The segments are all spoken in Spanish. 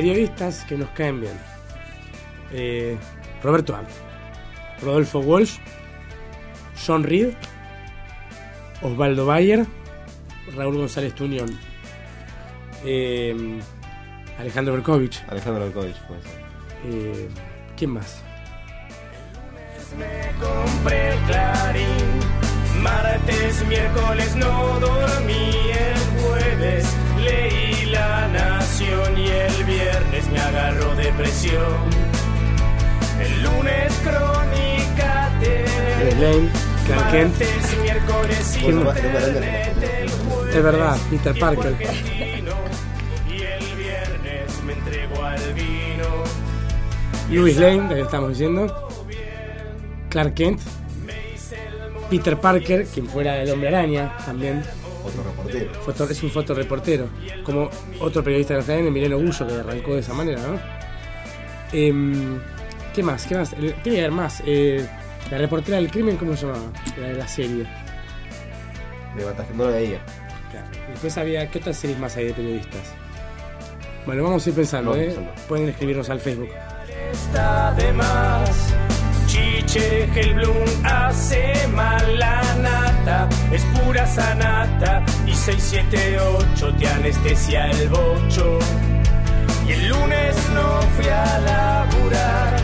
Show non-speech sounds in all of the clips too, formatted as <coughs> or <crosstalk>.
periodistas que nos caen bien. Eh, Roberto Ant, Rodolfo Walsh, John Reed, Osvaldo Bayer, Raúl González Tuñón, eh, Alejandro Berkovich. Alejandro Berkovich. Eh, ¿Quién más? Me compré el clarín. Martes, miércoles no dormí. Me agarró depresión. El lunes crónica de Lane, Clark Kent. Miércoles Es verdad, Peter Parker. argentino, Y el viernes me entrego al vino. Louis Lane, que estamos diciendo. Clark Kent. Peter Parker, quien fuera el hombre araña también. Otro reportero. Foto- es un fotoreportero. Como otro periodista de la cadena, Emiliano Gullo, que arrancó de esa manera, ¿no? Em, ¿Qué más? ¿Qué más? Tiene que haber más. Eh, la reportera del crimen, ¿cómo se llamaba? La de la serie. De batalla, no veía. Claro. Después había. ¿Qué otras series más hay de periodistas? Bueno, vamos a ir pensando, ¿eh? pensando. Pueden escribirnos al Facebook. está de más. Chiche Hellblum hace mal la nata, es pura sanata. Y 678 te anestesia el bocho. Y el lunes no fui a laburar.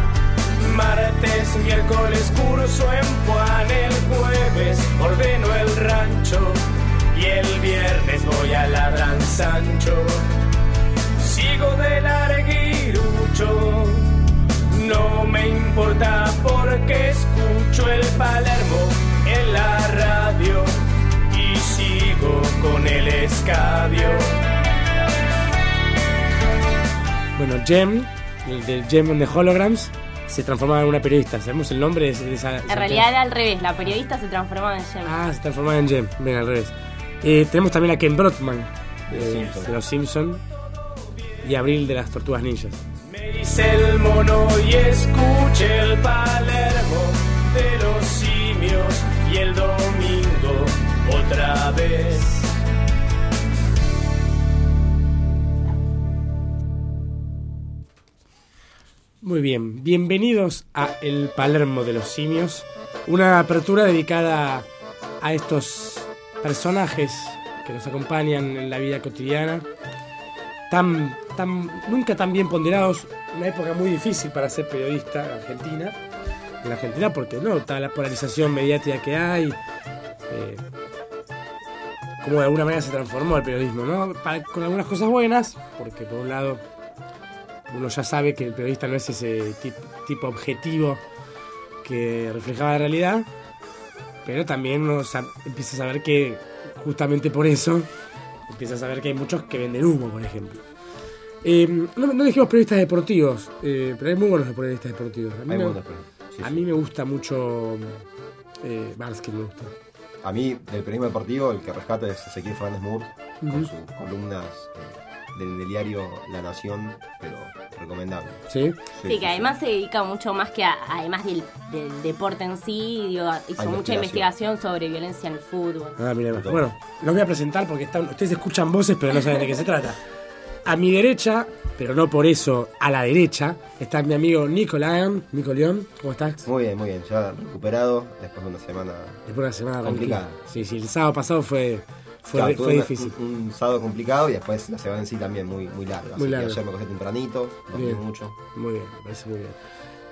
Martes, miércoles curso en Juan, el jueves ordeno el rancho. Y el viernes voy a la Gran Sancho. Sigo de larguirucho. No me importa porque escucho el Palermo en la radio y sigo con el escabio. Bueno, Jem, el de Jem and the Holograms, se transformaba en una periodista. ¿Sabemos el nombre de esa? de esa- En realidad era al revés, la periodista se transformaba en Jem. Ah, se transformaba en Jem. Ven, al revés. Eh, tenemos también a Ken Brockman, De los eh, Simpson. de Los Simpson y Abril de las Tortugas Ninjas. El mono y escuché el Palermo de los simios y el domingo otra vez. Muy bien, bienvenidos a El Palermo de los Simios, una apertura dedicada a estos personajes que nos acompañan en la vida cotidiana, tan, tan, nunca tan bien ponderados, una época muy difícil para ser periodista en Argentina, en Argentina porque no, toda la polarización mediática que hay, eh, como de alguna manera se transformó el periodismo, ¿no? Con algunas cosas buenas, porque por un lado uno ya sabe que el periodista no es ese tip- tipo objetivo que reflejaba la realidad, pero también uno empieza a saber que justamente por eso empieza a saber que hay muchos que venden humo, por ejemplo. Eh, no, no dijimos periodistas deportivos, eh, pero hay muy buenos periodistas deportivos. A mí, Hay me, buenos, pero- sí, a sí. mí me gusta mucho eh, Barsky, me gusta. A mí, del periodismo deportivo, el que rescata es Ezequiel Fernández Mur, con sus columnas eh, del, del diario La Nación, pero recomendable. ¿Sí? Sí, que además se dedica mucho más que a- además del, del deporte en sí, digo, hizo Hay mucha investigación. investigación sobre violencia en el fútbol. Ah, mira, bueno, los voy a presentar porque están, ustedes escuchan voces pero no saben de qué se trata. A mi derecha, pero no por eso a la derecha, está mi amigo Nico León. Nico León, ¿cómo estás? Muy bien, muy bien. Ya recuperado después de una semana. Después de una semana Complicada. tranquila. Sí, sí, el sábado pasado fue, fue, Claro, fue tuve una- difícil. Un, un sábado complicado y después la semana en sí también muy, muy larga. Muy Así que larga. ayer me acosté tempranito, dormí Bien. mucho. Muy bien, me parece muy bien.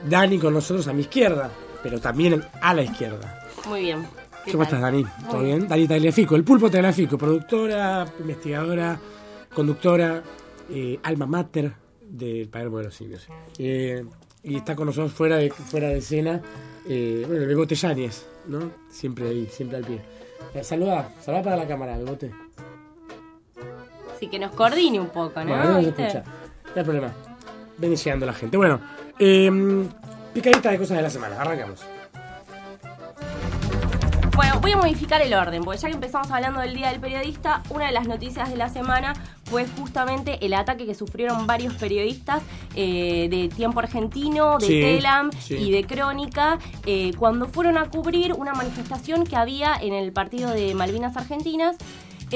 Dani con nosotros a mi izquierda, pero también a la izquierda. Muy bien. ¿Qué ¿Cómo tal? estás, Dani? ¿Todo bien? Dani Tagliafico, el pulpo Tagliafico, productora, investigadora, conductora, eh, alma mater del Palermo de los Simios. Eh, y está con nosotros fuera de, fuera de escena, eh, bueno, el Bebote Yáñez, ¿no? Siempre ahí, siempre al pie. Eh, saluda, saluda para la cámara, Bebote. Sí, que nos coordine un poco, ¿no? Bueno, no ¿Viste? escucha. No hay problema. Ven llegando la gente. Bueno, eh, picadita de cosas de la semana, arrancamos. Bueno, voy a modificar el orden, porque ya que empezamos hablando del Día del Periodista, una de las noticias de la semana fue justamente el ataque que sufrieron varios periodistas eh, de Tiempo Argentino, de Sí, Telam sí. y de Crónica, eh, cuando fueron a cubrir una manifestación que había en el partido de Malvinas Argentinas.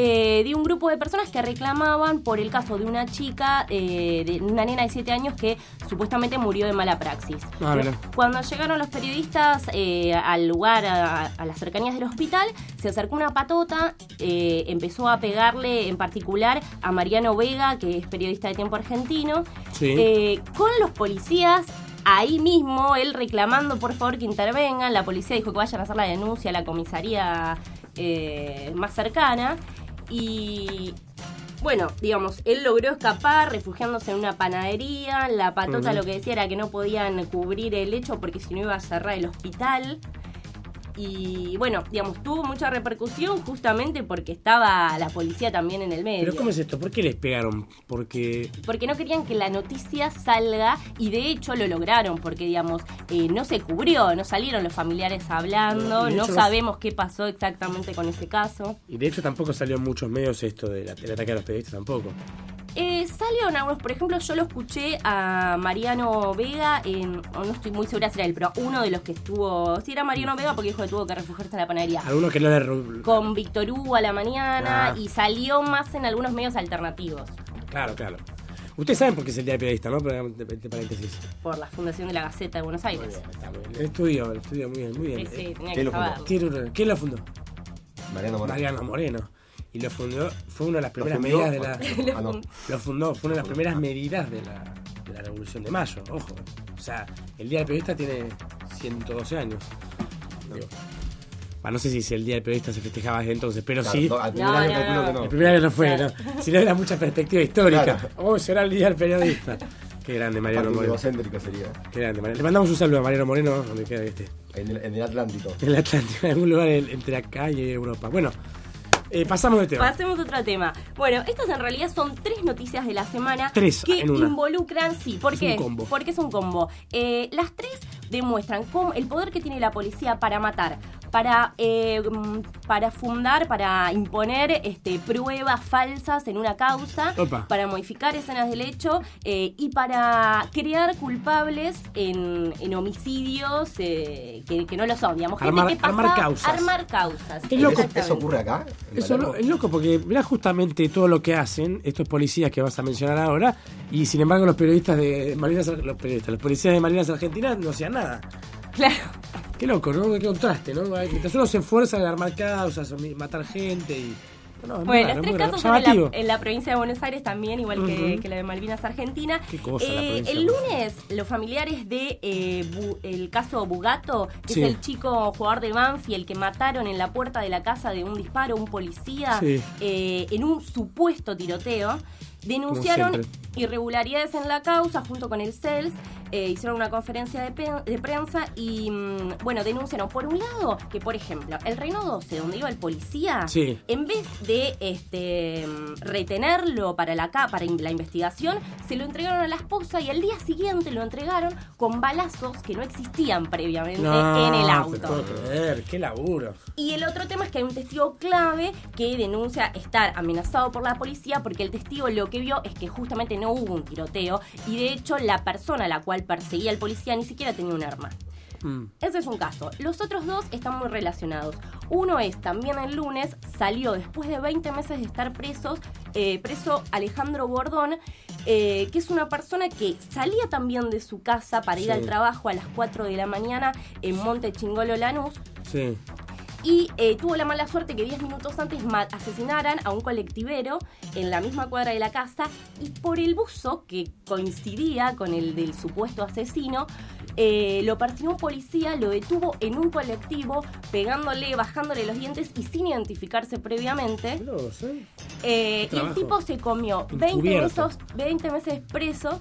Eh, de un grupo de personas que reclamaban por el caso de una chica, eh, de una nena de 7 años que supuestamente murió de mala praxis. Ah. Cuando llegaron los periodistas eh, al lugar, a, a las cercanías del hospital, se acercó una patota, empezó a pegarle en particular a Mariano Vega, que es periodista de Tiempo Argentino, Sí. con los policías. Ahí mismo, él reclamando por favor que intervengan, la policía dijo que vayan a hacer la denuncia a la comisaría eh, más cercana y bueno, digamos, él logró escapar refugiándose en una panadería. La patota lo que decía era que no podían cubrir el hecho porque si no iba a cerrar el hospital. Y bueno, digamos, tuvo mucha repercusión justamente porque estaba la policía también en el medio. Pero ¿cómo es esto? ¿Por qué les pegaron? Porque Porque no querían que la noticia salga y de hecho lo lograron porque, digamos, eh, no se cubrió, no salieron los familiares hablando, no sabemos qué pasó exactamente con ese caso. y de hecho tampoco salió en muchos medios esto del ataque a los periodistas tampoco. Eh, salieron algunos, por ejemplo, yo lo escuché a Mariano Vega, en, o no estoy muy segura si era él, pero uno de los que estuvo, sí era Mariano Vega porque dijo que tuvo que refugiarse a la panadería. Algunos que no le Con Víctor Hugo a la mañana Ah. y salió más en algunos medios alternativos Claro, claro. Ustedes saben por qué es el día del periodista, ¿no? Paréntesis. por la Fundación de la Gaceta de Buenos Muy Aires. bien, está muy bien. Estudio, estudio, muy bien, muy bien. Sí, sí, tenía ¿Quién que lo fundó? saberlo. Tiene- ¿Quién lo fundó? Mariano Moreno. Mariano Moreno. Y lo fundó, fue una de las ¿Lo primeras medidas de la... Ah, <laughs> no. Lo fundó, fue una de las primeras medidas de la, de la Revolución de Mayo, ojo. O sea, el Día del Periodista tiene 112 años. Digo, bah, no sé si el Día del Periodista se festejaba desde entonces, pero Claro, sí. no, al primer No, año no, calculo no. que no. El primer año no fue, Claro. ¿no? Si no era mucha perspectiva histórica. Claro. Oh, será el Día del Periodista. Qué grande, Mariano Moreno. egocéntrico sería. Qué grande, Mariano. Le mandamos un saludo a Mariano Moreno, donde quiera que esté. En el, en el Atlántico. En el Atlántico, en algún lugar en- entre acá y Europa. Bueno, eh, pasamos de tema. Pasemos a otro tema. Bueno, estas en realidad son tres noticias de la semana Tres que en una. involucran, sí, ¿por Es qué? un combo. Porque es un combo. Eh, las tres demuestran cómo el poder que tiene la policía para matar, para, eh, mm, para fundar, para imponer este, pruebas falsas en una causa, Opa. para modificar escenas del hecho eh, y para crear culpables en, en homicidios eh, que, que no lo son, digamos, gente Armar- que pasa- armar causas. Armar causas. Es loco. ¿Eso ocurre acá? ¿En Eso lo- es loco porque mirá justamente todo lo que hacen estos policías que vas a mencionar ahora y sin embargo los periodistas de Malvinas Ar- los periodistas, los policías de Malvinas Argentinas no hacían nada. Claro. Qué loco, ¿no? Qué contraste, ¿no? Mientras uno se esfuerza en armar causas, matar gente y... No, Bueno, los tres casos son en la, en la provincia de Buenos Aires también, igual que, la de Malvinas Argentina. Qué cosa, Eh, el lunes, los familiares de eh, Bu- el caso Bugato, que Sí. es el chico jugador de Banfield que mataron en la puerta de la casa de un disparo, un policía, Sí. eh, en un supuesto tiroteo, denunciaron irregularidades en la causa junto con el CELS. Eh, hicieron una conferencia de, pe- de prensa y, mm, bueno, denunciaron por un lado que, por ejemplo, el Reino 12, donde iba el policía, Sí. en vez de este mm, retenerlo para la para la investigación, se lo entregaron a la esposa y al día siguiente lo entregaron con balazos que no existían previamente No, en el te auto. puedo creer, qué laburo. Y el otro tema es que hay un testigo clave que denuncia estar amenazado por la policía porque el testigo lo que vio es que justamente no hubo un tiroteo y de hecho la persona a la cual perseguía al policía ni siquiera tenía un arma. Mm. Ese es un caso. Los otros dos están muy relacionados. Uno es también el lunes, salió después de 20 meses de estar presos, eh, preso Alejandro Bordón, eh, que es una persona que salía también de su casa para ir Sí. al trabajo a las 4 de la mañana en Monte Chingolo Lanús Sí. Y eh, tuvo la mala suerte que 10 minutos antes asesinaran a un colectivero en la misma cuadra de la casa y por el buzo que coincidía con el del supuesto asesino, eh, lo persiguió un policía, lo detuvo en un colectivo, pegándole, bajándole los dientes y sin identificarse previamente. Eh, y el tipo se comió 20 Encubierto. meses, 20 meses preso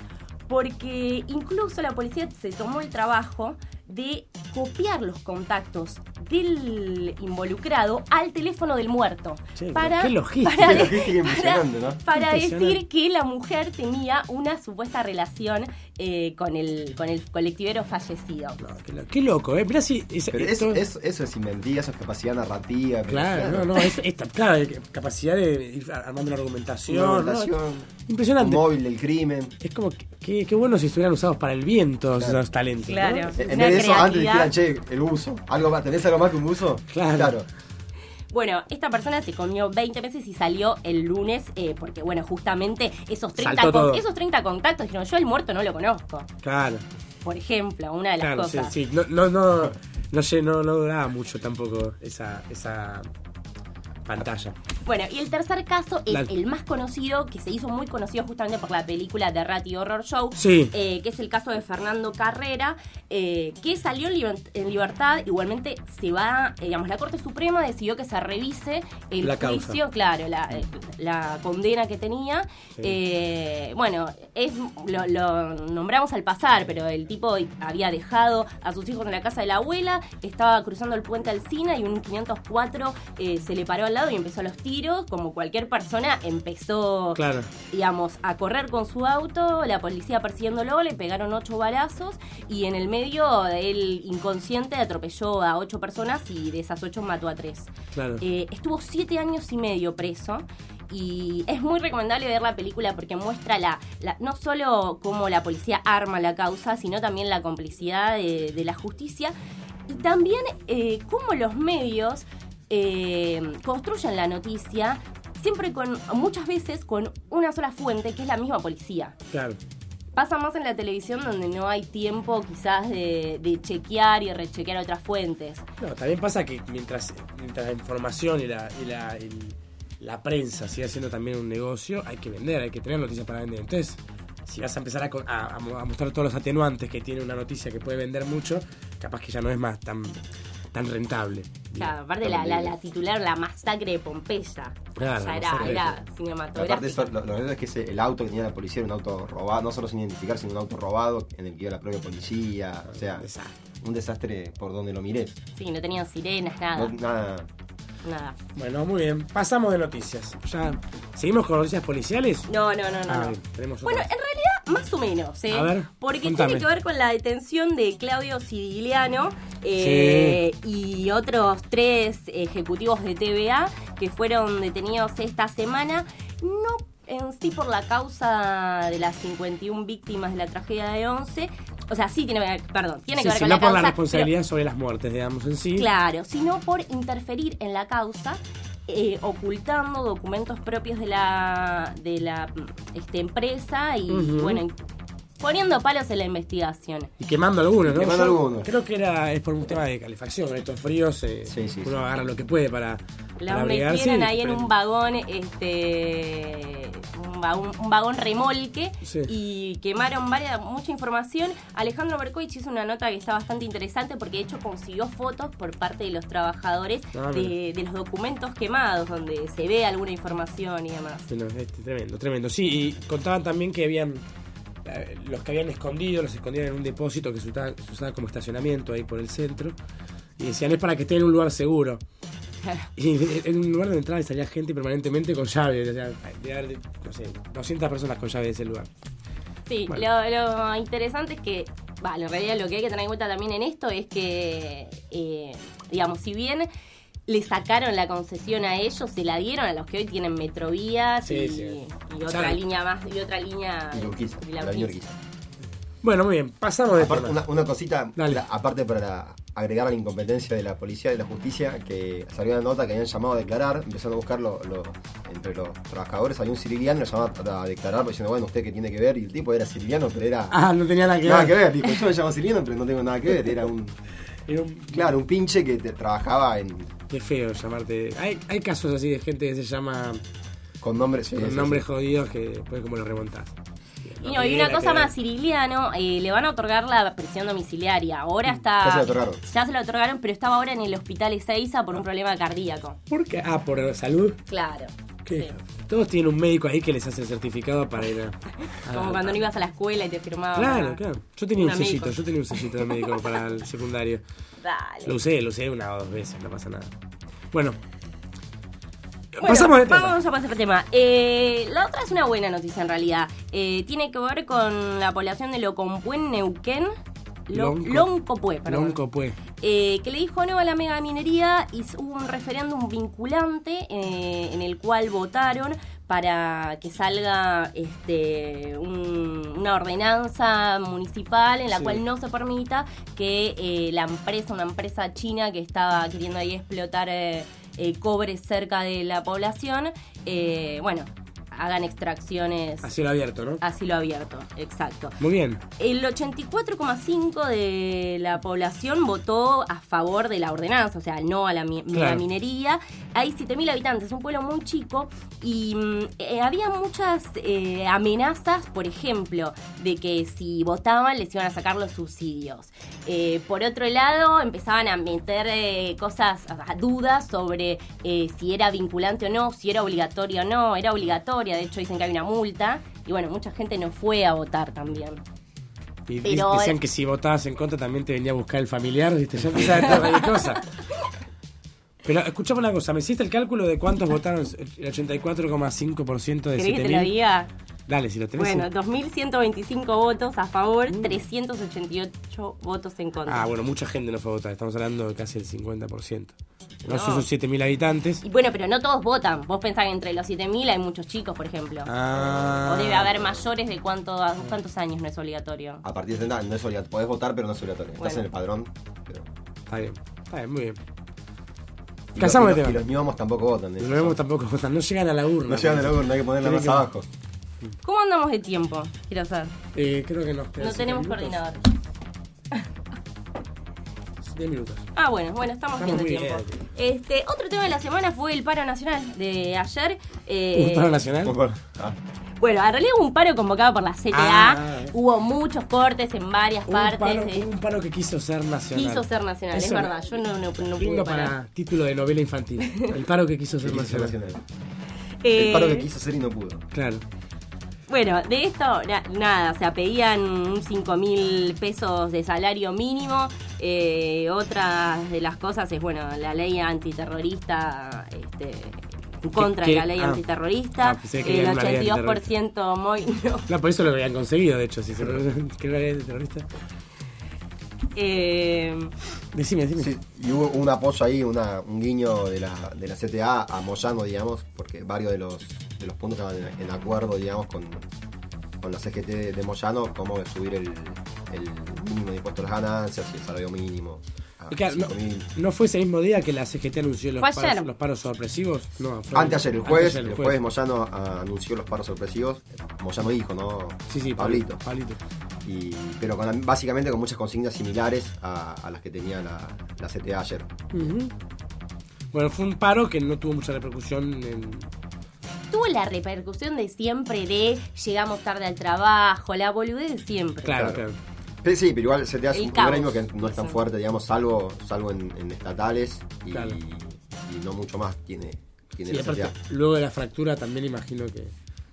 porque incluso la policía se tomó el trabajo de copiar los contactos del involucrado al teléfono del muerto. Che, para, qué logística. para- Qué logística ¿no? para decir que la mujer tenía una supuesta relación eh, con, el, con el colectivero fallecido. No, qué, lo- qué loco, ¿eh? Mirá si... es- Pero esto- eso, eso, eso es inventía, eso es capacidad narrativa. Claro, no, no, es, esta- claro, capacidad de ir armando una argumentación. Una ¿no? orientación, Impresionante. un móvil del crimen. Es como que, que- qué bueno si estuvieran usados para el viento Claro. esos talentos. ¿no? Claro. En Una vez de eso, antes dijeran, che, el uso. ¿Algo más? ¿Tenés algo más que un uso? Claro. Bueno, esta persona se comió 20 meses y salió el lunes eh, porque, bueno, justamente esos 30, Saltó todo. esos 30 contactos dijeron, yo el muerto no lo conozco. Claro, Por ejemplo, una de las claro, sí, cosas. sí. No, no, no, no, sé, no, no duraba mucho tampoco esa, esa pantalla. Bueno, y el tercer caso es La- el más conocido, que se hizo muy conocido justamente por la película The Ratty Horror Show, Sí. eh, que es el caso de Fernando Carrera, eh, que salió en, liber- en libertad. Igualmente se va, eh, digamos, la Corte Suprema decidió que se revise el La causa. juicio, claro, la, eh, la condena que tenía. Sí. Bueno, es lo, lo nombramos al pasar, pero el tipo había dejado a sus hijos en la casa de la abuela, estaba cruzando el puente Alcina y un 504 eh, se le paró al lado y empezó los tiros. Como cualquier persona, empezó Claro. digamos, a correr con su auto, la policía persiguiéndolo, le pegaron ocho balazos y en el medio él inconsciente atropelló a ocho personas y de esas ocho mató a tres. Claro. Eh, estuvo siete años y medio preso. Y es muy recomendable ver la película porque muestra la, la- no solo cómo la policía arma la causa, sino también la complicidad de, de la justicia y también eh, cómo los medios eh, construyen la noticia siempre con, muchas veces con una sola fuente, que es la misma policía. Claro. Pasa más en la televisión donde no hay tiempo quizás de, de chequear y rechequear otras fuentes. No, también pasa que mientras, mientras la información y la, y la, el- la prensa siga siendo también un negocio, hay que vender, hay que tener noticias para vender. Entonces, si vas a empezar a, a mostrar todos los atenuantes que tiene una noticia que puede vender mucho, capaz que ya no es más tan, tan rentable. Claro, aparte la, la, la titular, la masacre de Pompeya. Claro, ya la era, era Aparte cinematográfica. eso, lo, lo verdad es que ese- el auto que tenía la policía era un auto robado, no solo sin identificar, sino un auto robado en el que iba la propia policía. O sea, Desastre. un desastre por donde lo miré. Sí, no tenían sirenas, nada. No- nada. Nada. Bueno, muy bien. Pasamos de noticias. Ya ¿Seguimos con noticias policiales? No, no, no, no. Ah, no. bien, tenemos Bueno, en realidad, más o menos, ¿eh? A ver, Porque contame. tiene que ver con la detención de Claudio Siciliano eh, y otros tres ejecutivos de TVA que fueron detenidos esta semana. No en sí por la causa de las 51 víctimas de la tragedia de 11. O sea, sí tiene que ver, perdón, tiene Sí, que ver con no la por causa. la pero- responsabilidad sobre las muertes, digamos, en sí. Claro, sino por interferir en la causa, eh, ocultando documentos propios de la, de la este, empresa y, bueno, poniendo palos en la investigación. Y quemando algunos, ¿no? Quemando algunos. Creo que era es por un tema de calefacción. Estos fríos eh, Sí, sí, uno sí. agarra lo que puede para, abrigarse metieron ahí en un vagón, este, un vagón, un vagón remolque Sí. y quemaron varias, mucha información. Alejandro Berkovich hizo una nota que está bastante interesante porque de hecho consiguió fotos por parte de los trabajadores Ah, de, de los documentos quemados donde se ve alguna información y demás. Sí, no, este, tremendo, tremendo. Sí, y contaban también que habían. Eh, Los que habían escondido, los escondían en un depósito que se usaba, se usaba como estacionamiento ahí por el centro. Y decían, es para que estén en un lugar seguro. <laughs> Y de- en un lugar donde entraba y salía gente permanentemente con llave. O sea, de no sé, 200 personas con llave de ese lugar. Sí, Bueno. lo, lo interesante es que, vale, en realidad lo que hay que tener en cuenta también en esto es que, eh, digamos, si bien le sacaron la concesión a ellos, se la dieron a los que hoy tienen Metrovías Sí, y, sí. y otra línea más, y otra línea Y Urquiza, y la Urquiza. Urquiza. Bueno, muy bien, pasamos de Aparte, una, una cosita, la- aparte para agregar a la incompetencia de la policía y de la justicia, que salió una nota que habían llamado a declarar, empezaron a buscar lo- lo- entre los trabajadores, había un siciliano, lo llamaban a declarar, diciendo, bueno, ¿usted qué tiene que ver? Y el tipo era siciliano, pero era... Ah, no tenía nada que nada ver. que ver, dijo, yo me llamo siciliano, pero no tengo nada que ver, era un... <laughs> Era un- Claro, un pinche que te- trabajaba en, Qué feo llamarte. Hay, hay casos así de gente que se llama con nombres... sí, con sí, nombres sí. jodidos que después como lo remontás. Y, no, y una cosa más, Ciriliano, eh, le van a otorgar la prisión domiciliaria. Ahora está. Mm, Ya se la otorgaron. Ya se la otorgaron, pero estaba ahora en el hospital Ezeiza por un problema cardíaco. ¿Por qué? Ah, por salud. Claro. ¿Qué? sí. Todos tienen un médico ahí que les hace el certificado para ir a. <laughs> a- Como cuando no ibas a la escuela y te firmaban. Claro, claro. Yo tenía un Una sellito, yo tenía un sellito de médico para el secundario. <laughs> Dale. Lo usé, lo usé una o dos veces, no pasa nada. Bueno. Bueno, pasamos de tema. Vamos a pasar al tema. Eh, la otra es una buena noticia en realidad. Eh, tiene que ver con la población de Locompuén, Neuquén. Lo- Lonco- Loncopué, perdón. Lonco, pues. Eh, que le dijo no a la mega minería y hubo un referéndum vinculante eh, en el cual votaron para que salga este, un- una ordenanza municipal en la Sí. cual no se permita que eh, la empresa, una empresa china que estaba queriendo ahí explotar eh, eh, cobre cerca de la población, eh, bueno, hagan extracciones A cielo abierto, ¿no? a cielo abierto, exacto. Muy bien. El 84,5 de la población votó a favor de la ordenanza, o sea, no a la, mi- Claro. la minería. Hay 7.000 habitantes, es un pueblo muy chico y mm, eh, había muchas eh, amenazas, por ejemplo, de que si votaban les iban a sacar los subsidios. Eh, por otro lado, empezaban a meter cosas, dudas sobre si era vinculante o no, si era obligatorio o no. Era obligatoria, de hecho dicen que hay una multa. Y bueno, mucha gente no fue a votar también. Y Pero- decían que si votabas en contra también te venía a buscar el familiar, ¿viste? Ya empezaba a <laughs> cualquier cosa. Pero escuchame una cosa, ¿me hiciste el cálculo de cuántos votaron el 84,5% de ¿Querés que te lo 7.000? diga? Dale, si lo tenés. Bueno, sí. 2.125 votos a favor, 388 votos en contra. Ah, bueno, mucha gente no fue a votar, estamos hablando de casi el 50%. No, No. son 7.000 habitantes. Y bueno, pero no todos votan. Vos pensás que entre los 7.000 hay muchos chicos, por ejemplo. Ah. O debe haber mayores de cuánto, cuántos años no es obligatorio. A partir de 70 no es obligatorio. Podés votar, pero no es obligatorio. Estás en el padrón. Pero... Está bien, está bien, muy bien. Cansamos y los- tema. y los ñomos tampoco votan. Los vemos tampoco votan, no llegan a la urna. No llegan a la urna, hay que ponerla más que- abajo. ¿Cómo andamos de tiempo? Quiero saber. Eh, creo que nos No tenemos coordinador. <laughs> 10 minutos. Ah, bueno, bueno, estamos, Estamos bien de tiempo. Este, otro tema de la semana fue el paro nacional de ayer. Eh, ¿Un paro nacional? Ah, Bueno, en realidad hubo un paro convocado por la CTA. Ah. Hubo muchos cortes en varias Un partes. paro, de- un paro que quiso ser nacional. Quiso ser nacional, es verdad. Yo no, no, no Lindo pude parar. para título de novela infantil. El paro que quiso ser ser nacional. nacional. Eh, El paro que quiso hacer y no pudo. Claro. Bueno, de esto, na- nada, o sea, pedían un 5 mil pesos de salario mínimo. Eh, otra de las cosas es, bueno, la ley antiterrorista, este, contra qué? la ley Ah. antiterrorista. Ah, el era una ley 82% muy... no. <laughs> No, por eso lo habían conseguido, de hecho. Si se <laughs> que era de terrorista. Eh, Decime, decime. Sí, y hubo un apoyo ahí, una, un guiño de la, de la CTA a Moyano, digamos, porque varios de los, de los puntos estaban en, en acuerdo, digamos, con, con la CGT de, de Moyano, como subir el, el mínimo de impuesto a las ganancias y el salario mínimo. A Y claro, no, 5.000. ¿no fue ese mismo día que la CGT anunció los, paros, ayer. los paros sorpresivos? No, fue Antes ayer, el jueves, el jueves Moyano ah, anunció los paros sorpresivos. Moyano dijo, ¿no? Sí, sí, Pablito. Pablito. Y, pero con, básicamente con muchas consignas similares a, a las que tenía la, la CTA ayer. Bueno, fue un paro que no tuvo mucha repercusión en... tuvo la repercusión de siempre de llegamos tarde al trabajo, la boludez de siempre. Claro, Claro. Sí, sí, pero igual CTA es El un caos. gremio que no es tan fuerte, digamos, salvo, salvo en, en estatales y, Claro. y no mucho más tiene, tiene Sí, la aparte, CTA. luego de la fractura también imagino que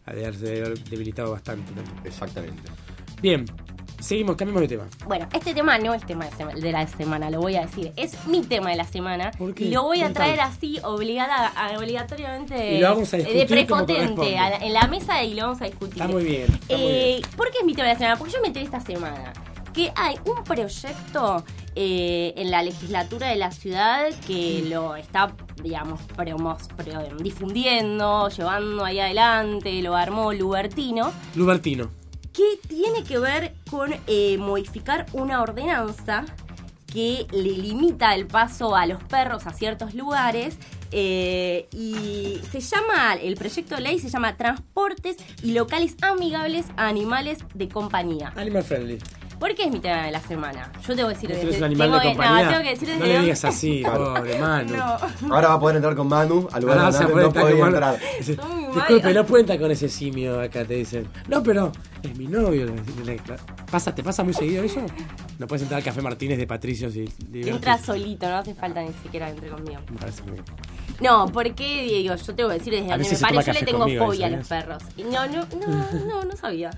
ha de haberse debilitado bastante también. Exactamente. Bien, seguimos, cambiamos de tema. Bueno, este tema no es tema de, sema- de la semana, lo voy a decir. Es mi tema de la semana. ¿Por qué? Y lo voy a Contame. traer así, obligada, a- obligatoriamente. Y lo vamos a discutir De como prepotente, corresponde. a la- en la mesa y lo vamos a discutir. Está muy bien. Está muy Eh, bien. ¿Por qué es mi tema de la semana? Porque yo me enteré esta semana que hay un proyecto eh, en la legislatura de la ciudad que lo está, digamos, promos- pro- difundiendo, llevando ahí adelante, lo armó Lubertino Lubertino. que tiene que ver con eh, modificar una ordenanza que le limita el paso a los perros a ciertos lugares eh, y se llama, el proyecto de ley se llama Transportes y locales amigables a animales de compañía. Animal friendly. ¿Por qué es mi tema de la semana? Yo tengo que decir ¿Vos desde- un animal tengo de compañía? No, tengo que decir no desde le digas así, <laughs> pobre Manu. No. Ahora va a poder entrar con Manu al lugar a donde no podía entrar. Disculpe, no puede entrar con ese simio acá, te dicen. No, pero es mi novio. ¿Pasa, ¿Te pasa muy seguido eso? No puedes entrar al Café Martínez de Patricios y... y Entra solito, no hace falta ni siquiera que entre conmigo. Me parece muy bien. No, porque digo, yo tengo que decir desde A donde me se pare, toma yo le tengo fobia a los perros. Y no, no, no, no, no sabía.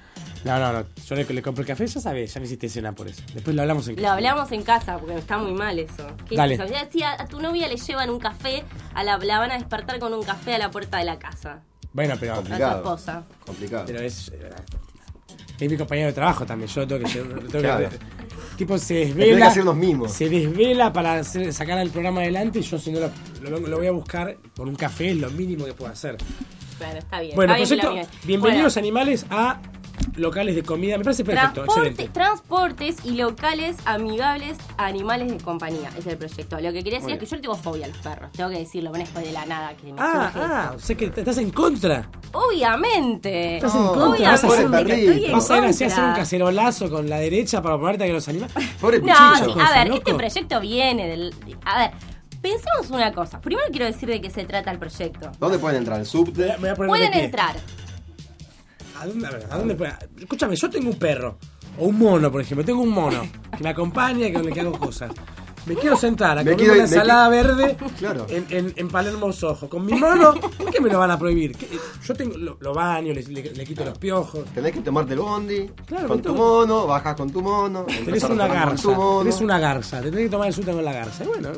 No, no, no. Yo le, le compro el café, ya sabes, ya me hiciste escena por eso. Después lo hablamos en Lo casa. hablamos en casa porque está muy mal eso. ¿Qué Dale. es eso? Ya decía, a tu novia le llevan un café, a la, la van a despertar con un café a la puerta de la casa. Bueno, pero, A tu Complicado. esposa. Complicado. pero es... eh, Es mi compañero de trabajo también. Yo tengo que... tengo que- Claro. tipo, se que desvela... hacer unos mimos. Se desvela para hacer- sacar el programa adelante y yo si no lo, lo, lo voy a buscar por un café, es lo mínimo que puedo hacer. Bueno, está bien. Bueno, está bien que proyecto, lo- bienvenidos Bueno, animales a locales de comida. Me parece perfecto, Transporte- excelente. transportes y locales amigables a animales de compañía. Es el proyecto. Lo que quería decir Muy es que yo le tengo fobia a los perros. Tengo que decirlo, no es de la nada que me Ah, ah, o sea que estás en contra. Obviamente. Estás en No, contra. Vas a hacer, Obviamente que estoy en perrito. vas a ir así a hacer un cacerolazo con la derecha para ponerte a que los animales. <laughs> Pobre No, sí, a ver, loco. este proyecto viene del. A ver, pensemos una cosa. Primero quiero decir de qué se trata el proyecto. ¿Dónde pueden entrar? ¿El subte? Pueden entrar. ¿A dónde, a ver, ¿a dónde puede- Escúchame, yo tengo un perro. O un mono, por ejemplo. Tengo un mono que me acompaña y con el que hago cosas. Me quiero sentar a Me comer quiero- una ensalada verde <laughs> Claro. en, en, en Palermo Sojo. Con mi mono, ¿por qué me lo van a prohibir? ¿Qué- Yo tengo, lo, lo baño, le, le- le quito los piojos. Tenés que tomarte el bondi Claro, con tu mono, bajas con tu mono. Tenés una garza, tenés una garza, te tenés que tomar el susto con la garza. Y bueno,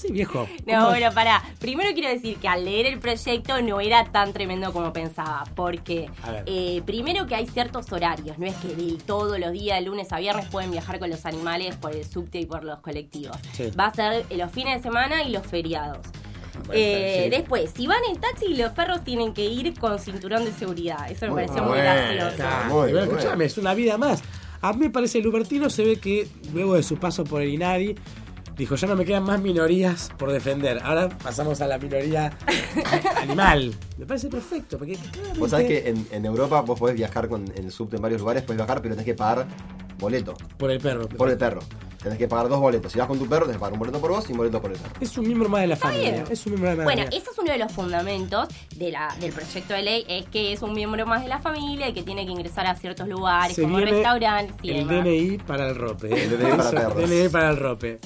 sí, viejo. No, ¿Cómo? bueno, pará. Primero quiero decir que al leer el proyecto no era tan tremendo como pensaba. Porque, eh, primero que hay ciertos horarios. No es que del todos los días, de lunes a viernes, pueden viajar con los animales por el subte y por los colectivos. Sí. Va a ser eh, los fines de semana y los feriados. Eh, sí. Después, si van en taxi, los perros tienen que ir con cinturón de seguridad. Eso me Muy pareció muy gracioso. Muy bueno, es una vida más. A mí me parece el Lubertino se ve que luego de su paso por el INADI dijo ya no me quedan más minorías por defender. Ahora pasamos a la minoría animal. Me parece perfecto. Porque claramente- Vos sabés que en, en Europa vos podés viajar con, en el subte en varios lugares, podés viajar, pero tenés que pagar boleto Por el perro. por el perro. Tenés que pagar dos boletos. Si vas con tu perro, tenés que pagar un boleto por vos y un boleto por el perro. Es un miembro más de la familia. bien. Es un miembro más de la Bueno, familia. ese es uno de los fundamentos de la, del proyecto de ley, es que es un miembro más de la familia y que tiene que ingresar a ciertos lugares, Se como viene restaurantes y el demás. DNI para el rope. El DNI para perros. DNI para el rope.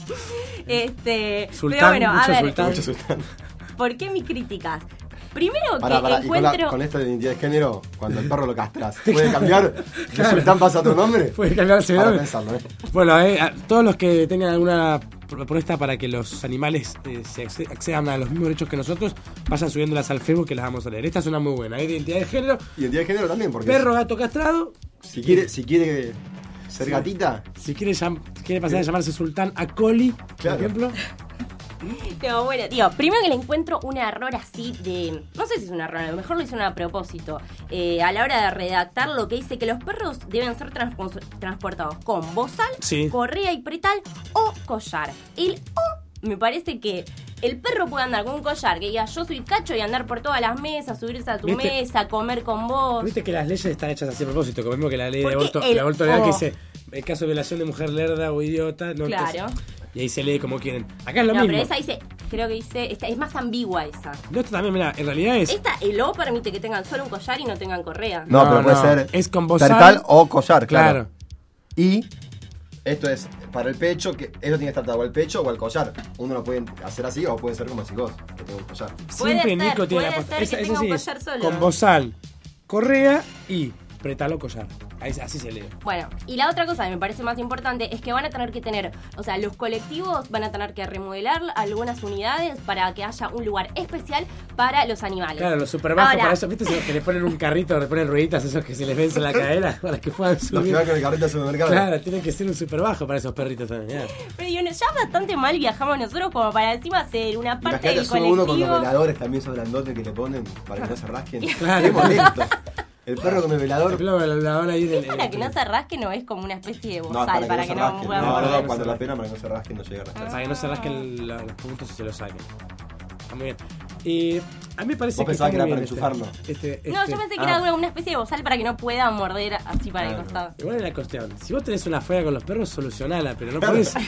Este, Sultán, pero bueno, a mucho ver, sultán. Mucho sultán. ¿por qué mis críticas? Primero Pará, que pará, y con, la- encuentro... con esto de identidad de género, cuando el perro lo castras, <laughs> ¿puede cambiar? ¿El sultán pasa a otro nombre? Puede cambiarse de Para nombre. pensarlo, ¿eh? Bueno, eh, a todos los que tengan alguna propuesta para que los animales eh, se acce- accedan a los mismos derechos que nosotros, vayan subiéndolas al Facebook que las vamos a leer. Esta es una muy buena. de identidad de género, Identidad de género también, porque perro, gato castrado. si quiere, si quiere ser gatita, Si quiere, quiere pasar a llamarse Sultán Acoli, por Claro. ejemplo. No, bueno, digo, primero que le encuentro un error así de. No sé si es un error, a lo mejor lo hicieron a propósito. eh, a la hora de redactar lo que dice que los perros deben ser transpos- transportados con bozal, Sí. correa y pretal o collar. El O me parece que el perro puede andar con un collar que diga yo soy cacho y andar por todas las mesas, subirse a tu ¿Viste? mesa, comer con vos. Viste que las leyes están hechas así a propósito, como mismo que la ley de aborto, el el aborto legal que O- dice, en caso de violación de mujer lerda o idiota, no Claro. entonces- y ahí se lee como quieren. Acá es lo no, mismo. pero esa dice, creo que dice, esta, es más ambigua esa. No, esto también, mira, en realidad es. Esta, el O permite que tengan solo un collar y no tengan correa. no, No, pero puede no, ser es con bozal. percal o collar, claro. Claro. Y esto es para el pecho, que eso tiene que estar tapado el pecho o el collar. Uno lo puede hacer así o puede ser como si vos, que tenga un collar. Puede Siempre ser, Nico tiene la puede ser esa- que tenga un collar solo. Con bozal, correa y pretalo collar. Ahí, así se lee. Bueno, y la otra cosa que me parece más importante es que van a tener que tener, o sea, los colectivos van a tener que remodelar algunas unidades para que haya un lugar especial para los animales. Claro, los super bajos Ahora, para eso, ¿viste? Que le ponen un carrito, le ponen rueditas esos que se les vence la <laughs> cadera para que puedan Los subir. que van con el carrito al supermercado. Claro, tienen que ser un super bajo para esos perritos también. ya. Pero ya bastante mal viajamos nosotros como para encima hacer una parte Imagínate, del sube uno con los colectivo. veladores también esos grandotes que le ponen para que no se rasquen. <laughs> Claro. Qué molesto. El perro con el velador. Ahí el- para en que no se rasque no es como una especie de No, bozal para que para no se puedan No, morder. no, no, cuando la pena para que no se rasquen no llega a rascarse. Para que no se rasquen los puntos y se los saquen. Está muy bien. Y a mí me parece Vos que. pensabas que era para enchufarlo. Este, este, No, este- yo pensé que ah. era una, una especie de bozal para que no pueda morder así para el costado. Igual es la cuestión. Si vos tenés una fea con los perros, solucionala, pero no podés. <laughs>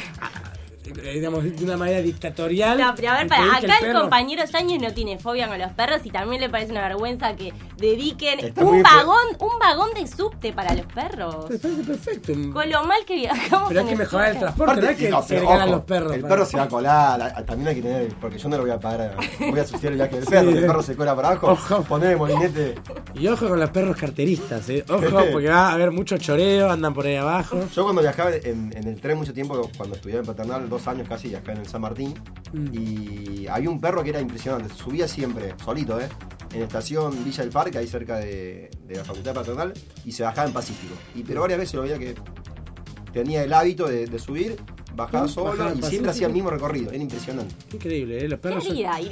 eh, digamos, de una manera dictatorial. No, pero a ver, para, acá el, perro- compañero Yañez no tiene fobia con los perros y también le parece una vergüenza que dediquen Está un fe- vagón, un vagón de subte para los perros. Me parece perfecto. Con lo mal que viajamos Pero hay que mejorar el transporte, no hay que no, se pero ojo, los perros. El para- perro se va a colar, también hay que tener, porque yo no lo voy a pagar, voy a asociar el viaje del perro, Sí. el perro se cuela para abajo, Ojo. poner el molinete. Y ojo con los perros carteristas, ¿eh? Ojo, porque va a haber mucho choreo, andan por ahí abajo. Yo cuando viajaba en, en el tren mucho tiempo, cuando estudiaba en Paternal, dos años casi, viajaba en el San Martín, Mm. y había un perro que era impresionante, subía siempre, solito, ¿eh? En estación Villa del Parque, ahí cerca de, de la Facultad de Paternal, y se bajaba en Pacífico. Y, pero varias veces lo veía que tenía el hábito de, de subir, bajaba solo, y siempre hacía el mismo recorrido, era impresionante. Increíble, ¿eh? Los ¿Qué perros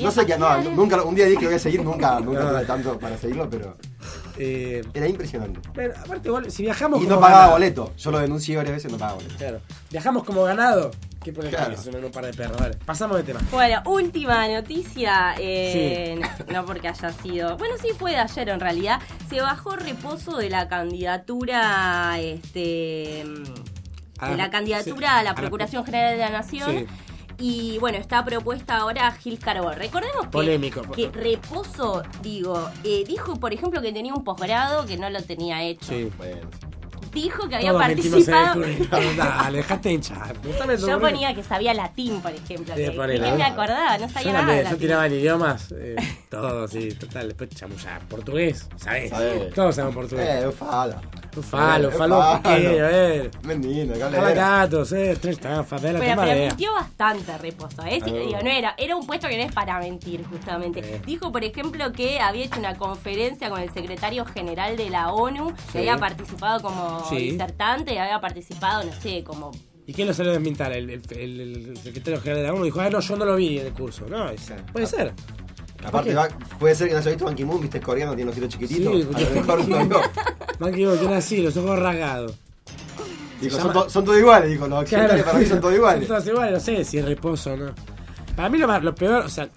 No sé qué, no, nunca, un día dije que voy a seguir, nunca, <laughs> nunca No. tuve tanto para seguirlo, pero Eh, Era impresionante. bueno, aparte, igual, si viajamos Y como no pagaba ganado, boleto. Yo lo denuncié varias veces, no pagaba boleto. Claro. Viajamos como ganado. ¿Qué pones Claro. un par de perros? Vale, pasamos de tema. Bueno, última noticia, eh, <laughs> no porque haya sido, bueno sí fue de ayer en realidad, se bajó reposo de la candidatura, este, Ah, de la candidatura sí, a la Procuración General de la Nación. Sí. Y bueno, está propuesta ahora Gil Carbó. Recordemos que, Polémico. que Reposo, digo, eh, dijo por ejemplo que tenía un posgrado que no lo tenía hecho. Sí. Bueno. Dijo que había Todos participado. <laughs> de hinchar. Yo ponía que sabía latín, por ejemplo. Sí, que, ponele. que me acordaba, no sabía Yo nada. yo tiraba en idiomas, eh, todo, sí, total. Después chamullar. Portugués. Sabés. Todos sabemos portugués. Eh, fala. Falo, Eh, falo, falo. ¿qué? A ver. Menino, que Hola hable. gatos, eh, tres tafas, de la Pero permitió bastante reposo. ¿eh? Sí, Ah. digo, no era, era un puesto que no es para mentir, justamente. Eh. Dijo, por ejemplo, que había hecho una conferencia con el secretario general de la ONU, Sí. que había participado como Sí. disertante y había participado, no sé, como. ¿Y quién lo salió a desmintar? El, el, el- el secretario general de la ONU dijo, ah, no, yo no lo vi en el curso. No, es- puede ser. Aparte, va- puede ser que no haya visto Ban Ki-moon, viste, es coreano, tiene los tiros chiquititos. Sí, a lo mejor no vio. Man Ki-moon tiene así, los ojos rasgados. Son, to- son todos iguales, dijo, los occidentales para mí son todos iguales. <laughs> Son todos iguales, no sé si es reposo o no. Para mí lo, más- lo peor, o sea,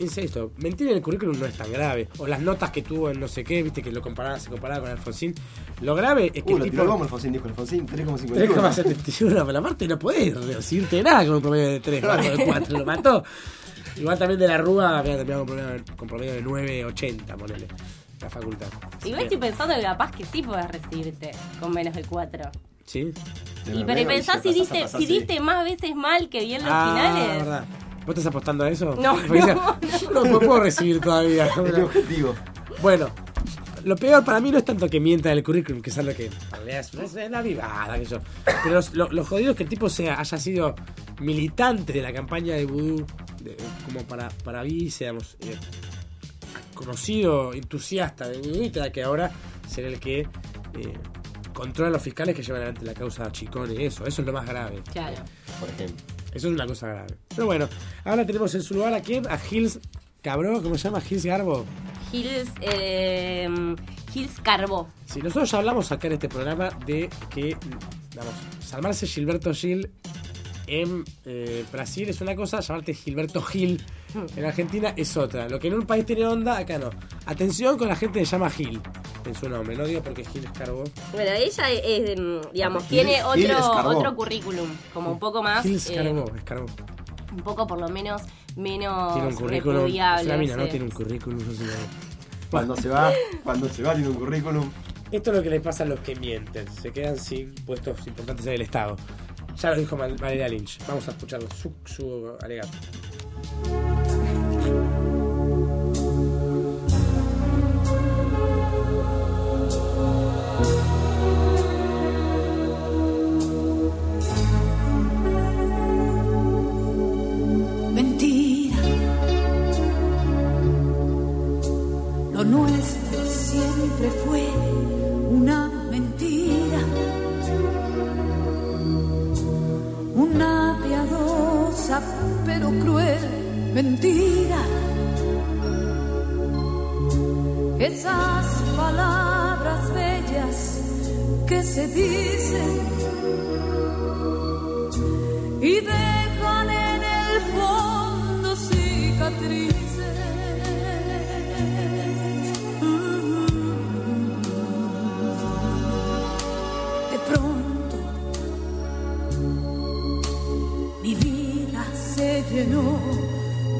insisto, mentir en el currículum no es tan grave. O las notas que tuvo en no sé qué, viste que lo comparaba, se comparaba con Alfonsín. Lo grave es que Uh, el lo tipo... tiró como Alfonsín, dijo Alfonsín, 3,51. 3,71, pero aparte no podés recibirte nada con un promedio de 3, bajo de 4, lo mató. <laughs> Igual también de la Rúa había terminado con promedio, con promedio de 9,80, ponele, la facultad. Igual estoy pensando que capaz que sí podés recibirte con menos de cuatro. ¿Sí? De Y la pero pensás si diste, pasar, si sí. diste más veces mal que bien los ah, finales. verdad. ¿Vos estás apostando a eso? No, no, Yo no me puedo recibir todavía. <laughs> Es mi objetivo. Bueno, lo peor para mí no es tanto que mienta en el currículum, que es algo que es, es una vivada, que yo. Pero los- lo, lo jodido es que el tipo sea, haya sido militante de la campaña de vudú, de- como para, para vice, digamos, eh, conocido, entusiasta de tenga que ahora ser el que eh, controla a los fiscales que llevan adelante la causa Chicón y eso. Eso es lo más grave. Claro. Por ejemplo. Eso es una cosa grave. Pero bueno, ahora tenemos en su lugar a quién? A Gils Cabró, ¿cómo se llama? Gils Garbo. Hills, eh, Hills Carbó. Sí, nosotros ya hablamos acá en este programa de que, vamos, llamarse Gilberto Gil en eh, Brasil es una cosa, llamarte Gilberto Gil en Argentina es otra. Lo que en un país tiene onda, acá no. Atención con la gente que llama Gil en su nombre, no digo porque Gil es carbo. Bueno, ella es, mm, digamos, Gil- tiene otro, escarbó. otro currículum, como un poco más, Gil es eh, carbo, es carbo. un poco por lo menos menos Tiene un currículum. Es una mina, ¿no? Tiene un currículum. no. Cuando se va, cuando se va, tiene un currículum. Esto es lo que le pasa a los que mienten. Se quedan sin puestos importantes en el Estado. Ya lo dijo Valeria Lynch. Vamos a escuchar su, su alegato. Mentira. Esas palabras bellas que se dicen y dejan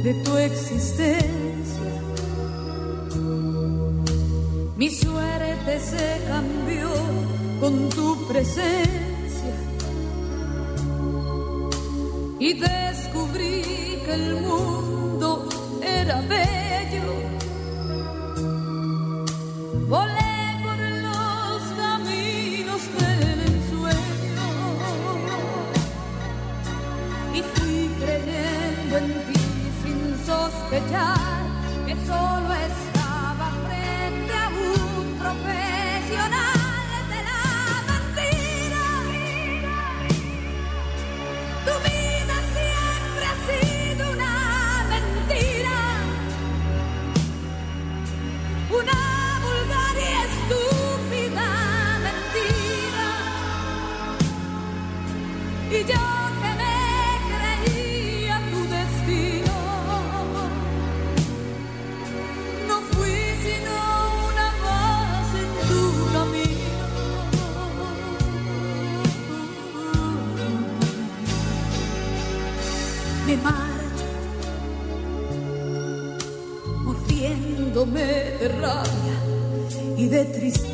de tu existencia. Mi suerte se cambió con tu presencia y descubrí que el mundo era bello. De tristeza.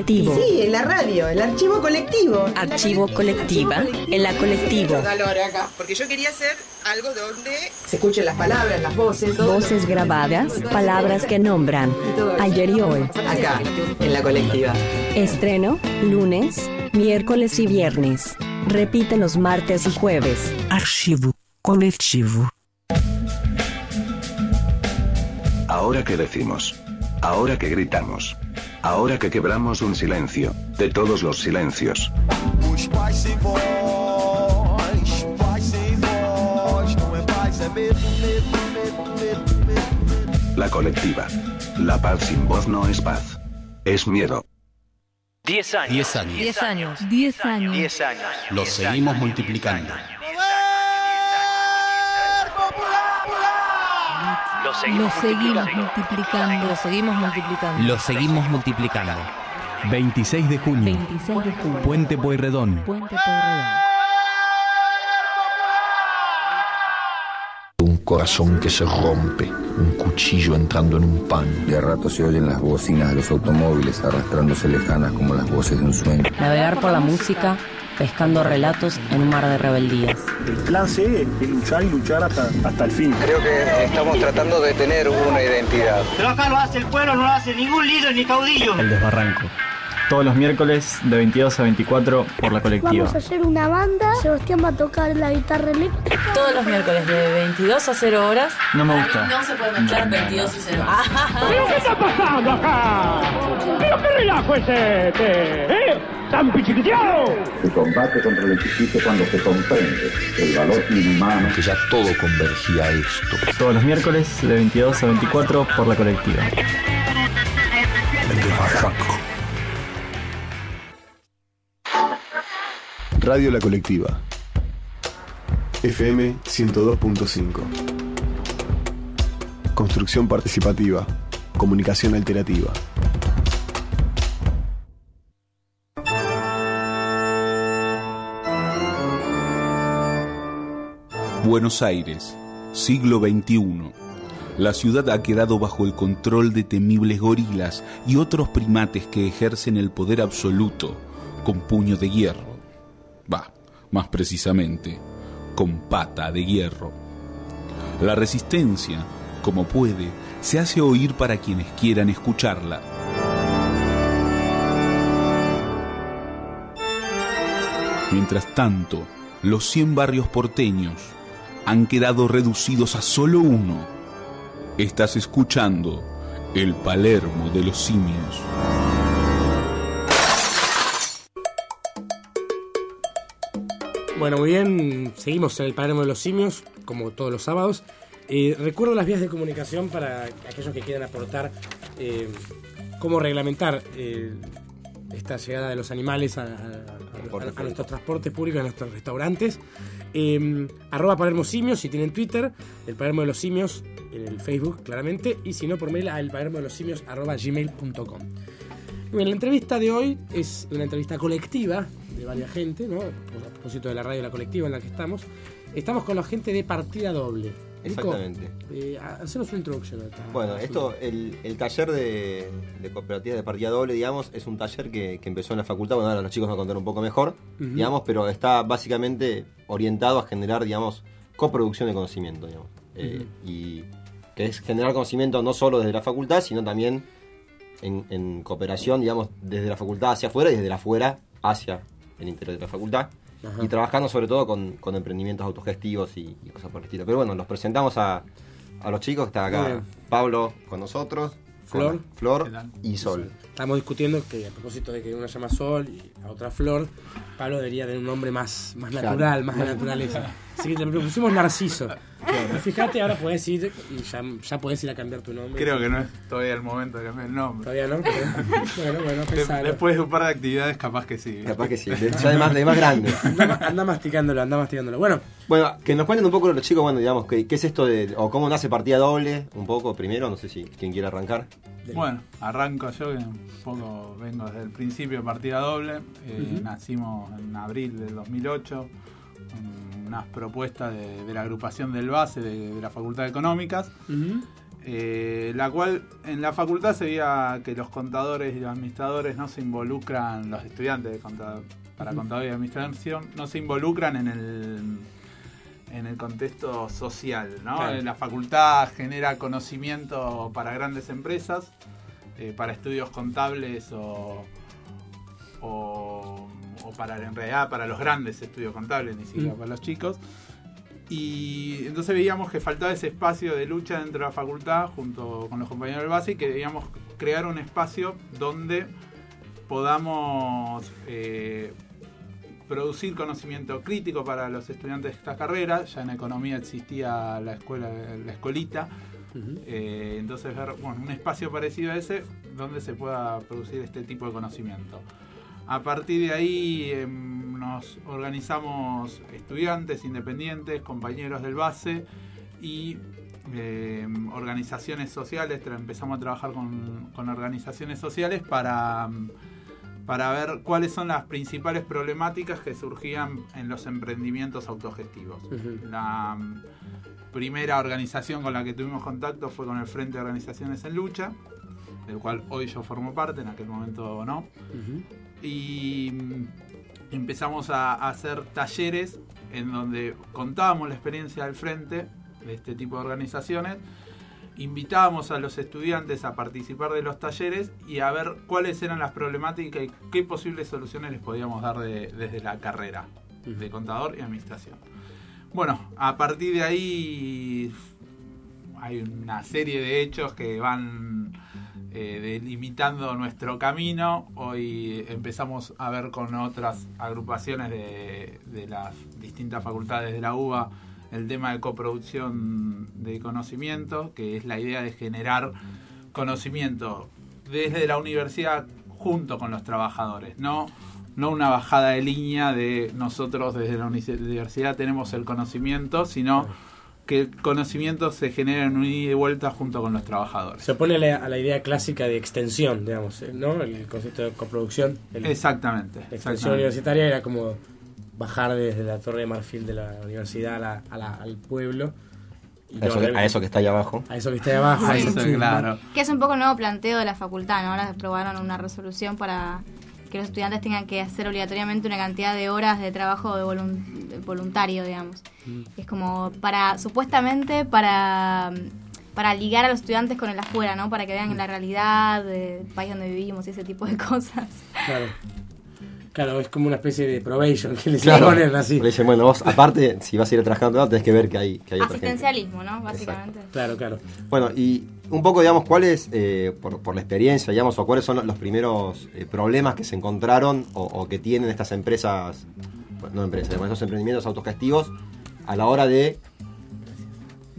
Colectivo. Sí, en la radio, el archivo colectivo. Archivo colectiva. En la. Calor acá, porque yo quería hacer algo donde Se escuchan las palabras, las voces. todo. Voces grabadas, palabras que nombran. Ayer y hoy. Acá, en la colectiva. Estreno, lunes, miércoles y viernes. Repite los martes y jueves. Archivo colectivo. Ahora que decimos. Ahora que gritamos. Ahora que quebramos un silencio. De todos los silencios. La colectiva. La paz sin voz no es paz. Es miedo. 10 años. 10 años. 10 años. 10 años. 10 años. Los seguimos multiplicando. Lo Lo seguimos, seguimos multiplicando. multiplicando. Lo seguimos multiplicando. Lo seguimos multiplicando. 26 de junio. 26 de julio. Puente Pueyrredón. Puente Pueyrredón. Un corazón que se rompe, un cuchillo entrando en un pan. De a rato se oyen las bocinas de los automóviles arrastrándose lejanas como las voces de un sueño. Navegar por la música, pescando relatos en un mar de rebeldías. El plan C es luchar y luchar hasta, hasta el fin. Creo que estamos tratando de tener una identidad. Pero acá lo hace el pueblo, no lo hace ningún líder ni caudillo. El desbarranco. Todos los miércoles de 22 a 24 por la colectiva. Vamos a hacer una banda. Sebastián va a tocar la guitarra eléctrica. Todos los miércoles de 22 a 0 horas. No me gusta. No se puede mezclar 22 y 0. ¿Pero <laughs> qué está pasando acá? ¿Pero qué relajo es este? ¿Eh? ¡Tan pichiquiteado! El combate contra el chiquito cuando se comprende el valor inhumano. Que ya todo convergía a esto. Todos los miércoles de 22 a 24 por la colectiva. El desbarranco. Radio La Colectiva. FM 102.5. Construcción participativa. Comunicación alternativa. Buenos Aires, siglo XXI. La ciudad ha quedado bajo el control de temibles gorilas y otros primates que ejercen el poder absoluto con puño de hierro. Más precisamente, con pata de hierro. La resistencia, como puede, se hace oír para quienes quieran escucharla. Mientras tanto, los 100 barrios porteños han quedado reducidos a solo uno. Estás escuchando el Palermo de los simios. Bueno, muy bien, seguimos en el Palermo de los Simios, como todos los sábados. Eh, recuerdo las vías de comunicación para aquellos que quieran aportar eh, cómo reglamentar eh, esta llegada de los animales a, a- a- a nuestros transportes públicos, a nuestros restaurantes. Arroba Palermo Simios si tienen Twitter, el Palermo de los Simios en el Facebook, claramente, y si no por mail a el Palermo de los Simios arroba gmail.com. Bien, la entrevista de hoy es una entrevista colectiva varias gente, ¿no? A propósito de la radio La Colectiva en la que estamos. Estamos con la gente de Partida Doble. Exactamente. eh, hacenos una introducción. Bueno, esto, el, el taller de, de cooperativas de partida doble, digamos, es un taller que, que empezó en la facultad. Bueno, ahora los chicos van a contar un poco mejor, digamos, pero está básicamente orientado a generar, digamos, coproducción de conocimiento, digamos. Eh, y que es generar conocimiento no solo desde la facultad, sino también en, en cooperación, digamos, desde la facultad hacia afuera y desde la afuera hacia el interior de la facultad. Ajá. Y trabajando sobre todo con, con emprendimientos autogestivos y, y cosas por el estilo. Pero bueno, los presentamos a, a los chicos. Está acá. Pablo con nosotros, Flor. con- Flor y Sol. Estamos discutiendo que a propósito de que una llama Sol y la otra Flor, Pablo debería tener un nombre más, más Claro. natural, más <laughs> de naturaleza. Así que le propusimos Narciso. Fíjate, ahora podés ir y ya, ya podés ir a cambiar tu nombre. Creo que no es todavía el momento de cambiar el nombre. Todavía no, pero bueno, bueno, pensalo. Después de un par de actividades, capaz que sí. Capaz que sí, ya de más, de más grande. Anda, anda masticándolo, anda masticándolo. Bueno, Bueno, que nos cuenten un poco los chicos, bueno, digamos, ¿qué, qué es esto de, o cómo nace partida doble? Un poco primero, no sé si quien quiere arrancar. Bueno, arranco yo, que un poco vengo desde el principio de partida doble. Eh. Nacimos en abril del 2008, con unas propuestas de, de la agrupación del base de, de la Facultad de Económicas. eh, la cual en la facultad se veía que los contadores y los administradores no se involucran, los estudiantes de contador, para Ujú. contador y administración, no se involucran en el en el contexto social, ¿no? Claro. La facultad genera conocimiento para grandes empresas, eh, para estudios contables o para en realidad para los grandes estudios contables, ni siquiera Mm. para los chicos. Y entonces veíamos que faltaba ese espacio de lucha dentro de la facultad junto con los compañeros del base y que debíamos crear un espacio donde podamos eh, producir conocimiento crítico para los estudiantes de esta carrera. Ya en economía existía la escuela, la escolita. Eh, entonces ver bueno, un espacio parecido a ese donde se pueda producir este tipo de conocimiento. A partir de ahí em, nos organizamos estudiantes independientes, compañeros del base y em, organizaciones sociales. Empezamos a trabajar con, con organizaciones sociales para, em, para ver cuáles son las principales problemáticas que surgían en los emprendimientos autogestivos. La primera organización con la que tuvimos contacto fue con el Frente de Organizaciones en Lucha, del cual hoy yo formo parte, en aquel momento no y mm, empezamos a, a hacer talleres en donde contábamos la experiencia del frente de este tipo de organizaciones, invitábamos a los estudiantes a participar de los talleres y a ver cuáles eran las problemáticas y qué posibles soluciones les podíamos dar de- desde la carrera de contador y administración. Bueno, a partir de ahí hay una serie de hechos que van eh, delimitando nuestro camino. Hoy empezamos a ver con otras agrupaciones de, las distintas facultades de la UBA el tema de coproducción de conocimiento, que es la idea de generar conocimiento desde la universidad junto con los trabajadores, no no una bajada de línea de nosotros desde la uni- universidad tenemos el conocimiento, sino que el conocimiento se genera en un ida y vuelta junto con los trabajadores. se opone a la, a la idea clásica de extensión, digamos, eh, ¿no? El concepto de coproducción. El- Exactamente. La extensión exactamente. universitaria era como bajar desde la torre de marfil de la universidad a la- a la- al pueblo. Y A eso, que- a eso que está ahí abajo. A eso que está ahí abajo. <laughs> A eso claro. Que es un poco el nuevo planteo de la facultad, ¿no? Ahora aprobaron una resolución para que los estudiantes tengan que hacer obligatoriamente una cantidad de horas de trabajo de volun- de voluntario, digamos. Es como para, supuestamente, para, para ligar a los estudiantes con el afuera, ¿no? Para que vean la realidad del país donde vivimos y ese tipo de <laughs> cosas. Claro. Claro, es como una especie de probation que les Claro. ponen así. Le dicen, bueno, vos aparte, si vas a ir trabajando, tenés que ver que hay, que hay otra gente. Asistencialismo, ¿no? Básicamente. Claro, claro. Bueno, y un poco, digamos, cuáles, eh, por, por la experiencia, digamos, o cuáles son los primeros eh, problemas que se encontraron o, o que tienen estas empresas, no empresas, digamos, esos emprendimientos autogestivos a la hora de,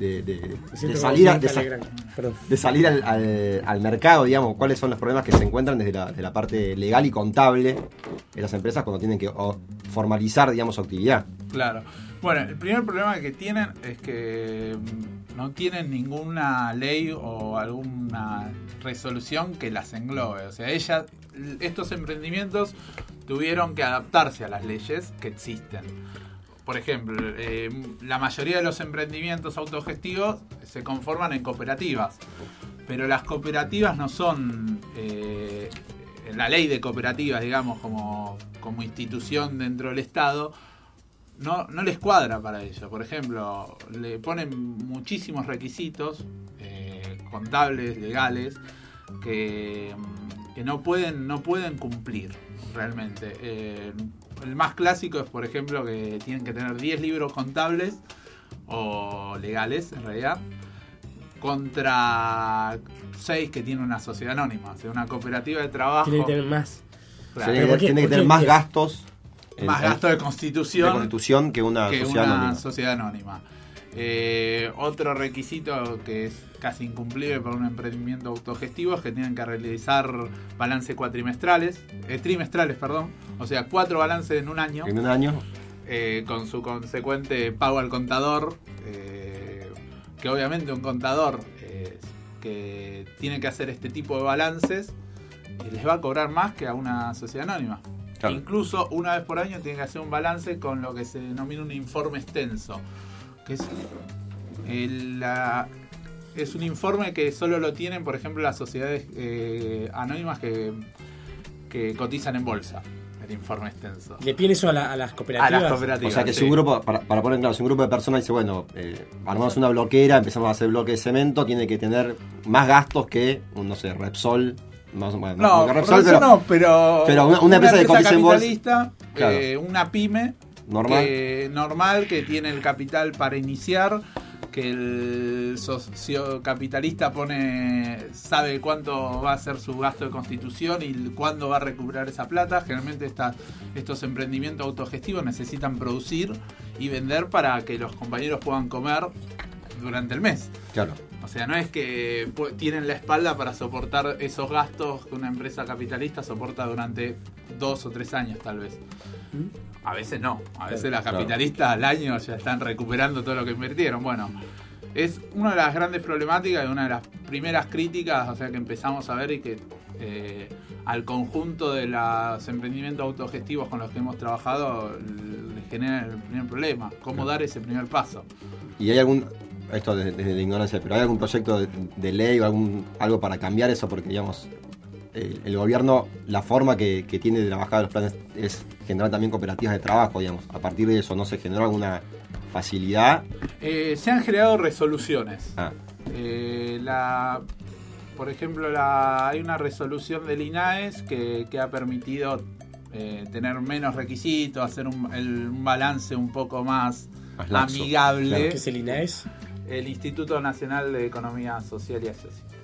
de, de- de siento salir, a- de, salir al, al- al mercado, digamos, cuáles son los problemas que se encuentran desde la, de la parte legal y contable de las empresas cuando tienen que formalizar, digamos, su actividad. Claro. Bueno, el primer problema que tienen es que mm, no tienen ninguna ley o alguna resolución que las englobe. O sea, ellas, estos emprendimientos tuvieron que adaptarse a las leyes que existen. Por ejemplo, eh, la mayoría de los emprendimientos autogestivos se conforman en cooperativas, pero las cooperativas no son eh, la ley de cooperativas, digamos, como, como institución dentro del Estado, no, no les cuadra para ello. Por ejemplo, le ponen muchísimos requisitos eh, contables, legales, que, que, no, pueden, no pueden cumplir realmente. El más clásico es, por ejemplo, que tienen que tener 10 libros contables o legales, en realidad, contra 6 que tiene una sociedad anónima, o sea, una cooperativa de trabajo. Tiene que tener más. Claro. Tiene, tiene que tener más gastos más gasto de constitución, de constitución que una, que sociedad, una anónima. sociedad anónima. Eh, otro requisito que es casi incumplible para un emprendimiento autogestivo es que tienen que realizar balances cuatrimestrales, eh, trimestrales, perdón, o sea, cuatro balances en un año. En un año. Eh, con su consecuente pago al contador, que obviamente un contador que tiene que hacer este tipo de balances les va a cobrar más que a una sociedad anónima. Claro. Incluso una vez por año tiene que hacer un balance con lo que se denomina un informe extenso, que es, el, la, es un informe que solo lo tienen, por ejemplo, las sociedades eh, anónimas que, que, cotizan en bolsa. El informe extenso. ¿Le piden eso a, la, a, las cooperativas? A las cooperativas. O sea que sí. si un grupo, para, para, poner claro, si un grupo de personas dice, bueno, eh, armamos una bloquera, empezamos a hacer bloque de cemento, tiene que tener más gastos que, un, no sé, Repsol más, bueno, no, no, Repsol, pero, no, pero, pero una, una, empresa, empresa de capitalista, claro. eh, una pyme normal. Que, normal que tiene el capital para iniciar, que el sociocapitalista pone sabe cuánto va a ser su gasto de constitución y cuándo va a recuperar esa plata. Generalmente esta, estos emprendimientos autogestivos necesitan producir y vender para que los compañeros puedan comer durante el mes. Claro. O sea, no es que tienen la espalda para soportar esos gastos que una empresa capitalista soporta durante dos o tres años, tal vez. A veces no. A veces las capitalistas al año ya están recuperando todo lo que invirtieron. Bueno, es una de las grandes problemáticas y una de las primeras críticas, o sea, que empezamos a ver y que eh, al conjunto de los emprendimientos autogestivos con los que hemos trabajado les genera el primer problema. ¿Cómo dar ese primer paso? ¿Y hay algún, esto desde, desde, la ignorancia, pero hay algún proyecto de, de, ley o algún algo para cambiar eso? Porque, digamos, el, el gobierno, la forma que, que, tiene de trabajar los planes es generar también cooperativas de trabajo, digamos. A partir de eso, ¿no se generó alguna facilidad? Eh, se han generado resoluciones. Ah. Eh, la, por ejemplo, la, hay una resolución del INAES que, que ha permitido eh, tener menos requisitos, hacer un, el, un balance un poco más, más amigable. Claro. ¿Qué es el INAES? El Instituto Nacional de Economía Social y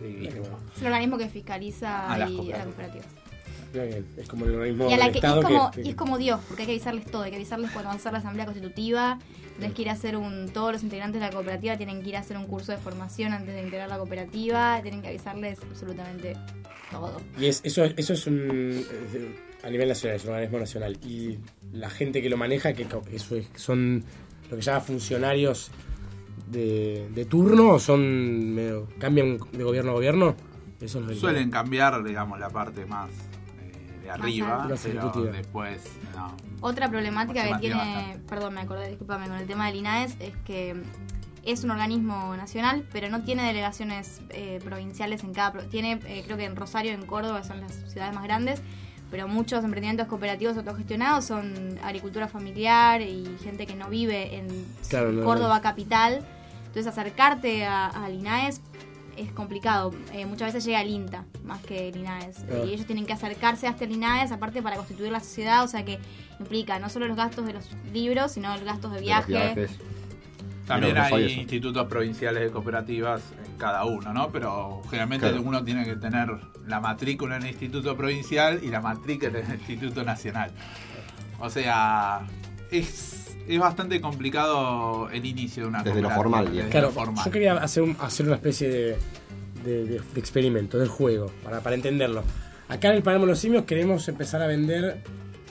Es el organismo que fiscaliza a las y, cooperativas. a las cooperativas. Bien, es como el organismo y, a la del que, Estado es como, que, y es como Dios, porque hay que avisarles todo, hay que avisarles cuando va a ser la asamblea constitutiva, tenés que ir a hacer un, todos los integrantes de la cooperativa tienen que ir a hacer un curso de formación antes de integrar la cooperativa, tienen que avisarles absolutamente todo. Y es, eso, eso es un a nivel nacional, es un organismo nacional. Y la gente que lo maneja, que eso es, son lo que se llama funcionarios de, de turno, o son medio, cambian de gobierno a gobierno. Eso no Suelen cambiar, digamos, la parte más eh, de arriba, pero después no, Otra problemática que tiene, bastante. perdón, me acordé, discúlpame, con el tema del INAES es que es un organismo nacional, pero no tiene delegaciones eh, provinciales en cada... Tiene, eh, creo que en Rosario, en Córdoba, son las ciudades más grandes, pero muchos emprendimientos cooperativos autogestionados son agricultura familiar y gente que no vive en claro, Córdoba no. capital. Entonces acercarte al INAES es complicado. Eh, muchas veces llega el INTA más que el INAES. Claro. Y ellos tienen que acercarse hasta el INAES, aparte para constituir la sociedad, o sea que implica no solo los gastos de los libros, sino los gastos de viaje. También hay institutos provinciales de cooperativas en cada uno, ¿no? Pero generalmente Claro. uno tiene que tener la matrícula en el instituto provincial y la matrícula en el instituto nacional. O sea, es, es bastante complicado el inicio de una Desde lo cooperativa, formal, desde. Claro, lo formal. yo quería hacer, un- hacer una especie de, de- de- de experimento del juego, para, para entenderlo. Acá en el Palermo de los Simios queremos empezar a vender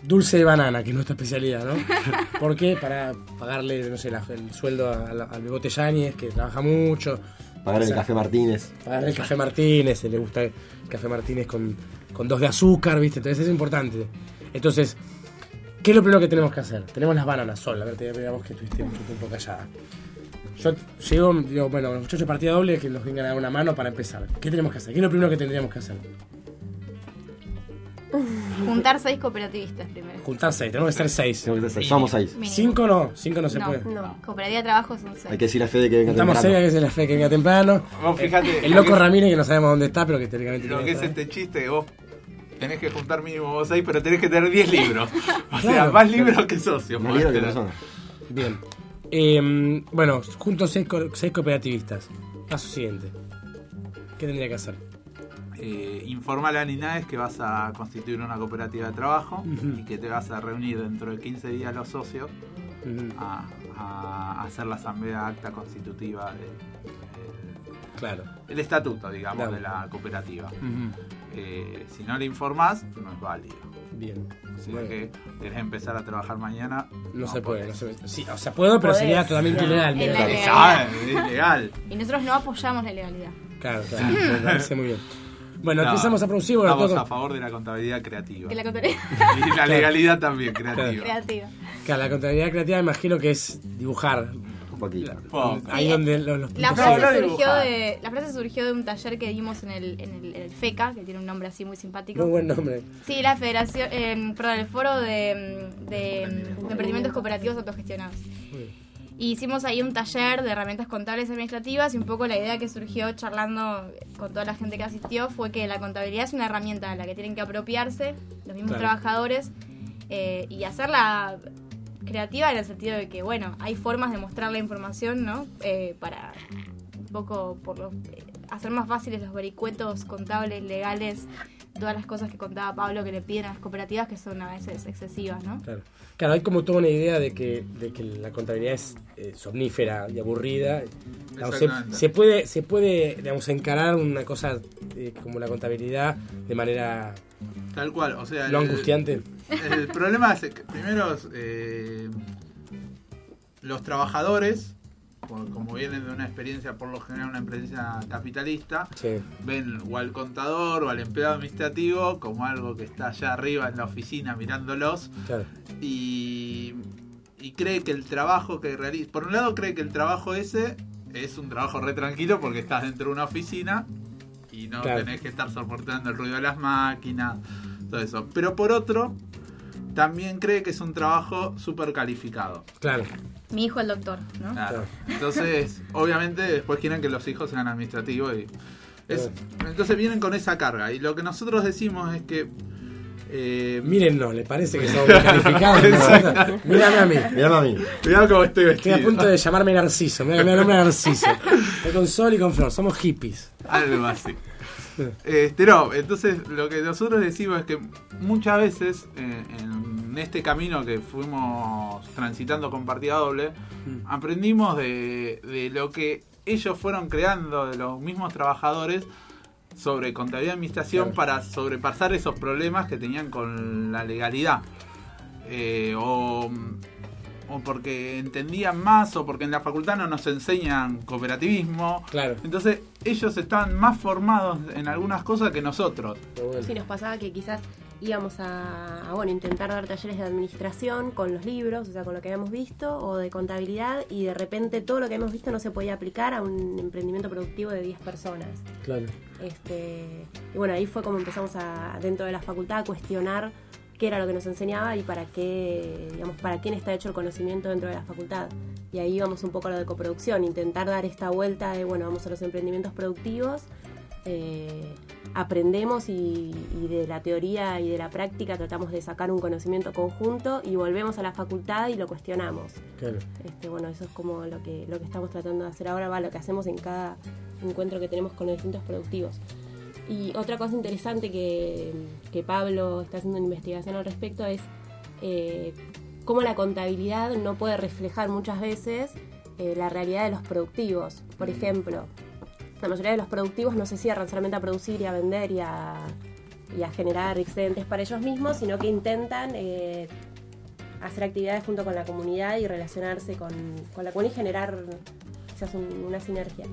dulce de banana, que es nuestra especialidad, ¿no? <laughs> ¿Por qué? Para pagarle, no sé, la- el sueldo al Bebote Yáñez, que trabaja mucho. Pagar O el sea, Café Martínez. Pagarle el Café Martínez, le gusta el Café Martínez con, con dos de azúcar, ¿viste? Entonces es importante. Entonces, ¿qué es lo primero que tenemos que hacer? Tenemos las bananas, Sol, a ver, te vos que estuviste un tiempo callada. Yo llego, digo, bueno, los muchachos de partida doble que nos vengan a dar una mano para empezar. ¿Qué tenemos que hacer? ¿Qué es lo primero que tendríamos que hacer? Juntar seis cooperativistas primero. Juntar seis, tenemos que ser seis. Tenemos que ser seis. Somos seis. Mínimo. Cinco no, cinco no se no, puede. no. Cooperativa de trabajo son seis. Hay que decir a Fede que venga Juntamos seis, temprano. hay que hacer la fe que venga temprano. Vos fijate, el loco Ramírez que no sabemos dónde está, pero que teóricamente Lo que es este chiste, que vos tenés que juntar mínimo vos seis, pero tenés que tener 10 libros. O sea, más libros que socios. Más libros que personas. Bien. Eh, bueno, juntos seis, co- seis cooperativistas. Paso siguiente. ¿Qué tendría que hacer? Eh, informale a Ninaes que vas a constituir una cooperativa de trabajo y que te vas a reunir dentro de 15 días los socios a, a hacer la asamblea acta constitutiva de, Claro. el estatuto, digamos, Claro. de la cooperativa. Eh, si no le informás, no es válido. Bien. Si Bueno. es que querés empezar a trabajar mañana, No, se puede. podés. No se, sí, o sea, puedo, pero Podés. sería totalmente ilegal. ilegal. Y nosotros no apoyamos la ilegalidad. Claro, claro. Me parece muy bien. Bueno, No, empezamos a producir. Bueno, Estamos todo- a favor de la contabilidad creativa. De la contabilidad <laughs> Y la legalidad también creativa. creativa. Claro, la contabilidad creativa imagino que es dibujar. Un poquito. Ahí Sí, donde los, los La frase, no surgió de, la frase surgió de un taller que dimos en el, en el, en el FECA, que tiene un nombre así muy simpático. Muy buen nombre. Sí, la federación, eh, perdón, el foro de, de, de emprendimientos cooperativos autogestionados. Y hicimos ahí un taller de herramientas contables y administrativas y un poco la idea que surgió charlando con toda la gente que asistió fue que la contabilidad es una herramienta de la que tienen que apropiarse los mismos Claro. trabajadores eh, y hacerla creativa en el sentido de que, bueno, hay formas de mostrar la información, ¿no? Eh, para un poco por los, eh, hacer más fáciles los vericuetos contables, legales, todas las cosas que contaba Pablo que le piden a las cooperativas que son a veces excesivas, ¿no? Claro. Claro, hay como toda una idea de que, de que la contabilidad es eh, somnífera y aburrida. Digamos, se, puede, se puede digamos, encarar una cosa eh, como la contabilidad de manera Tal cual, o sea. lo el- angustiante. El problema es que primero eh, los trabajadores, por- como vienen de una experiencia, por lo general una experiencia capitalista, Sí. ven o al contador o al empleado administrativo como algo que está allá arriba en la oficina mirándolos Claro. y, y cree que el trabajo que realiza, por un lado cree que el trabajo ese es un trabajo re tranquilo porque estás dentro de una oficina y no Claro. tenés que estar soportando el ruido de las máquinas, todo eso. Pero por otro, también cree que es un trabajo súper calificado. Claro. Mi hijo el doctor, ¿no? Claro. Entonces, obviamente, después quieren que los hijos sean administrativos y. es- entonces vienen con esa carga. Y lo que nosotros decimos es que. eh, Mírennos, ¿le parece que <laughs> somos calificados? Mírame a mí. Mirá a mí. Mirá cómo estoy Estoy vestido. a punto de llamarme Narciso. Me el nombre a Narciso. <laughs> Estoy con Sol y con Flor. Somos hippies. Algo así. <laughs> Este, no, entonces lo que nosotros decimos es que muchas veces eh, en este camino que fuimos transitando con partida doble, aprendimos de, de lo que ellos fueron creando, de los mismos trabajadores, sobre contabilidad y administración Claro. para sobrepasar esos problemas que tenían con la legalidad. Eh, o, o porque entendían más, o porque en la facultad no nos enseñan cooperativismo. Claro. Entonces ellos están más formados en algunas cosas que nosotros. Sí, nos pasaba que quizás íbamos a, a, bueno, intentar dar talleres de administración con los libros, o sea, con lo que habíamos visto, o de contabilidad, y de repente todo lo que habíamos visto no se podía aplicar a un emprendimiento productivo de 10 personas. Claro. Este, y bueno, ahí fue como empezamos a, dentro de la facultad a cuestionar qué era lo que nos enseñaba y para qué, digamos, para quién está hecho el conocimiento dentro de la facultad. Y ahí íbamos un poco a lo de coproducción, intentar dar esta vuelta de, bueno, vamos a los emprendimientos productivos, eh, aprendemos y, y de la teoría y de la práctica tratamos de sacar un conocimiento conjunto y volvemos a la facultad y lo cuestionamos. Claro. Este, bueno, eso es como lo que, lo que estamos tratando de hacer ahora, va lo que hacemos en cada encuentro que tenemos con los distintos productivos. Y otra cosa interesante que, que Pablo está haciendo una investigación al respecto es eh, cómo la contabilidad no puede reflejar muchas veces eh, la realidad de los productivos. Por ejemplo, la mayoría de los productivos no se cierran solamente a producir y a vender y a, y a generar excedentes para ellos mismos, sino que intentan eh, hacer actividades junto con la comunidad y relacionarse con, con la comunidad y generar quizás un- una sinergia.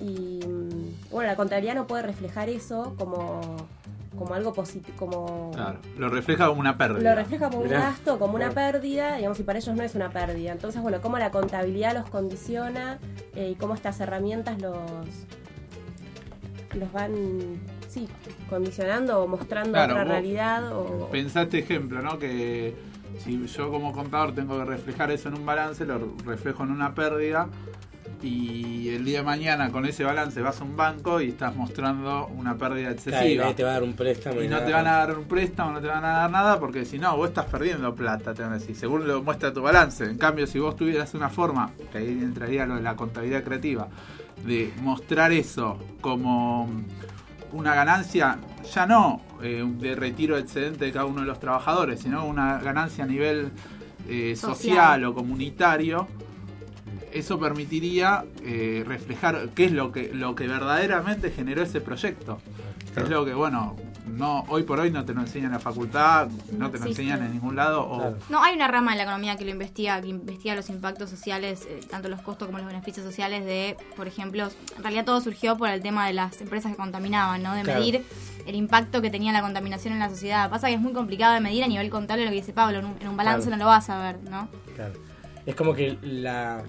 Y mm, bueno, la contabilidad no puede reflejar eso como, como algo positivo, como... Claro, lo refleja como una pérdida. Lo refleja como un gasto, como una pérdida, digamos, y para ellos no es una pérdida. Entonces, bueno, cómo la contabilidad los condiciona eh, y cómo estas herramientas los, los van, sí, condicionando o mostrando Claro, otra vos realidad. O, Pensá este ejemplo, ¿no? Que si yo como contador tengo que reflejar eso en un balance, lo reflejo en una pérdida y el día de mañana con ese balance vas a un banco y estás mostrando una pérdida Claro, y excesiva. nadie te va a dar un préstamo. Y no nada. te van a dar un préstamo, no te van a dar nada, porque si no, vos estás perdiendo plata, te van a decir, según lo muestra tu balance. En cambio, si vos tuvieras una forma, que ahí entraría lo de la contabilidad creativa, de mostrar eso como una ganancia, ya no eh, de retiro excedente de cada uno de los trabajadores, sino una ganancia a nivel eh, social. Social. o comunitario, eso permitiría eh, reflejar qué es lo que, lo que verdaderamente generó ese proyecto. Es lo que, bueno, no hoy por hoy no te lo enseñan en la facultad, no te lo existe. enseñan en ningún lado. O, No, hay una rama de la economía que lo investiga, que investiga los impactos sociales, eh, tanto los costos como los beneficios sociales de, por ejemplo, en realidad todo surgió por el tema de las empresas que contaminaban, ¿no? De Claro. medir el impacto que tenía la contaminación en la sociedad. Pasa que es muy complicado de medir a nivel contable lo que dice Pablo, en un, en un balance Claro. no lo vas a ver, ¿no? Claro. Es como que la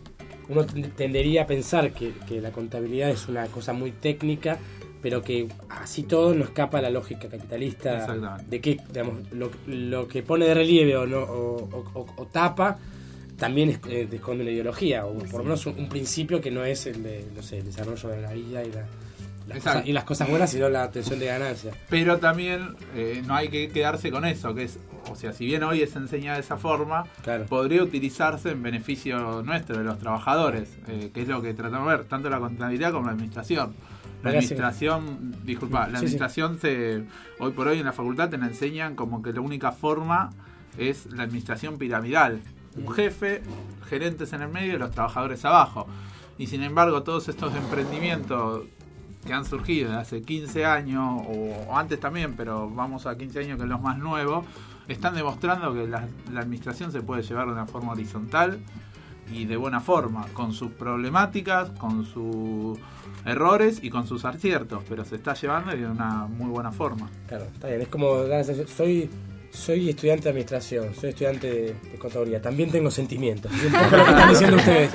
uno ten- tendería a pensar que, que la contabilidad es una cosa muy técnica, pero que así todo no escapa a la lógica capitalista de que digamos, lo, lo que pone de relieve o, no, o, o- o- o tapa también es- eh, esconde una ideología, o por lo menos un, un principio que no es el de, no sé, el desarrollo de la vida y, la- las, cosas, y las cosas buenas, sino la obtención de ganancias. Pero también eh, no hay que quedarse con eso, que es, o sea, si bien hoy se enseña de esa forma, podría utilizarse en beneficio nuestro, de los trabajadores, eh, que es lo que tratamos de ver, tanto la contabilidad como la administración. La administración, disculpa, la administración se, hoy por hoy en la facultad te la enseñan como que la única forma es la administración piramidal. Un jefe, gerentes en el medio y los trabajadores abajo. Y sin embargo, todos estos emprendimientos que han surgido de hace 15 años, o, antes también, pero vamos a 15 años que es lo más nuevo, están demostrando que la, administración se puede llevar de una forma horizontal y de buena forma, con sus problemáticas, con sus errores y con sus aciertos, pero se está llevando de una muy buena forma. Claro, está bien. Es como, soy, soy estudiante de administración, soy estudiante de, de contaduría. También tengo sentimientos. Es lo que están diciendo ustedes.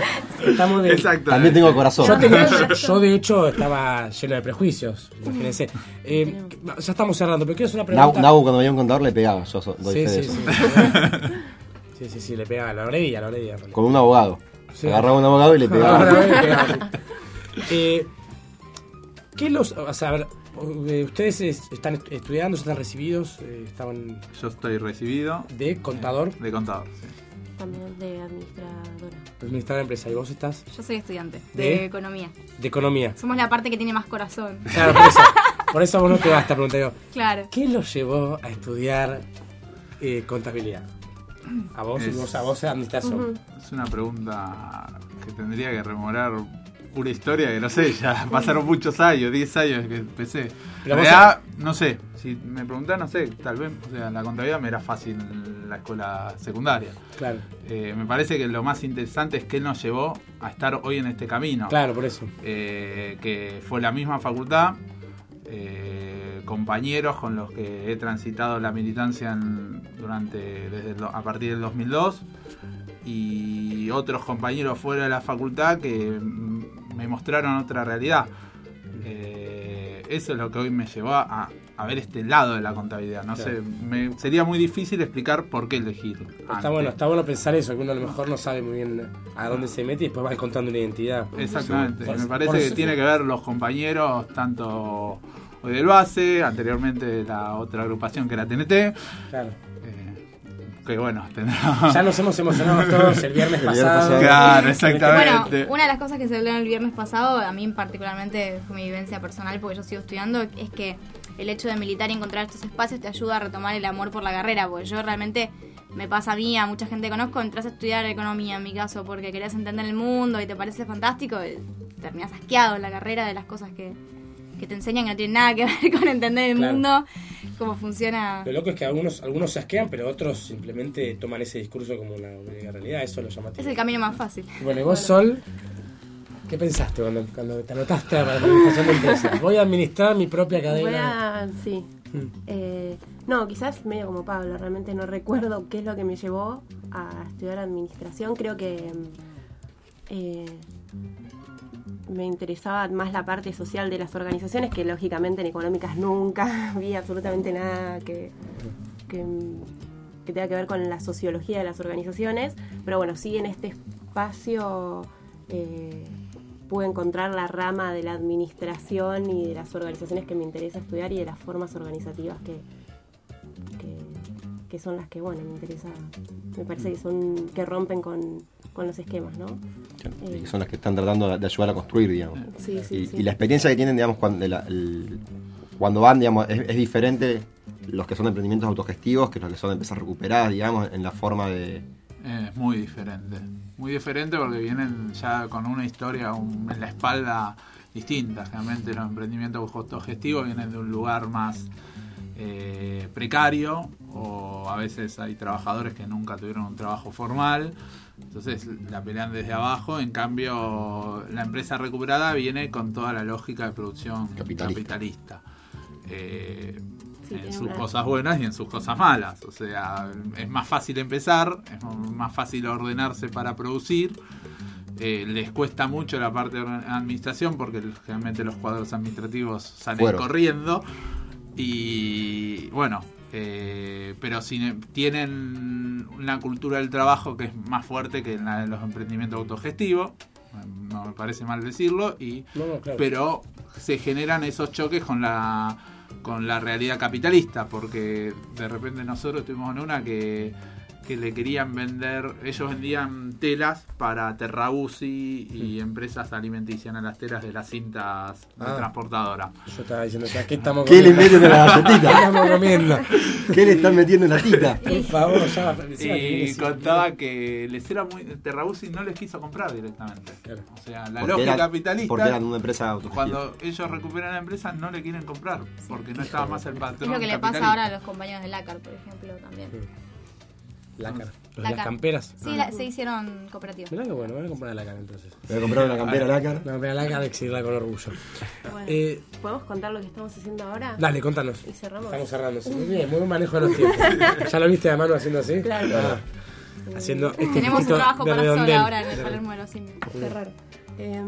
Muy bien. Exacto. También tengo corazón. Yo, tenía- yo- yo, de hecho, estaba lleno de prejuicios. Imagínense. Eh, ya estamos cerrando, pero quiero hacer una pregunta. Nau, cuando veía un contador le pegaba, yo so- doy Sí, fe de sí, eso. sí. Sí, sí, sí, le pegaba. La heredía, la heredía. Con un abogado. Sí. Agarraba un abogado y le pegaba. Eh, ¿Qué los. O sea, a ver, ustedes es- están est- estudiando, están recibidos, eh, estaban. Yo estoy recibido. ¿De contador? De contador, sí. También de administradora. Administrador de empresa. ¿Y vos estás? Yo soy estudiante de, ¿De? economía. De economía. Somos la parte que tiene más corazón. Claro, por eso, por eso vos no te vas a esta pregunta. Digo, Claro. ¿Qué los llevó a estudiar eh, contabilidad? A vos y Es- vos, a vos administración. Es una pregunta que tendría que rememorar una historia que no sé, ya <laughs> pasaron muchos años, 10 años que empecé. Pero en vos- realidad, no sé, si me preguntás, no sé, tal vez, o sea, la contabilidad me era fácil en la escuela secundaria. Claro. Eh, me parece que lo más interesante es que nos llevó a estar hoy en este camino. Claro, por eso. Eh, que fue la misma facultad, eh, compañeros con los que he transitado la militancia en- durante desde el a partir del 2002 y otros compañeros fuera de la facultad que mm, me mostraron otra realidad. Eh, eso es lo que hoy me llevó a, a ver este lado de la contabilidad. No Claro. sé, me, sería muy difícil explicar por qué elegir. Está antes. bueno, está bueno pensar eso, que uno a lo mejor no sabe muy bien a dónde se mete y después va encontrando una identidad. Exactamente. Por- me parece que tiene que ver los compañeros, tanto hoy del base, anteriormente de la otra agrupación que era TNT. Claro. Que bueno, <laughs> tendrá- Ya nos hemos emocionado todos el viernes <laughs> pasado. Claro, exactamente. Bueno, una de las cosas que se hablaron el viernes pasado, a mí particularmente fue mi vivencia personal porque yo sigo estudiando, es que el hecho de militar y encontrar estos espacios te ayuda a retomar el amor por la carrera, porque yo realmente me pasa a mí, a mucha gente que conozco, entras a estudiar economía en mi caso porque querés entender el mundo y te parece fantástico, y terminás asqueado en la carrera de las cosas que, que te enseñan que no tienen nada que <laughs> ver con entender el Claro. mundo. cómo funciona. Lo loco es que algunos, algunos se asquean, pero otros simplemente toman ese discurso como una única realidad. Eso lo llamativo. Es el camino más fácil. Bueno, y vos, Sol, ¿qué pensaste cuando, cuando te anotaste a la administración de empresas? Voy a administrar mi propia cadena. Voy a, sí. Eh, no, quizás medio como Pablo, realmente no recuerdo qué es lo que me llevó a estudiar administración. Creo que eh, me interesaba más la parte social de las organizaciones, que lógicamente en económicas nunca <laughs> vi absolutamente nada que, que, que tenga que ver con la sociología de las organizaciones. Pero bueno, sí en este espacio eh, pude encontrar la rama de la administración y de las organizaciones que me interesa estudiar y de las formas organizativas que, que, que son las que, bueno, me interesa, me parece que son, que rompen con, con los esquemas, ¿no? Y que son las que están tratando de ayudar a construir, digamos. Sí, sí, y, sí. y la experiencia que tienen, digamos, cuando, la- el- cuando van, digamos, es, es diferente los que son emprendimientos autogestivos que los que son empresas recuperadas, digamos, en la forma de... Es muy diferente. Muy diferente porque vienen ya con una historia un- en la espalda distinta. Realmente los emprendimientos autogestivos vienen de un lugar más eh, precario o a veces hay trabajadores que nunca tuvieron un trabajo formal. Entonces la pelean desde abajo. En cambio, la empresa recuperada viene con toda la lógica de producción capitalista. Eh, Sí, en sus una- cosas buenas y en sus cosas malas. O sea, es más fácil empezar, es más fácil ordenarse para producir. Eh, les cuesta mucho la parte de administración porque generalmente los cuadros administrativos salen Fueron. corriendo. Y bueno, eh, pero si tienen una cultura del trabajo que es más fuerte que en la de los emprendimientos autogestivos. No me parece mal decirlo. Y, No, no, claro. Pero se generan esos choques con la con la realidad capitalista, porque de repente nosotros estuvimos en una que, que le querían vender, ellos vendían telas para Terrabusi y empresas alimenticias en las telas de las cintas de Ah. transportadora. Yo estaba diciendo, o sea, ¿qué estamos ¿Qué le meten a la galletita? <laughs> ¿Qué estamos comiendo? ¿Qué le están metiendo en la tita? Por favor, ya. Y contaba que les era muy. Terrabusi no les quiso comprar directamente. O sea, la Porque lógica capitalista. porque eran una empresa autogestiva. Cuando ellos recuperan la empresa, no le quieren comprar. Porque no estaba más el Es patrón. lo que le pasa ahora a los compañeros de LACAR, por ejemplo, también. Lácar. Los de Lácar. las camperas. Sí, la- se hicieron cooperativas. Mirá que bueno, voy a comprar la Lácar entonces. Voy a comprar una campera Lácar. Una campera Lácar, exhibirla con orgullo. Bueno, Eh, ¿Podemos contar lo que estamos haciendo ahora? dale, contanos. Y cerramos. Estamos cerrando. sí. Muy bien, muy buen manejo de los tiempos. <laughs> ¿Ya lo viste a mano haciendo así? Claro. Ah, haciendo este Tenemos un trabajo de para Sol redondel. ahora en el Palermo de los cerrar. Eh,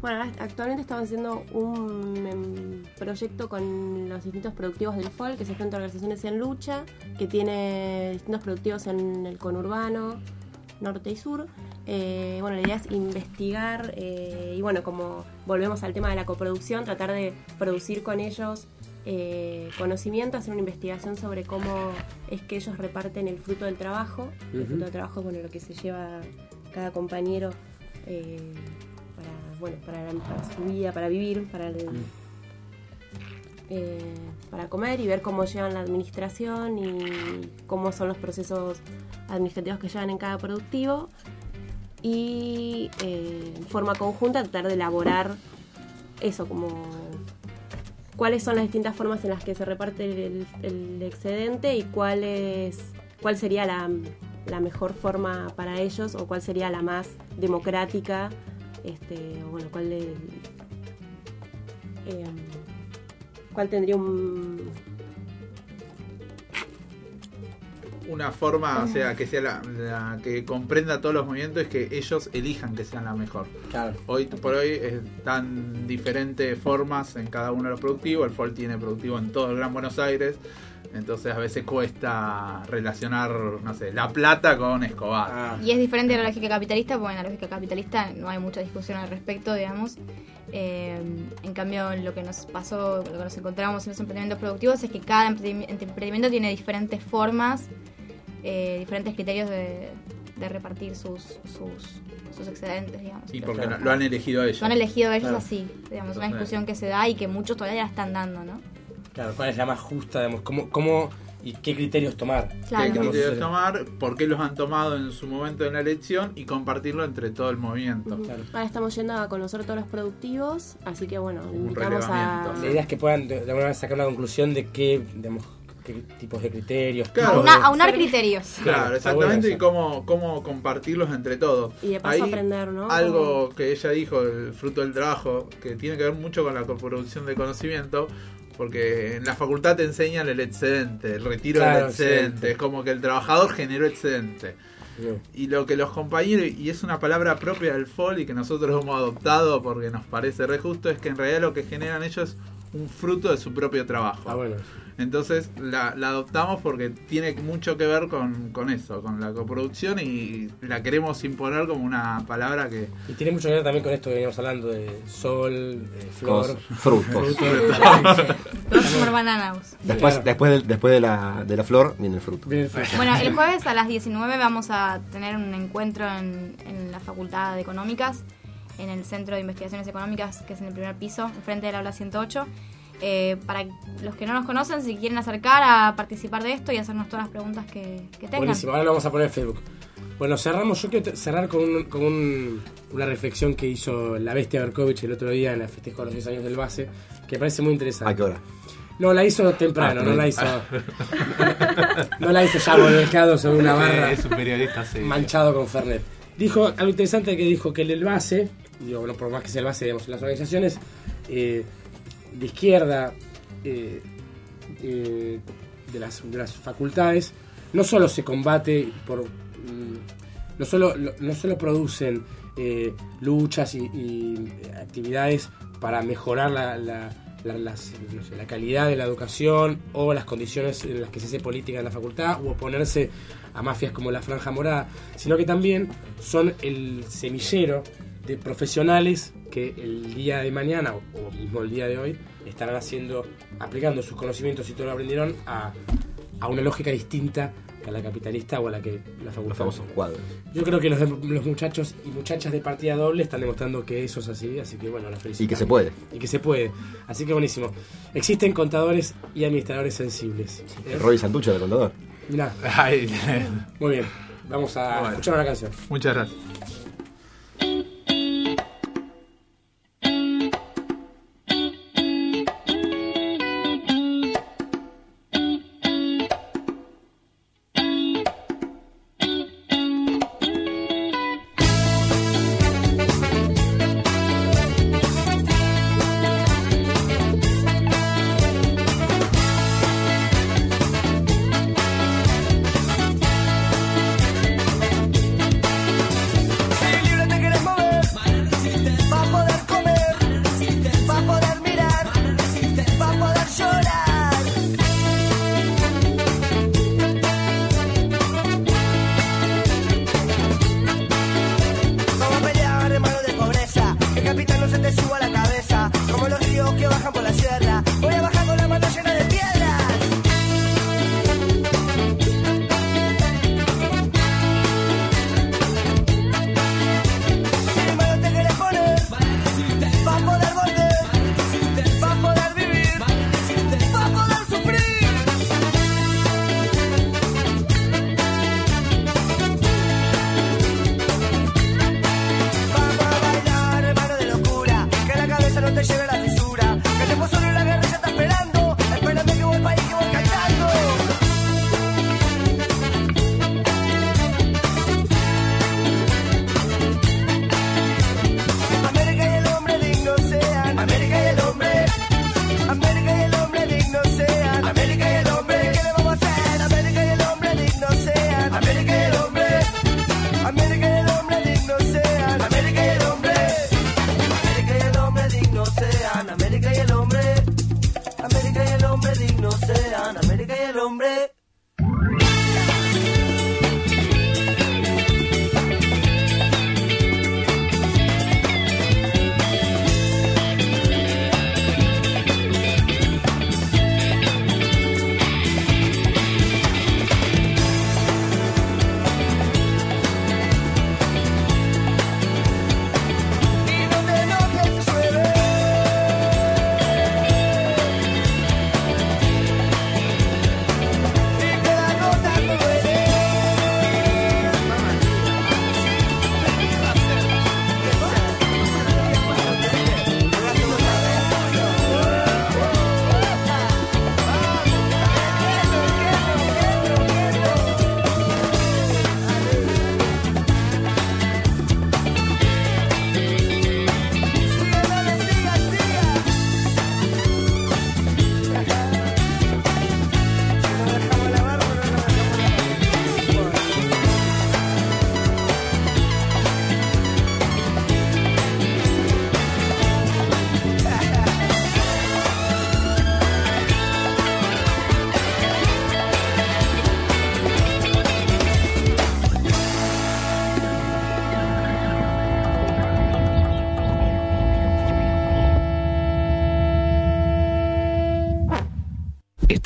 bueno, actualmente estamos haciendo un proyecto con los distintos productivos del FOL, que es el Frente de Organizaciones en Lucha, que tiene distintos productivos en el conurbano, norte y sur. Eh, bueno, la idea es investigar eh, y bueno, como volvemos al tema de la coproducción, tratar de producir con ellos eh, conocimiento, hacer una investigación sobre cómo es que ellos reparten el fruto del trabajo. El fruto del trabajo, bueno, lo que se lleva cada compañero eh, bueno, para, la- para su vida, para vivir, para el, eh, para comer y ver cómo llevan la administración y cómo son los procesos administrativos que llevan en cada productivo. Y eh, en forma conjunta tratar de elaborar eso como cuáles son las distintas formas en las que se reparte el, el excedente y cuál es cuál sería la, la mejor forma para ellos o cuál sería la más democrática este bueno cuál le- eh, cuál tendría un Una forma, o sea, que sea la, la que comprenda todos los movimientos es que ellos elijan que sean la mejor. Claro. Hoy por hoy es tan diferentes formas en cada uno de los productivos. El FOL tiene productivo en todo el Gran Buenos Aires. Entonces a veces cuesta relacionar, no sé, La Plata con Escobar. Ah. Y es diferente de la lógica capitalista, porque en la lógica capitalista no hay mucha discusión al respecto, digamos. Eh, en cambio, lo que nos pasó, lo que nos encontramos en los emprendimientos productivos es que cada emprendimi- emprendimiento tiene diferentes formas, eh, diferentes criterios de, de repartir sus, sus, sus excedentes, digamos. Sí, porque lo, lo han elegido ellos. Lo han elegido ellos Claro. así, digamos, una Entonces- discusión que se da y que muchos todavía la están dando, ¿no? Claro, ¿cuál es la más justa? Digamos, ¿cómo, cómo y qué criterios tomar? Claro. ¿Qué Digamos, criterios tomar? ¿Por qué los han tomado en su momento en la elección? Y compartirlo entre todo el movimiento. ahora estamos yendo a conocer todos los productivos así que bueno invitamos a. La idea es que puedan de, alguna manera sacar una conclusión de qué, digamos, qué tipos de criterios. Claro. tipos de- Auna- aunar criterios. Claro, exactamente, y cómo, cómo compartirlos entre todos. Y de paso aprender, ¿no? Algo que ella dijo, el fruto del trabajo, que tiene que ver mucho con la coproducción de conocimiento, porque en la facultad te enseñan el excedente, el retiro Claro, del excedente, excedente. es como que el trabajador generó excedente. Y lo que los compañeros, y es una palabra propia del FOL y que nosotros hemos adoptado porque nos parece re justo, es que en realidad lo que generan ellos es un fruto de su propio trabajo. Ah, bueno. Entonces la, la adoptamos porque tiene mucho que ver con, con eso, con la coproducción y la queremos imponer como una palabra que... Y tiene mucho que ver también con esto que veníamos hablando de sol, de flor, frutos. Después, después, de, después de, la, de la flor viene el fruto. Bueno, el jueves a las 19 vamos a tener un encuentro en, en la Facultad de Económicas, en el Centro de Investigaciones Económicas, que es en el primer piso, enfrente del aula 108. Eh, para los que no nos conocen, si quieren acercar a participar de esto y hacernos todas las preguntas que, que tengan. Buenísimo, ahora lo vamos a poner en Facebook. Bueno, cerramos. Yo quiero cerrar con, un- con un- una reflexión que hizo la bestia Berkovich el otro día en el festejo de los 10 años del base, que me parece muy interesante. ¿A qué hora? No, la hizo temprano, Ah, no la hizo. <laughs> no la hizo ya volcado sobre una barra. Es un periodista manchado con Fernet. Dijo algo interesante que dijo que el base, digo, no por más que sea el base, digamos, las organizaciones eh, de izquierda eh, eh, de, las, de las facultades, no solo se combate por. mm, no solo, lo- no solo producen eh, luchas y, y actividades para mejorar la, la- la- las- no sé, la calidad de la educación o las condiciones en las que se hace política en la facultad o oponerse a mafias como la Franja Morada, sino que también son el semillero de profesionales que el día de mañana o, o mismo el día de hoy estarán haciendo, aplicando sus conocimientos y todo lo aprendieron a, a una lógica distinta que a la capitalista o a la que la facultad. Los famosos cuadros. Yo creo que los, los muchachos y muchachas de partida doble están demostrando que eso es así, así que bueno, la felicito. Y que se puede. Y que se puede. Así que buenísimo. Existen contadores y administradores sensibles. ¿Eh? Roy Santucho, el contador. Mirá. <laughs> Ay, Muy bien. Vamos a Bueno. escuchar una canción. Muchas gracias.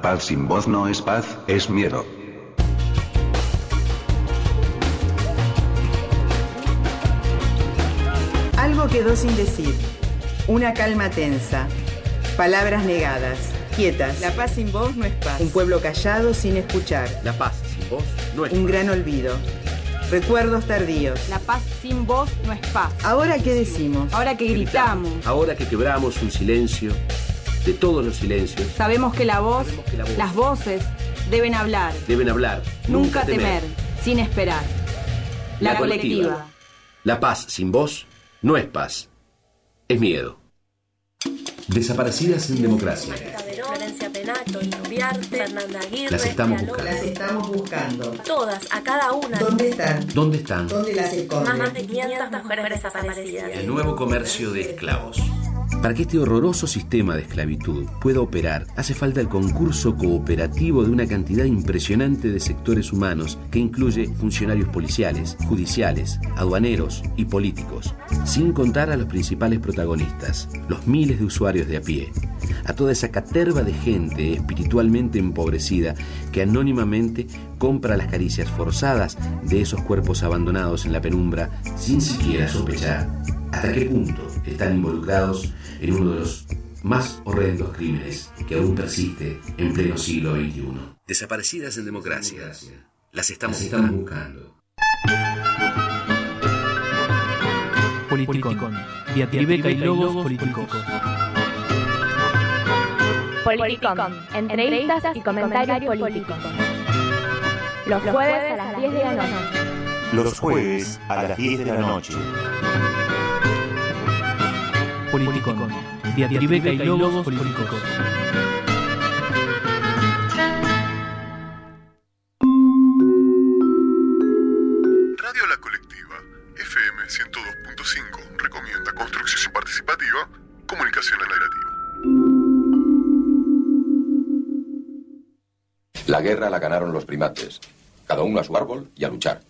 La paz sin voz no es paz, es miedo. Algo quedó sin decir. Una calma tensa. Palabras negadas. Quietas. La paz sin voz no es paz. Un pueblo callado sin escuchar. La paz sin voz no es Un gran olvido. Recuerdos tardíos. La paz sin voz no es paz. Ahora qué decimos. Ahora que gritamos. Ahora que quebramos un silencio, de todos los silencios, Sabemos que la voz, que la voz- las voces deben hablar. deben hablar. Nunca temer, sin esperar. La, La colectiva. colectiva. La paz sin voz no es paz, es miedo. Desaparecidas en democracia. Las estamos buscando. Las estamos buscando. Todas, a cada una. ¿Dónde están? ¿Dónde están? ¿Dónde las esconden? Más de 500 mujeres desaparecidas. El nuevo comercio de esclavos. Para que este horroroso sistema de esclavitud pueda operar, hace falta el concurso cooperativo de una cantidad impresionante de sectores humanos que incluye funcionarios policiales, judiciales, aduaneros y políticos, sin contar a los principales protagonistas, los miles de usuarios de a pie, a toda esa caterva de gente espiritualmente empobrecida que anónimamente compra las caricias forzadas de esos cuerpos abandonados en la penumbra sin siquiera sospechar. Hasta qué punto están involucrados en uno de los más horrendos crímenes que aún persiste en pleno siglo XXI. Desaparecidas en democracia. Las estamos, estamos buscando. Politicón. Diatribeca y logos políticos. Politicón. Entrevistas y comentarios políticos. Los jueves a las 10 de la noche. Los jueves a las 10 de la noche. Politicón. Diatribeca y logos políticos. Radio La Colectiva, FM 102.5, recomienda construcción participativa, comunicación narrativa. La guerra la ganaron los primates. Cada uno a su árbol y a luchar.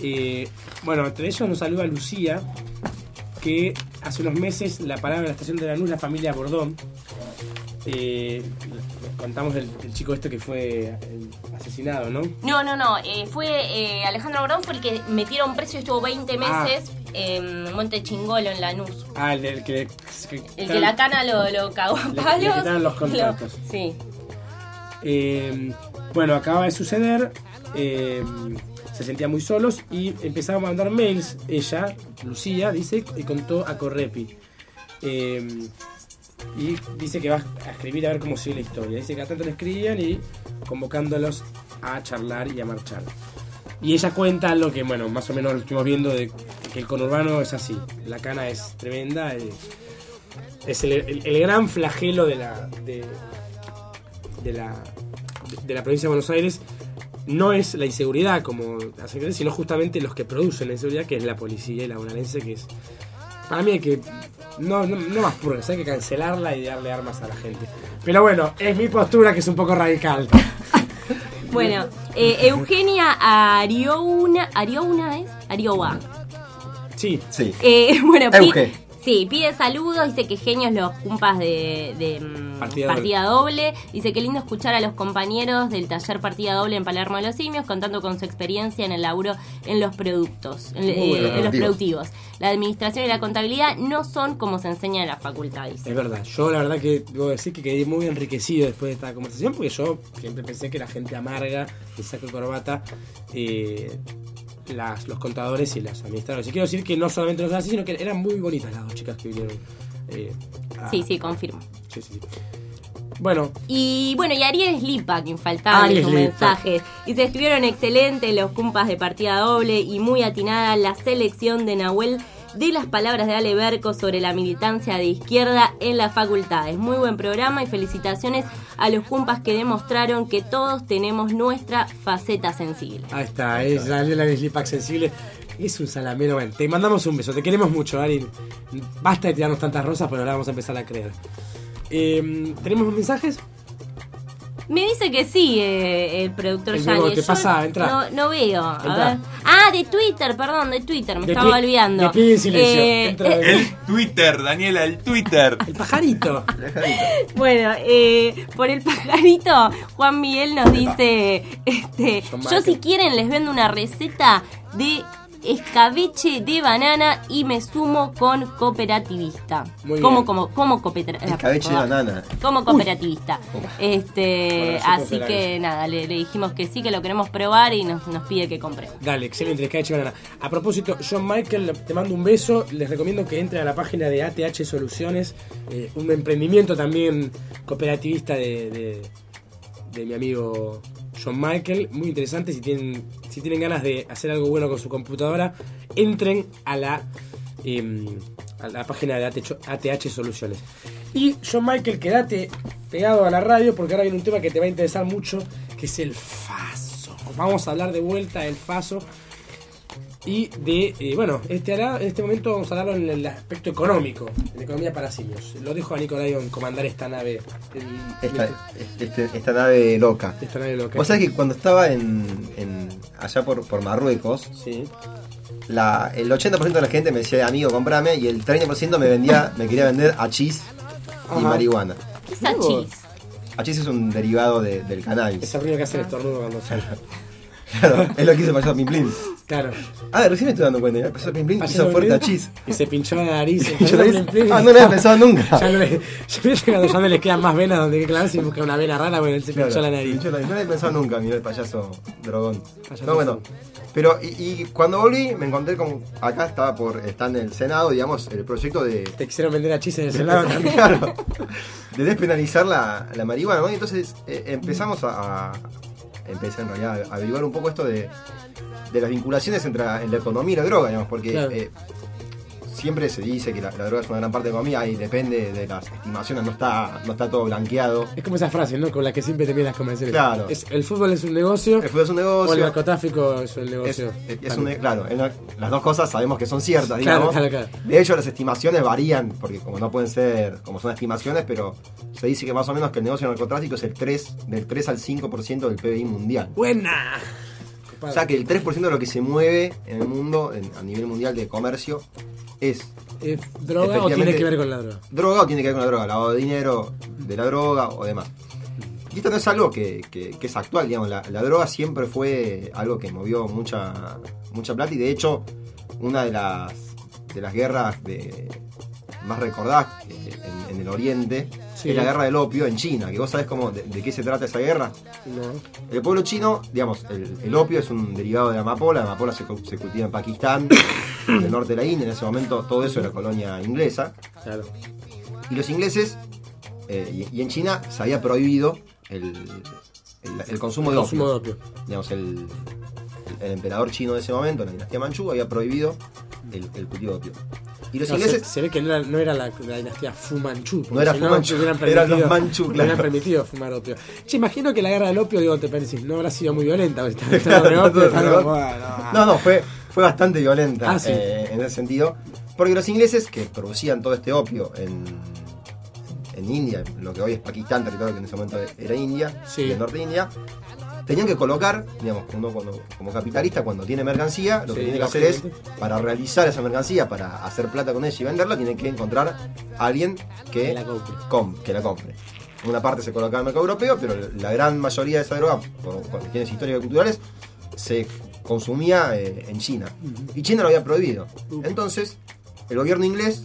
Eh, bueno, entre ellos nos saluda Lucía, que hace unos meses la parada de la estación de la luz la familia Bordón. Eh, contamos del, del chico este que fue eh, asesinado, ¿no? No, no, no. eh, fue Alejandro Bordón fue el que metieron preso y estuvo 20 Ah. meses en Monte Chingolo, en Lanús. Ah, el del que... El que la cana lo, lo cagó a Le- le palos. quitaron los <laughs> lo- contratos. sí. Bueno, acaba de suceder. Se sentían muy solos y empezaba a mandar mails. Ella, Lucía, dice, y contó a Correpi. Eh, y dice que va a escribir a ver cómo sigue la historia. Dice que a tanto le escribían y convocándolos a charlar y a marchar. Y ella cuenta lo que, bueno, más o menos lo estuvimos viendo de que el conurbano es así. La cana es tremenda. eh, es el, gran flagelo de la, de la, de la provincia de Buenos Aires. No es la inseguridad como hacen creer, sino justamente los que producen la inseguridad, que es la policía y la bonaerense, que es. Para mí hay que. No, no, no más purgas, hay que cancelarla y darle armas a la gente. Pero bueno, es mi postura que es un poco radical. <laughs> Bueno, eh, Eugenia Ariouna. ¿Ariouna es? Arioba. Sí, sí. Eh, <laughs> bueno, Euge. Sí, pide saludos, dice que genios los cumpas de, de, mm, Partida partida, doble. Dice que lindo escuchar a los compañeros del taller Partida Doble en Palermo de los Simios contando con su experiencia en el laburo en los productos, en, eh, bueno, en los productivos. productivos. La administración y la contabilidad no son como se enseña en la facultad, dice. Es verdad, yo la verdad que debo decir que quedé muy enriquecido después de esta conversación porque yo siempre pensé que la gente amarga, de saco y corbata, eh, las, los contadores y las administradores. Y quiero decir que no solamente los así, sino que eran muy bonitas las dos chicas que vinieron. eh, a- Sí, sí, confirmo. sí, sí. Bueno, Y bueno, y Aries Lipa, que infaltable Aries sus Lipa. mensajes. Dice, estuvieron excelentes los cumpas de partida doble y muy atinada la selección de Nahuel de las palabras de Ale Berco sobre la militancia de izquierda en las facultades. Muy buen programa y felicitaciones a los cumpas que demostraron que todos tenemos nuestra faceta sensible. ahí está, es la la Slipack sensible. Es un salamero, te mandamos un beso, te queremos mucho, Ari. Basta de tirarnos tantas rosas, pero ahora vamos a empezar a creer. Eh, ¿Tenemos mensajes? Me dice que sí, eh, el productor Yanni. Yo pasa, entra. No, no veo. A ver. Ah, de Twitter, perdón, de Twitter, me De estaba olvidando. de pie en silencio. Eh, Entra. El Twitter, Daniela, el Twitter. El pajarito. Bueno, eh, por el pajarito, Juan Miguel nos dice, este, yo si quieren les vendo una receta de escabeche de banana y me sumo con cooperativista. Muy como, bien. como, como cooperativista. Escabeche de banana. Como cooperativista. Este, Bueno, así que eso. nada, le, le dijimos que sí, que lo queremos probar y nos, nos pide que compre. Dale, excelente, Escabeche Banana. A propósito, John Michael, te mando un beso. Les recomiendo que entren a la página de ATH Soluciones, eh, un emprendimiento también cooperativista de, de- de mi amigo John Michael. Muy interesante. Si tienen, si tienen ganas de hacer algo bueno con su computadora, entren a la, em, a la página de ATH, Soluciones. Y John Michael, quédate pegado a la radio porque ahora viene un tema que te va a interesar mucho, que es el FASO. Vamos a hablar de vuelta del FASO. Y de, eh, bueno, este, hará- en este momento vamos a hablarlo en el aspecto económico, en economía para simios. Lo dejo a Nicolai en comandar esta nave. en- Esta, este- esta nave loca. Esta nave loca. Vos sabés que cuando estaba en, en- allá por, por Marruecos, la, el 80% de la gente me decía, amigo, comprame, y el 30% me vendía, me quería vender hachís y marihuana. ¿Qué es hachís? Hachís es un derivado de- del cannabis. Ese ruido que hace el estornudo cuando sale. <laughs> Claro, es lo que hizo el payaso Pim Plim. Claro. Ah, recién me estoy dando cuenta, el payaso Plim Payaso hizo fuerte Plim. hachís. Y se pinchó la nariz. <laughs> Yo le dije, ah, no lo había pensado nunca. <laughs> Ya no le, ya no le quedan más venas donde que clavarse y busca una vena rara, bueno, él se Claro, pinchó la nariz. pinchó la nariz. No lo había pensado nunca, mirá el payaso drogón. Payaso no, bueno. Pero, y, y cuando volví, me encontré con. Acá estaba por. Está en el Senado, digamos, el proyecto de. Te quisieron vender a chis en el Senado <laughs> también. Claro. De despenalizar la, la marihuana, ¿no? Y entonces eh, empezamos a, a- Empecé en realidad a averiguar un poco esto de, de las vinculaciones entre la, en la economía y la droga, digamos, porque. Claro. eh, siempre se dice que la, la droga es una gran parte de la economía y depende de las estimaciones, no está, no está todo blanqueado. Es como esa frase, ¿no? Con la que siempre te miran las convenciones. Claro. Es- el fútbol es un negocio. El fútbol es un negocio. O el narcotráfico es un negocio. es- es un- claro, las dos cosas sabemos que son ciertas, Claro, digamos. claro, claro. De hecho, las estimaciones varían, porque como no pueden ser, como son estimaciones, pero se dice que más o menos que el negocio del narcotráfico es el 3, del 3 al 5% del PBI mundial. ¡Buena! O sea que el 3% de lo que se mueve en el mundo, en- a nivel mundial de comercio, es... ¿Es droga o tiene que ver con la droga? Droga o tiene que ver con la droga, lavado de dinero, de la droga o demás. Y esto no es algo que, que- que es actual, digamos, la, la droga siempre fue algo que movió mucha, mucha plata y de hecho una de las, de las guerras de, más recordadas eh, en, en el oriente Sí. es la guerra del opio en China, que vos sabés cómo, de, de qué se trata esa guerra. No. El pueblo chino, digamos, el, el opio es un derivado de la amapola, la amapola se, cu- se cultiva en Pakistán, <coughs> en el norte de la India, en ese momento todo eso era colonia inglesa. Claro. Y los ingleses, eh, y, y en China se había prohibido el, el- el consumo, El de, consumo opio. de opio. Digamos, el, el- el emperador chino de ese momento, la dinastía Manchú, había prohibido el, el cultivo de opio. Y los No, ingleses... se, se ve que no era, no era la, la dinastía Fumanchu. porque No era si Fu Manchu, hubieran <laughs> eran los Manchu, claro. hubieran permitido fumar opio. Che, imagino que la guerra del opio, digo, te pensás, no habrá sido muy violenta. está- está <laughs> opio, No, no, fue, fue bastante violenta Ah, sí. eh, en ese sentido. Porque los ingleses que producían todo este opio en, en India, lo que hoy es Pakistán, territorio que en ese momento era India, Sí. el norte de India, tenían que colocar, digamos, uno cuando- como capitalista, cuando tiene mercancía, lo que tiene que hacer es, para realizar esa mercancía, para hacer plata con ella y venderla, tiene que encontrar a alguien que, Que la compre. com- que la compre. Una parte se coloca en el mercado europeo, pero la gran mayoría de esa droga, por por cuestiones históricas y culturales, se consumía eh, en China. Y China lo había prohibido. Entonces, el gobierno inglés,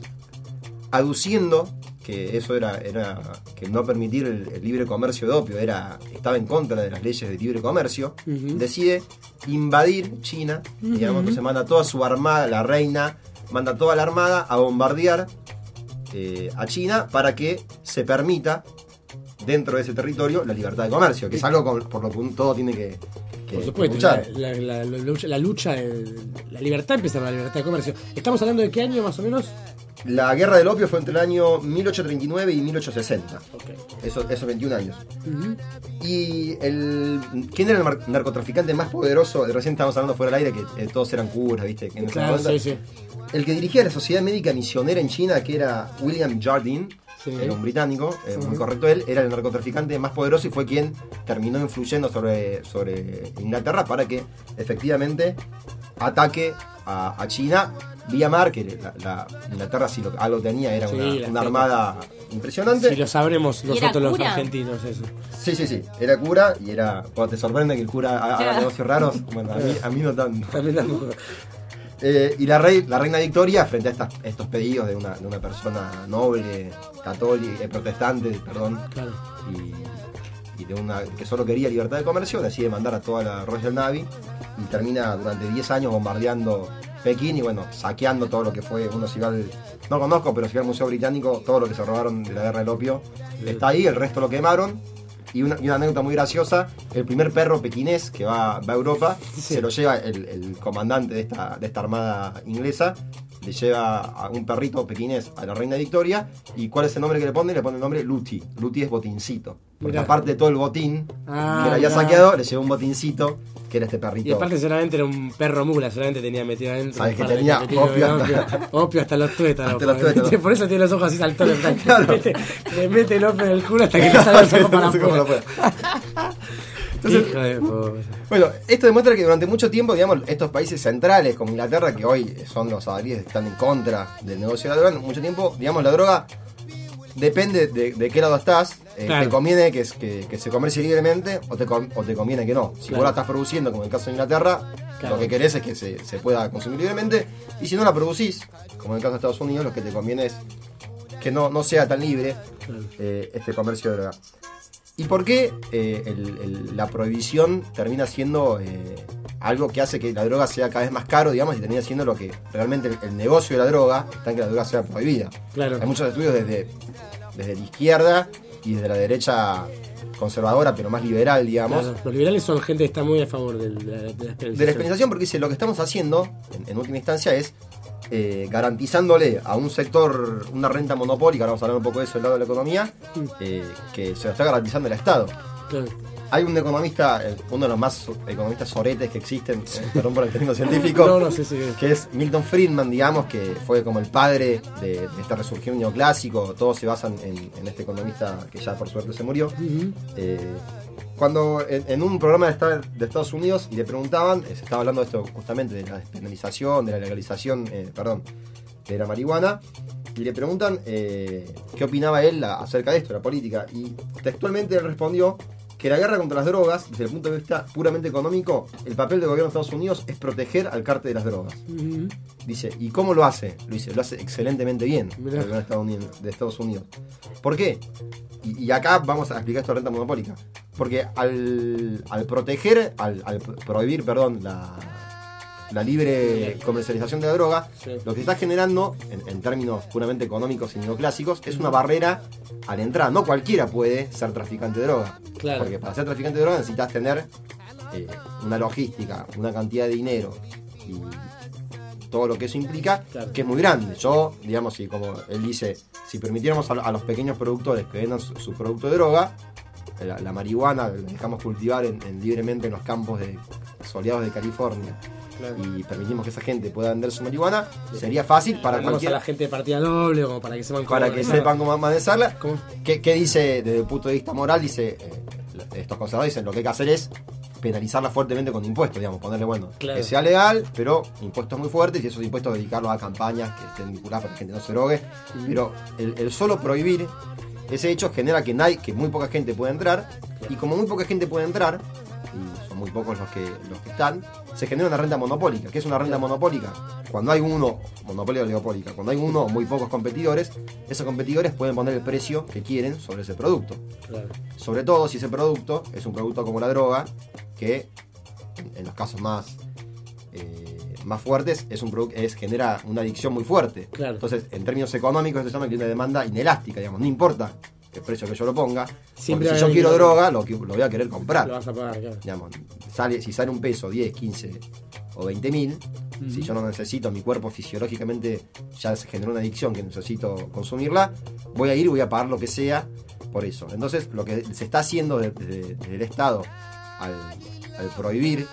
aduciendo que eso era, era que no permitir el, el libre comercio de opio era, estaba en contra de las leyes de libre comercio, decide invadir China, digamos, Ujú. entonces manda toda su armada, la reina, manda toda la armada a bombardear eh, a China para que se permita dentro de ese territorio la libertad de comercio, que es algo con- por lo que todo tiene que, que- Por supuesto, luchar. la, la- la- la lucha, la, lucha, la libertad empieza con la libertad de comercio. ¿Estamos hablando de qué año más o menos? La guerra del opio fue entre el año 1839 y 1860. Eso- esos 21 años. Y el. ¿Quién era el narcotraficante más poderoso? Recién estábamos hablando fuera del aire que eh, todos eran curas, ¿viste? En Claro, sí, sí. El que dirigía la Sociedad Médica Misionera en China, que era William Jardine, Sí. era un británico, eh, muy correcto él, era el narcotraficante más poderoso y fue quien terminó influyendo sobre, sobre Inglaterra para que efectivamente ataque a, a China vía mar, que la, la- Inglaterra si lo, algo tenía era Sí, una, armada impresionante. Si lo sabremos ¿Y era nosotros los argentinos, eso. Sí, sí, sí, era cura y era. Cuando te sorprende que el cura ha- haga negocios raros, bueno, a mí, a mí no tanto. También tampoco. Eh, y la, rey, la reina Victoria, frente a estas- estos pedidos de una, de una persona noble, católica, eh, protestante, perdón, Claro. y, y de una que solo quería libertad de comercio, decide mandar a toda la Royal Navy y termina durante 10 años bombardeando Pekín y bueno, saqueando todo lo que fue, uno si va al, no conozco, pero si va al Museo Británico, todo lo que se robaron de la guerra del opio está ahí, el resto lo quemaron. Y una, y una anécdota muy graciosa, el primer perro pequinés que va, va a Europa, se lo lleva el, el comandante de esta, de esta armada inglesa, le lleva a un perrito pequinés a la reina Victoria, y ¿cuál es el nombre que le pone? Le pone el nombre Luti. Luti es botincito. Porque Mirá. aparte de todo el botín Ah, que le había saqueado, le llevó un botincito, que era este perrito. Y aparte seguramente era un perro mula, seguramente tenía metido adentro. Sabes que tenía opio hasta- opio, hasta los tuétanos. Hasta los pobre. tuétanos. Por eso tiene los ojos así saltones. <laughs> le, mete, le mete el opio en el culo hasta que le <laughs> sale el ojo para No afuera. Entonces- Hijo de pobre. Bueno, esto demuestra que durante mucho tiempo, digamos, estos países centrales como Inglaterra, que hoy son los adalides están en contra del negocio de la droga, mucho tiempo, digamos, la droga depende de, de qué lado estás. eh, Claro. Te conviene que, que, que se comercie libremente o te, con- o te conviene que no. Si Claro. vos la estás produciendo, como en el caso de Inglaterra, Claro. lo que querés es que se, se pueda consumir libremente. Y si no la producís, como en el caso de Estados Unidos, lo que te conviene es que no, no sea tan libre eh, este comercio de droga. ¿Y por qué eh, el- el- la prohibición termina siendo eh, algo que hace que la droga sea cada vez más caro, digamos, y termina siendo lo que realmente el, el negocio de la droga está en que la droga sea prohibida? Claro. Hay muchos estudios desde, desde la izquierda y desde la derecha conservadora, pero más liberal, digamos. Claro, Los liberales son gente que está muy a favor de, la- de la De la experimentación. experimentación, porque dice, lo que estamos haciendo, en, en última instancia, es eh, garantizándole a un sector una renta monopólica, ahora vamos a hablar un poco de eso del lado de la economía, eh, que se lo está garantizando el Estado. Claro. Hay un economista, eh, uno de los más economistas soretes que existen, eh, perdón por el término científico, <laughs> No, no, sí, sí. que es Milton Friedman, digamos, que fue como el padre de, de este resurgir neoclásico. Todos se basan en, en este economista que ya por suerte se murió. Eh, cuando en, en un programa de, de Estados Unidos y le preguntaban, se estaba hablando de esto justamente de la despenalización, de la legalización, eh, perdón, de la marihuana, y le preguntan eh, qué opinaba él acerca de esto, la política, y textualmente él respondió que la guerra contra las drogas, desde el punto de vista puramente económico, el papel del gobierno de Estados Unidos es proteger al cártel de las drogas. Dice, ¿y cómo lo hace? Lo dice, lo hace excelentemente bien el gobierno de Estados Unidos. de Estados Unidos. ¿Por qué? Y, y acá vamos a explicar esto de renta monopólica. Porque al, al proteger, al, al prohibir, perdón, la, la libre comercialización de la droga, lo que está generando, en, en términos puramente económicos y neoclásicos, es una barrera a la entrada. No cualquiera puede ser traficante de droga. Claro. Porque para ser traficante de droga necesitas tener eh, una logística, una cantidad de dinero y todo lo que eso implica, que es muy grande. Yo, digamos, si como él dice, si permitiéramos a, a los pequeños productores que vendan su, su producto de droga, la, la marihuana la dejamos cultivar en- en libremente en los campos de, soleados de California y permitimos que esa gente pueda vender su marihuana, sería fácil para cualquier a la gente de partida doble, como para que sepan cómo para que sepan cómo manejarla. ¿Qué, qué dice desde el punto de vista moral? Dice, eh, estos conservadores dicen, lo que hay que hacer es penalizarla fuertemente con impuestos, digamos, ponerle, bueno, Claro. que sea legal, pero impuestos muy fuertes y esos impuestos dedicarlos a campañas que estén vinculadas para que la gente no se drogue. Pero el, el solo prohibir ese hecho genera que, nadie, que muy poca gente puede entrar y como muy poca gente puede entrar, muy pocos los que, los que están, se genera una renta monopólica. ¿Qué es una renta monopólica? Cuando hay uno, monopolio oligopólica, cuando hay uno o muy pocos competidores, esos competidores pueden poner el precio que quieren sobre ese producto. Claro. Sobre todo si ese producto es un producto como la droga, que en, en los casos más, eh, más fuertes es un es, genera una adicción muy fuerte. Claro. Entonces, en términos económicos, se llama que una demanda inelástica, digamos, no importa el precio que yo lo ponga, Siempre si yo quiero droga, lo, lo voy a querer comprar. Lo vas a pagar, claro. Digamos, sale, si sale un peso, 10, 15 o 20 mil, si yo no necesito, mi cuerpo fisiológicamente ya se generó una adicción que necesito consumirla, voy a ir y voy a pagar lo que sea por eso. Entonces, lo que se está haciendo de- de- desde el Estado al, al prohibir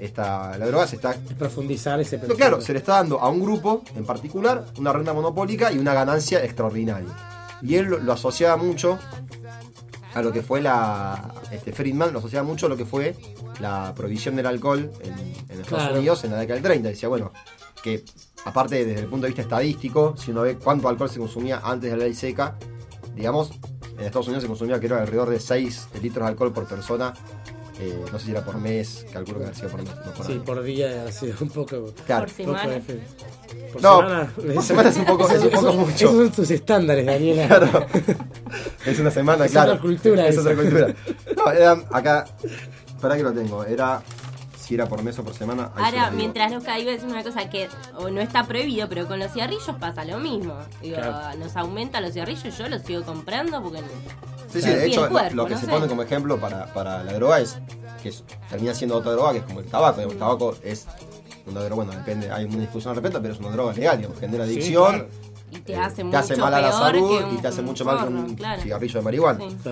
esta, la droga, se está Profundizar ese claro, se le está dando a un grupo en particular una renta monopólica y una ganancia extraordinaria. Y él lo, lo asociaba mucho a lo que fue la. Este Friedman lo asociaba mucho a lo que fue la prohibición del alcohol en, en Estados Claro. Unidos en la década del 30. Decía, bueno, que aparte desde el punto de vista estadístico, si uno ve cuánto alcohol se consumía antes de la ley seca, digamos, en Estados Unidos se consumía creo alrededor de 6 litros de alcohol por persona. Eh, no sé si era por mes, calculo que había sido por mes. no por Sí, año. por día ha sido un poco. Claro. poco semana. Por No, semana. por semana es un poco- es un <laughs> poco Esos- mucho. Esos son tus estándares, Daniela. <laughs> Claro. Es una semana, Es claro. otra cultura Es esa. otra cultura. No, era acá. Espera que lo tengo. Era. Si era por mes o por semana. Ahora, mientras Luca iba a decir una cosa que o no está prohibido, pero con los cigarrillos pasa lo mismo. Digo, Claro. nos aumenta los cigarrillos, yo los sigo comprando porque Sí, sí, de hecho, cuerpo, lo que no se sé. pone como ejemplo para, para la droga es que es- termina siendo otra droga, que es como el tabaco. El tabaco es una droga, bueno, depende, hay una discusión al respecto, pero es una droga legal, digamos, genera Sí, adicción. claro. Y te hace te hace mal a la salud un- y te hace mucho mal que un claro. cigarrillo de marihuana. Sí.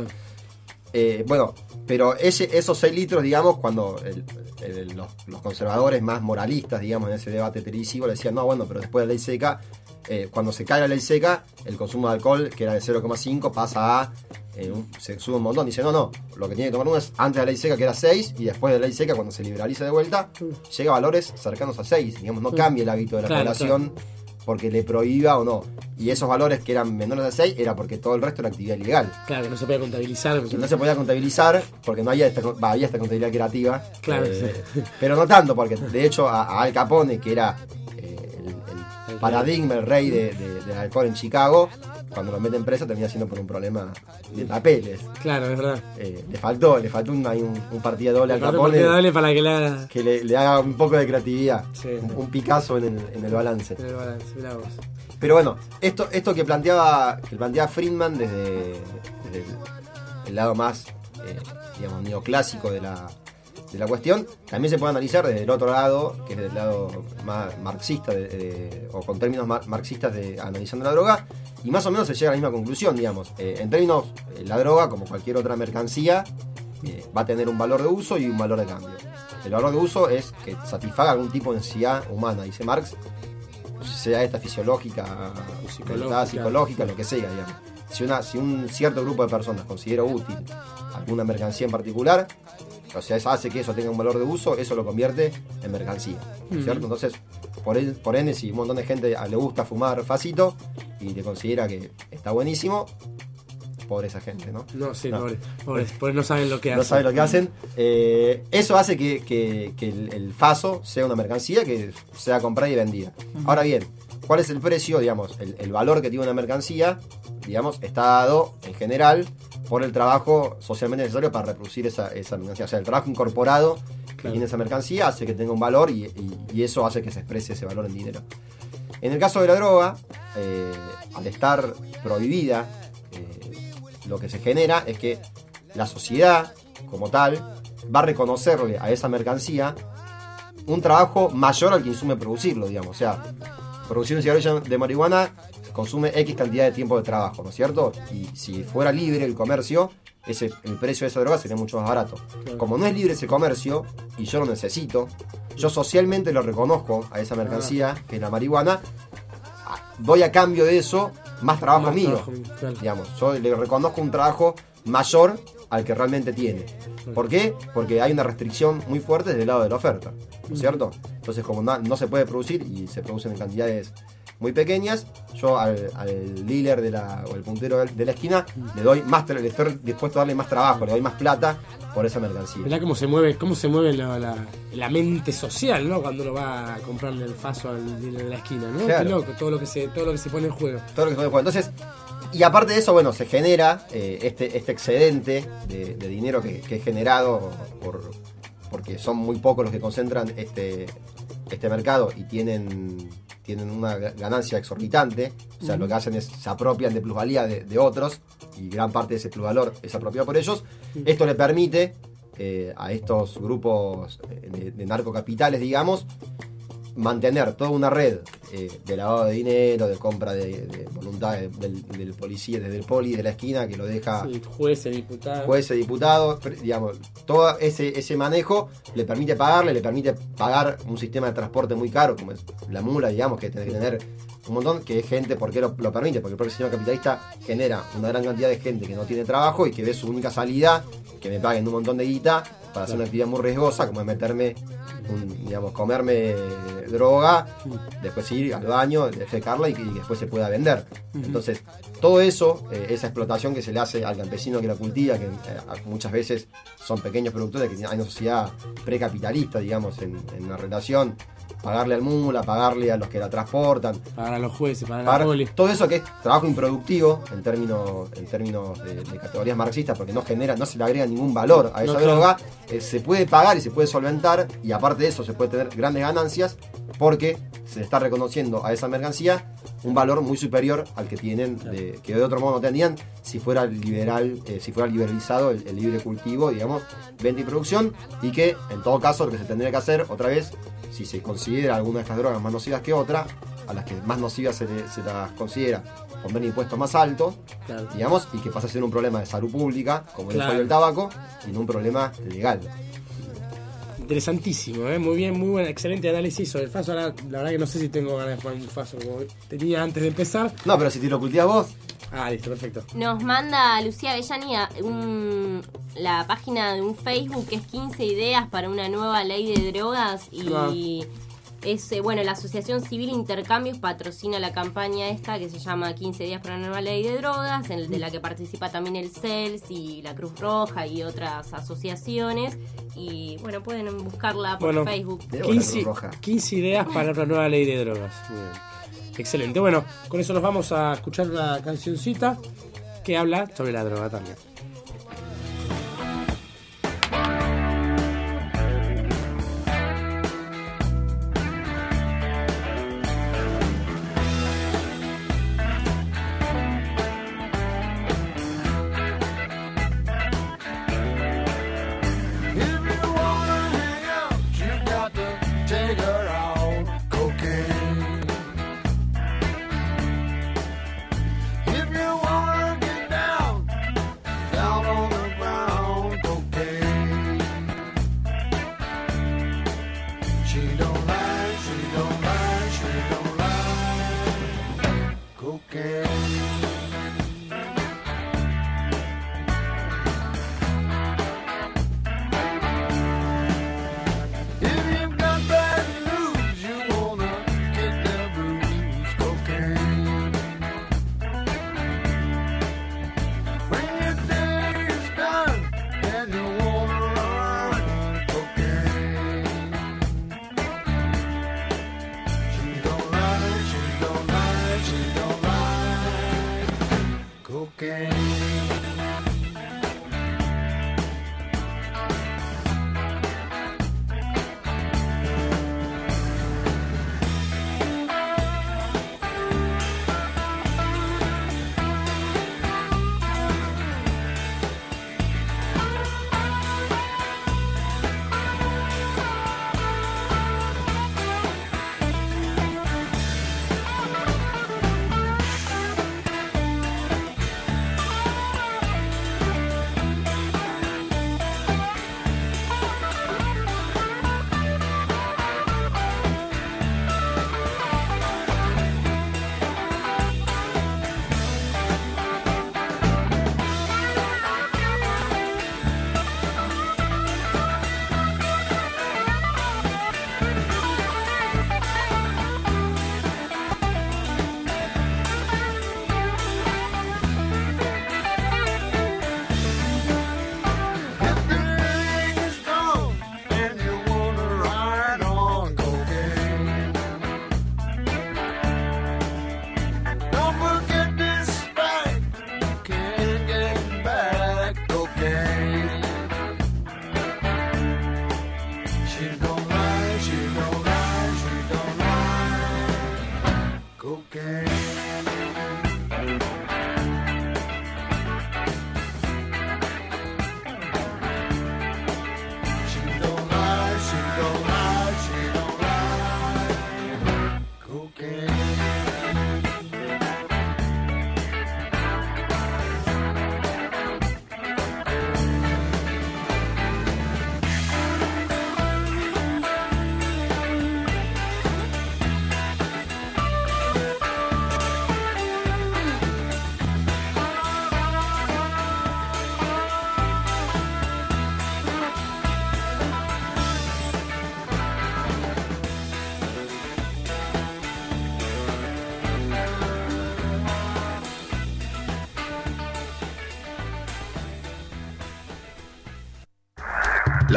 Eh, bueno, pero ese, esos 6 litros, digamos, cuando el- el- los, los conservadores más moralistas, digamos, en ese debate televisivo, le decían, no, bueno, pero después de la ley seca, eh, cuando se cae la ley seca, el consumo de alcohol, que era de 0,5, pasa a. eh, un- se sube un montón. Dice, no, no, lo que tiene que tomar uno es antes de la ley seca, que era 6, y después de la ley seca, cuando se liberaliza de vuelta, llega a valores cercanos a 6. Digamos, no Mm. cambia el hábito de la Claro, población porque le prohíba o no. Y esos valores que eran menores de 6 era porque todo el resto era actividad ilegal. Claro, que no se puede contabilizar. Que no se podía contabilizar porque no había esta, va, había esta contabilidad creativa. Claro, Eh, Pero no tanto, porque de hecho a, a Al Capone, que era eh, el, el paradigma, el rey de- de- del alcohol en Chicago, cuando lo meten preso termina siendo por un problema de papeles. Claro, es verdad. Eh, le faltó, le faltó un, ahí un, un partido doble al Le Capone. partido doble para que le haga- que le, le haga un poco de creatividad. Sí. Un, un Picasso en el, en el balance. En el balance, mirá vos. Pero bueno, esto, esto que planteaba, que planteaba Friedman desde, desde el, el lado más, eh, digamos, neoclásico de la, de la cuestión, también se puede analizar desde el otro lado, que es del lado más marxista, de- de- o con términos mar- marxistas de analizando la droga, y más o menos se llega a la misma conclusión, digamos. Eh, en términos, eh, la droga, como cualquier otra mercancía, eh, va a tener un valor de uso y un valor de cambio. El valor de uso es que satisfaga algún tipo de necesidad humana, dice Marx, sea esta fisiológica, psicológica. psicológica, lo que sea, digamos. Si, una, si un cierto grupo de personas considera útil alguna mercancía en particular, o sea, hace que eso tenga un valor de uso, eso lo convierte en mercancía, ¿no es Ujú. ¿cierto? Entonces, por, el- por ende, si un montón de gente le gusta fumar facito y le considera que está buenísimo, pobre esa gente, ¿no? No, sí, No. pobres, pobres, pobres no saben lo que hacen. No saben lo que hacen. Eh, eso hace que, que- que el, el faso sea una mercancía que sea comprada y vendida. Ahora bien, ¿cuál es el precio? Digamos, el, el valor que tiene una mercancía, digamos, está dado en general por el trabajo socialmente necesario para reproducir esa, esa mercancía. O sea, el trabajo incorporado que tiene esa mercancía hace que tenga un valor y, y- y eso hace que se exprese ese valor en dinero. En el caso de la droga, eh, al estar prohibida, eh, lo que se genera es que la sociedad, como tal, va a reconocerle a esa mercancía un trabajo mayor al que insume producirlo, digamos. O sea, producir un cigarrillo de marihuana consume X cantidad de tiempo de trabajo, ¿no es cierto? Y si fuera libre el comercio, ese, el precio de esa droga sería mucho más barato. Claro. Como no es libre ese comercio y yo lo necesito, yo socialmente lo reconozco a esa mercancía, que es la marihuana, doy a cambio de eso más trabajo Más mío. trabajo, claro. Digamos, yo le reconozco un trabajo mayor al que realmente tiene. ¿Por qué? Porque hay una restricción muy fuerte desde el lado de la oferta, ¿no es cierto? Entonces, como no, no se puede producir y se producen en cantidades muy pequeñas, yo al, al dealer de la, o el puntero de la esquina le doy más, le estoy dispuesto a darle más trabajo, le doy más plata por esa mercancía. Mirá cómo se mueve, cómo se mueve la, la- la mente social, ¿no? Cuando uno va a comprarle el faso al dealer de la esquina, ¿no? Claro. Qué loco, todo lo que se, todo lo que se pone en juego. todo lo que se puede jugar. Entonces, y aparte de eso, bueno, se genera eh, este, este excedente de, de dinero que, que es generado por, porque son muy pocos los que concentran este, este mercado y tienen, tienen una ga- ganancia exorbitante. O sea, lo que hacen es se apropian de plusvalía de, de otros y gran parte de ese plusvalor es apropiado por ellos. Esto le permite eh, a estos grupos eh, de, de narcocapitales, digamos, mantener toda una red eh, de lavado de dinero, de compra de, de voluntades del, del policía, desde el poli de la esquina que lo deja Sí, jueces, diputados. jueces, diputados, digamos, todo ese, ese manejo le permite pagarle, le permite pagar un sistema de transporte muy caro, como es la mula, digamos, que tiene que tener un montón, que es gente, ¿por qué lo, lo permite? Porque el propio sistema capitalista genera una gran cantidad de gente que no tiene trabajo y que ve su única salida, que me paguen un montón de guita para hacer una actividad muy riesgosa, como es meterme, un, digamos, comerme droga, después ir al baño, defecarla y que y después se pueda vender. Entonces, todo eso, eh, esa explotación que se le hace al campesino que la cultiva, que eh, muchas veces son pequeños productores, que hay una sociedad precapitalista, digamos, en, en una relación, pagarle al mula, pagarle a los que la transportan, Pagar a los jueces, pagar a poli. todo eso que es trabajo improductivo en términos, en términos de, de categorías marxistas, porque no genera, no se le agrega ningún valor a esa No, claro. droga, eh, se puede pagar y se puede solventar, y aparte de eso se puede tener grandes ganancias, porque se le está reconociendo a esa mercancía un valor muy superior al que tienen, de- que de otro modo no tendrían si fuera liberal, eh, si fuera liberalizado el, el libre cultivo, digamos, venta y producción, y que en todo caso lo que se tendría que hacer, otra vez, si se considera alguna de estas drogas más nocivas que otra, a las que más nocivas se, le- se las considera poner impuestos más altos, Claro. digamos, y que pasa a ser un problema de salud pública, como el Claro. del tabaco, y no un problema legal. Interesantísimo, ¿eh? muy bien, muy buen, excelente análisis sobre el faso. Ahora, la verdad que no sé si tengo ganas de poner un faso como tenía antes de empezar. No, pero si te lo cultivas vos. Ah, listo, perfecto. Nos manda Lucía Bellanía un- la página de un Facebook que es 15 ideas para una nueva ley de drogas y es, eh, bueno, la Asociación Civil Intercambios patrocina la campaña esta que se llama 15 días para una nueva ley de drogas, en el de la que participa también el CELS y la Cruz Roja y otras asociaciones y bueno, pueden buscarla por Bueno, Facebook. 15, 15 ideas para una nueva ley de drogas. Muy bien. Excelente. Bueno, con eso nos vamos a escuchar una cancioncita que habla sobre la droga también.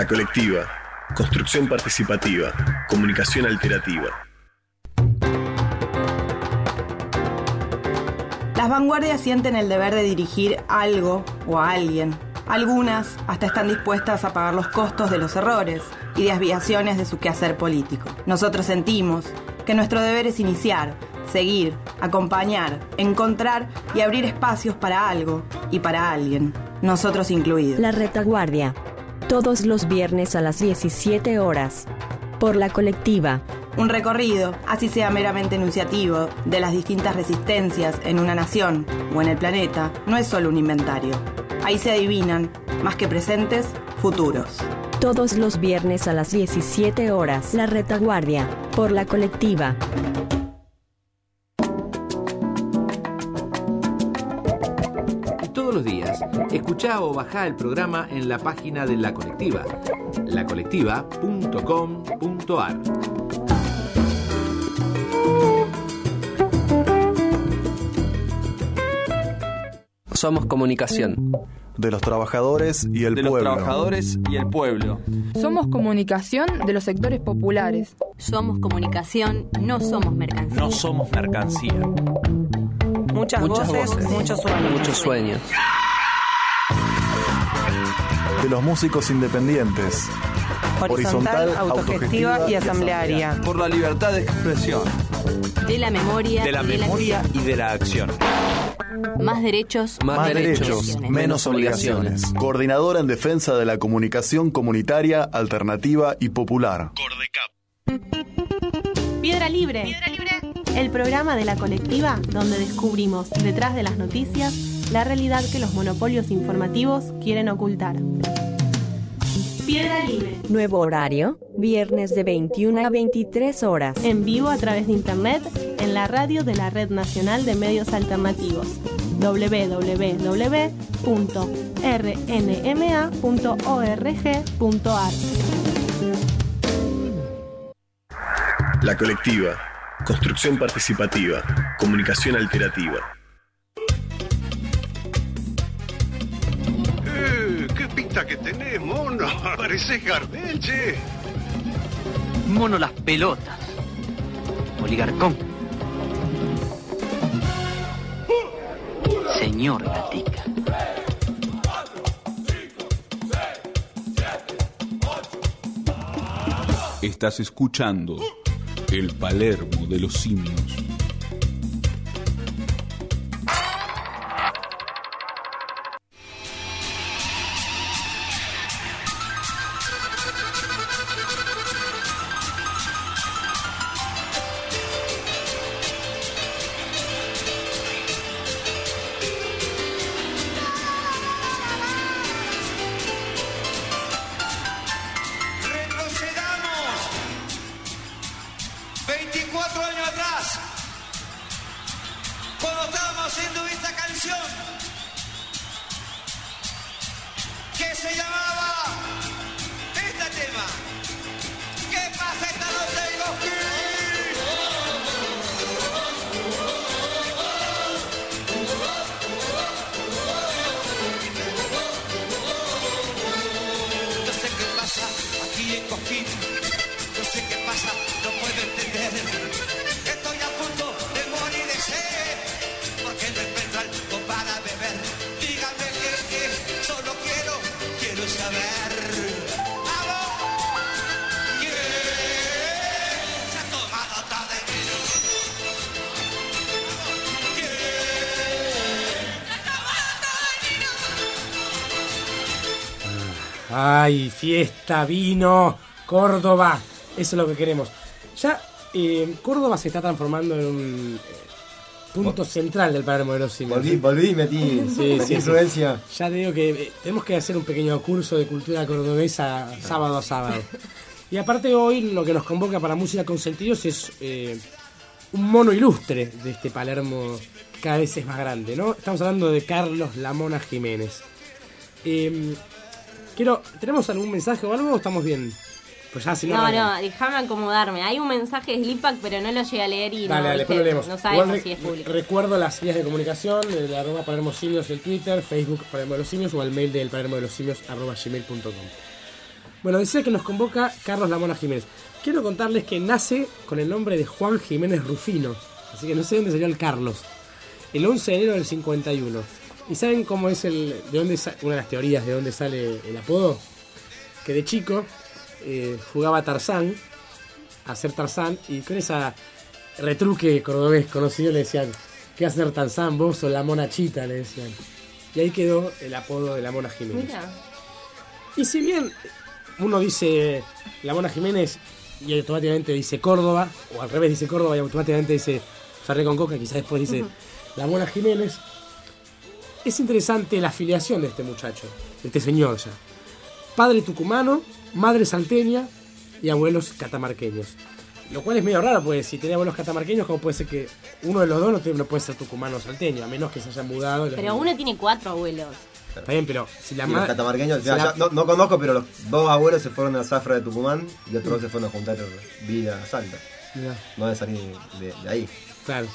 La colectiva. Construcción participativa. Comunicación alterativa. Las vanguardias sienten el deber de dirigir algo o a alguien. Algunas hasta están dispuestas a pagar los costos de los errores y desviaciones de su quehacer político. Nosotros sentimos que nuestro deber es iniciar, seguir, acompañar, encontrar y abrir espacios para algo y para alguien, nosotros incluidos. La retaguardia. Todos los viernes a las 17 horas. Por la colectiva. Un recorrido, así sea meramente enunciativo, de las distintas resistencias en una nación o en el planeta, no es solo un inventario. Ahí se adivinan, más que presentes, futuros. Todos los viernes a las 17 horas. La retaguardia. Por la colectiva. Escuchá o bajá el programa en la página de La Colectiva, lacolectiva.com.ar. Somos comunicación. De los trabajadores y el de los pueblo. trabajadores y el pueblo. Somos comunicación de los sectores populares. Somos comunicación, no somos mercancía. No somos mercancía. Muchas, voces, muchos sueños. Muchos sueños. De los músicos independientes. Horizontal, autogestiva y asamblearia. Por la libertad de expresión. De la memoria. De la memoria y de la acción. Más derechos. Más, derechos, menos obligaciones. Coordinadora en defensa de la comunicación comunitaria, alternativa y popular. Piedra Libre. El programa de la colectiva donde descubrimos detrás de las noticias la realidad que los monopolios informativos quieren ocultar. Piedra Libre. Nuevo horario. Viernes de 21 a 23 horas. En vivo a través de internet en la radio de la Red Nacional de Medios Alternativos www.rnma.org.ar La colectiva. Construcción participativa. Comunicación alterativa. Pinta que tenés, mono. <laughs> Pareces Gardel, che. Mono las pelotas. Oligarcón. Señor Gatica. Estás escuchando el Palermo de los simios. Vino, Córdoba. Eso es lo que queremos. Ya eh, Córdoba se está transformando en un eh, punto central del Palermo de los Simios. Volví, volví, metí, metí influencia. Ya te digo que eh, tenemos que hacer un pequeño curso de cultura cordobesa sábado a sábado. Y aparte hoy lo que nos convoca para Música con Sentidos es eh, un mono ilustre de este Palermo cada vez es más grande, ¿no? Estamos hablando de Carlos Lamona Jiménez. Eh, quiero, ¿tenemos algún mensaje o algo o estamos bien? Pues ya si no... No, no, déjame acomodarme. Hay un mensaje de Slipak, pero no lo llegué a leer y Dale, no, dale, leemos. no sabemos Igual si es público. Recuerdo las vías de comunicación, el arroba Palermo Simios el Twitter, Facebook Palermo de los Simios o el mail del Palermo de los Simios arroba gmail.com. Bueno, decía que nos convoca Carlos Lamona Jiménez. Quiero contarles que nace con el nombre de Juan Jiménez Rufino. Así que no sé dónde salió el Carlos. El 11 de enero del 51. ¿Y saben cómo es el. de dónde una de las teorías de dónde sale el apodo? Que de chico eh, jugaba Tarzán, a ser Tarzán, y con esa retruque cordobés conocido le decían, ¿qué hacer Tarzán vos o la mona chita? Le decían. Y ahí quedó el apodo de la mona Jiménez. Mira. Y si bien uno dice la Mona Jiménez y automáticamente dice Córdoba, o al revés dice Córdoba y automáticamente dice Ferré con Coca, quizás después dice la Mona Jiménez, es interesante la afiliación de este muchacho, de este señor ya. Padre tucumano, madre salteña y abuelos catamarqueños. Lo cual es medio raro, porque si tiene abuelos catamarqueños, ¿cómo puede ser que uno de los dos no, puede ser tucumano o salteño? A menos que se hayan mudado. Pero uno tiene cuatro abuelos. Está bien, pero si la madre... catamarqueños, si ya- la- ya no, no conozco, pero los dos abuelos se fueron a Zafra de Tucumán y otros dos se fueron a juntar vida a Salta. Mirá. No de salir de, de ahí. Claro.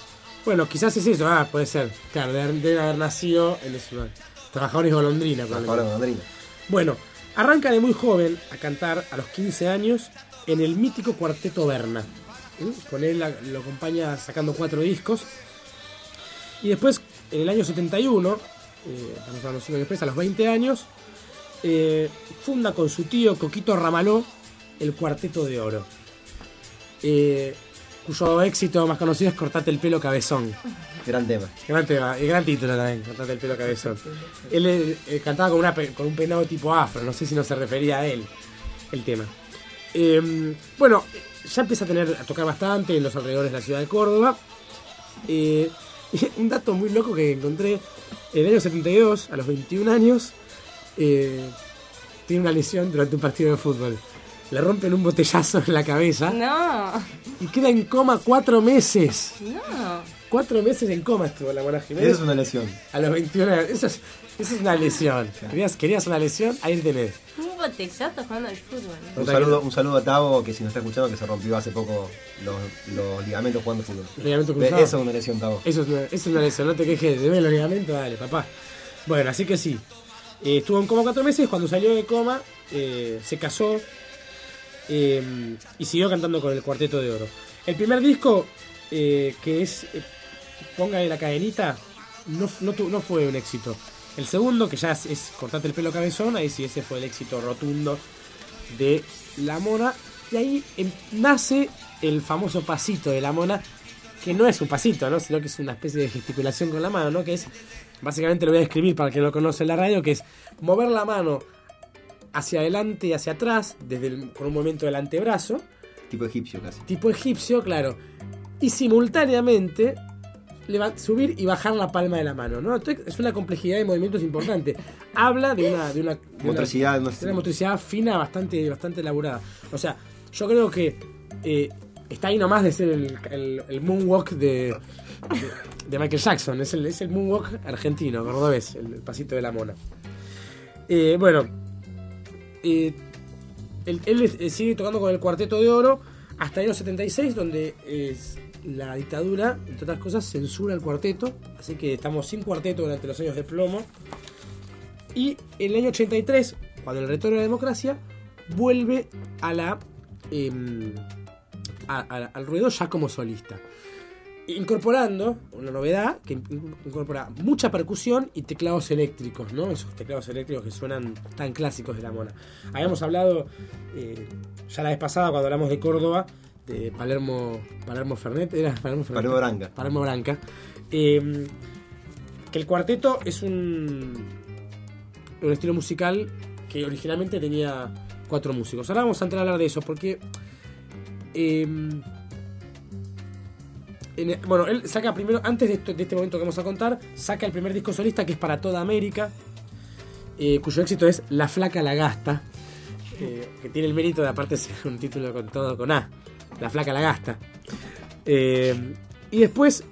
Bueno, quizás es eso, ah, puede ser. Claro, debe haber nacido en ese lugar. Trabajadores golondrina. Trabajadores probablemente. Bueno, arranca de muy joven a cantar a los 15 años en el mítico cuarteto Berna. Con él lo acompaña sacando cuatro discos. Y después, en el año 71, eh, cinco años después, a los 20 años, eh, funda con su tío Coquito Ramaló el Cuarteto de Oro. Eh, cuyo éxito más conocido es Cortate el pelo cabezón. Gran tema. Gran tema, y gran título también, Cortate el pelo cabezón. Él eh, eh, cantaba con, una, con un peinado tipo afro, no sé si no se refería a él el tema. Eh, bueno, ya empieza a tener a tocar bastante en los alrededores de la ciudad de Córdoba. Eh, <laughs> un dato muy loco que encontré, en el año 72, a los 21 años, eh, tiene una lesión durante un partido de fútbol. Le rompen un botellazo en la cabeza No, y queda en coma cuatro meses. no. Cuatro meses en coma estuvo la Mona Jiménez. Es una lesión. A los 21 años. Eso es, eso es una lesión. ¿Querías, querías una lesión? Ahí tenés. Un botellazo jugando al fútbol. Un saludo, un saludo a Tavo, que si nos está escuchando, que se rompió hace poco los, los ligamentos jugando fútbol. Ligamento Eh, cruzado. Eso es una lesión, Tavo. Eso es una, eso es una lesión, no te quejes. ¿Te ven los ligamentos? Dale, papá. Bueno, así que sí. Eh, estuvo en coma cuatro meses. Cuando salió de coma, eh, se casó eh, y siguió cantando con el Cuarteto de Oro. El primer disco, eh, que es eh, Ponga ahí la cadenita, no, no, fue un éxito. El segundo, que ya es, es Cortate el pelo cabezón, ahí sí, ese fue el éxito rotundo de La Mona. Y ahí em- nace el famoso pasito de La Mona, que no es un pasito, ¿no? sino que es una especie de gesticulación con la mano, ¿no? que es, básicamente lo voy a describir para el que no conoce la radio, que es mover la mano hacia adelante y hacia atrás, desde el- con un movimiento del antebrazo, Tipo egipcio casi. tipo egipcio, claro, y simultáneamente subir y bajar la palma de la mano, ¿no? Entonces, es una complejidad de movimientos importante. Habla de una, de una, de Motricidad, de una motricidad fina bastante, bastante elaborada. O sea, yo creo que eh, está ahí nomás de ser el, el- el moonwalk de, de, Michael Jackson. Es el, es el moonwalk argentino, cordobés, el, el pasito de la mona. Eh, bueno, eh, él, eh, sigue tocando con el Cuarteto de Oro hasta el año 76, donde es la dictadura, entre otras cosas, censura el cuarteto. Así que estamos sin cuarteto durante los años de plomo. Y en el año 83, cuando el retorno de la democracia, vuelve a em, a- a- al ruedo ya como solista. Incorporando una novedad que in- incorpora mucha percusión y teclados eléctricos, ¿no? Esos teclados eléctricos que suenan tan clásicos de la mona. Habíamos hablado eh, ya la vez pasada cuando hablamos de Córdoba, de Palermo, Palermo Fernet, era Palermo Fernet. Palermo Branca. Palermo Branca. Eh, que el cuarteto es un, un estilo musical que originalmente tenía cuatro músicos. Ahora vamos a entrar a hablar de eso porque. eh, en bueno, él saca primero, antes de, este momento que vamos a contar, saca el primer disco solista que es para toda América, eh, cuyo éxito es La Flaca la Gasta, eh, que tiene el mérito de aparte ser un título con todo con A, La Flaca la Gasta. Eh, y después,